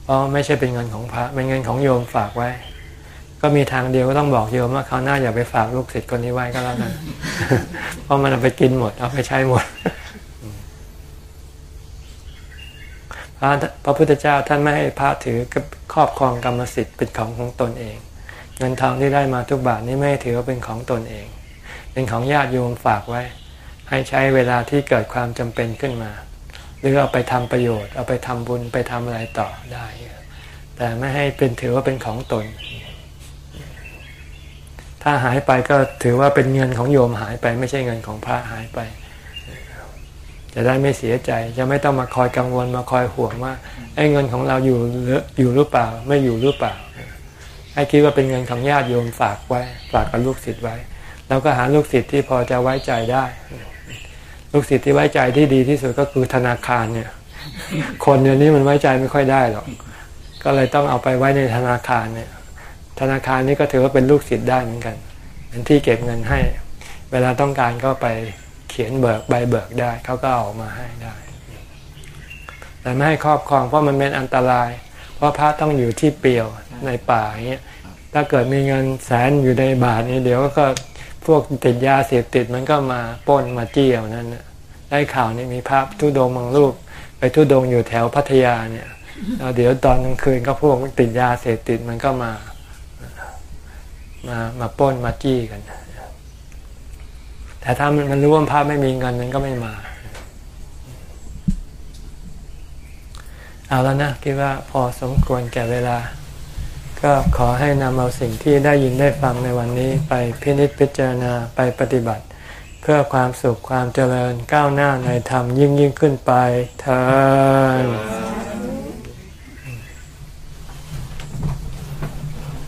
Speaker 1: เพราะไม่ใช่เป็นเงินของพระเป็นเงินของโยมฝากไว้ ก็มีทางเดียวก็ต้องบอกโยมว่าเขาวหน้าอย่าไปฝากลูกศิษย์คนนี้ไว้ก็แล้วกันเพราะมันเอาไปกินหมดเอาไปใช้หมดพระพระพุทธเจ้าท่านไม่ให้พระถือกับครอบครองกรรมสิทธิ์เป็นของของตนเอง เงินทองที่ได้มาทุกบาทนี้ไม่ให้ถือว่าเป็นของตนเอง เป็นของญาติโยมฝากไว้ ให้ใช้เวลาที่เกิดความจำเป็นขึ้นมา หรือเอาไปทำประโยชน์ เอาไปทำบุญไปทำอะไรต่อได้ แต่ไม่ให้เป็นถือว่าเป็นของตน ถ้าหายไปก็ถือว่าเป็นเงินของโยมหายไป ไม่ใช่เงินของพระหายไป จะได้ไม่เสียใจ จะไม่ต้องมาคอยกังวลมาคอยห่วงว่าไอ้เงินของเราอยู่หรืออยู่หรือเปล่า ไม่อยู่หรือเปล่าให้คิดว่าเป็นเงินของญาติโยมฝากไว้ ฝากกับลูกศิษย์ไว้ แล้วก็หาลูกศิษย์ที่พอจะไว้ใจได้ ลูกศิษย์ที่ไว้ใจที่ดีที่สุดก็คือธนาคารเนี่ย คนเดี๋ยวนี้มันไว้ใจไม่ค่อยได้หรอกก็เลยต้องเอาไปไว้ในธนาคารเนี่ย ธนาคารนี้ก็ถือว่าเป็นลูกศิษย์ได้เหมือนกันเป็นที่เก็บเงินให้ เวลาต้องการก็ไปเขียนเบิกใบเบิกได้เขาก็เอามาให้ได้ แต่ไม่ให้ครอบครองเพราะมันเป็นอันตราย เพราะพระต้องอยู่ที่เปลี่ยวในป่าอย่างเงี้ยถ้าเกิดมีเงินแสนอยู่ในบาทนี้เดี๋ยวก็พวกติดยาเสพติดมันก็มาป้นมาเจี้เอานั่นนะได้ข่าวนี่มีภาพทุดงบางรูป ไปทุดงอยู่แถวพัทยาเนี่ยเดี๋ยวตอนกลางคืนก็พวกติดยาเสพติดมันก็มา มามาป้นมาจี้กันแต่ถ้ามันมันรู้ว่าพระไม่มีเงินมันก็ไม่มา เอาแล้วนะคิดว่าพอสมควรแก่เวลา ก็ขอให้นำเอาสิ่งที่ได้ยินได้ฟังในวันนี้ ไปพินิจพิจารณาไปปฏิบัติ เพื่อความสุขความเจริญก้าวหน้าในธรรมยิ่งยิ่งขึ้นไปเธอ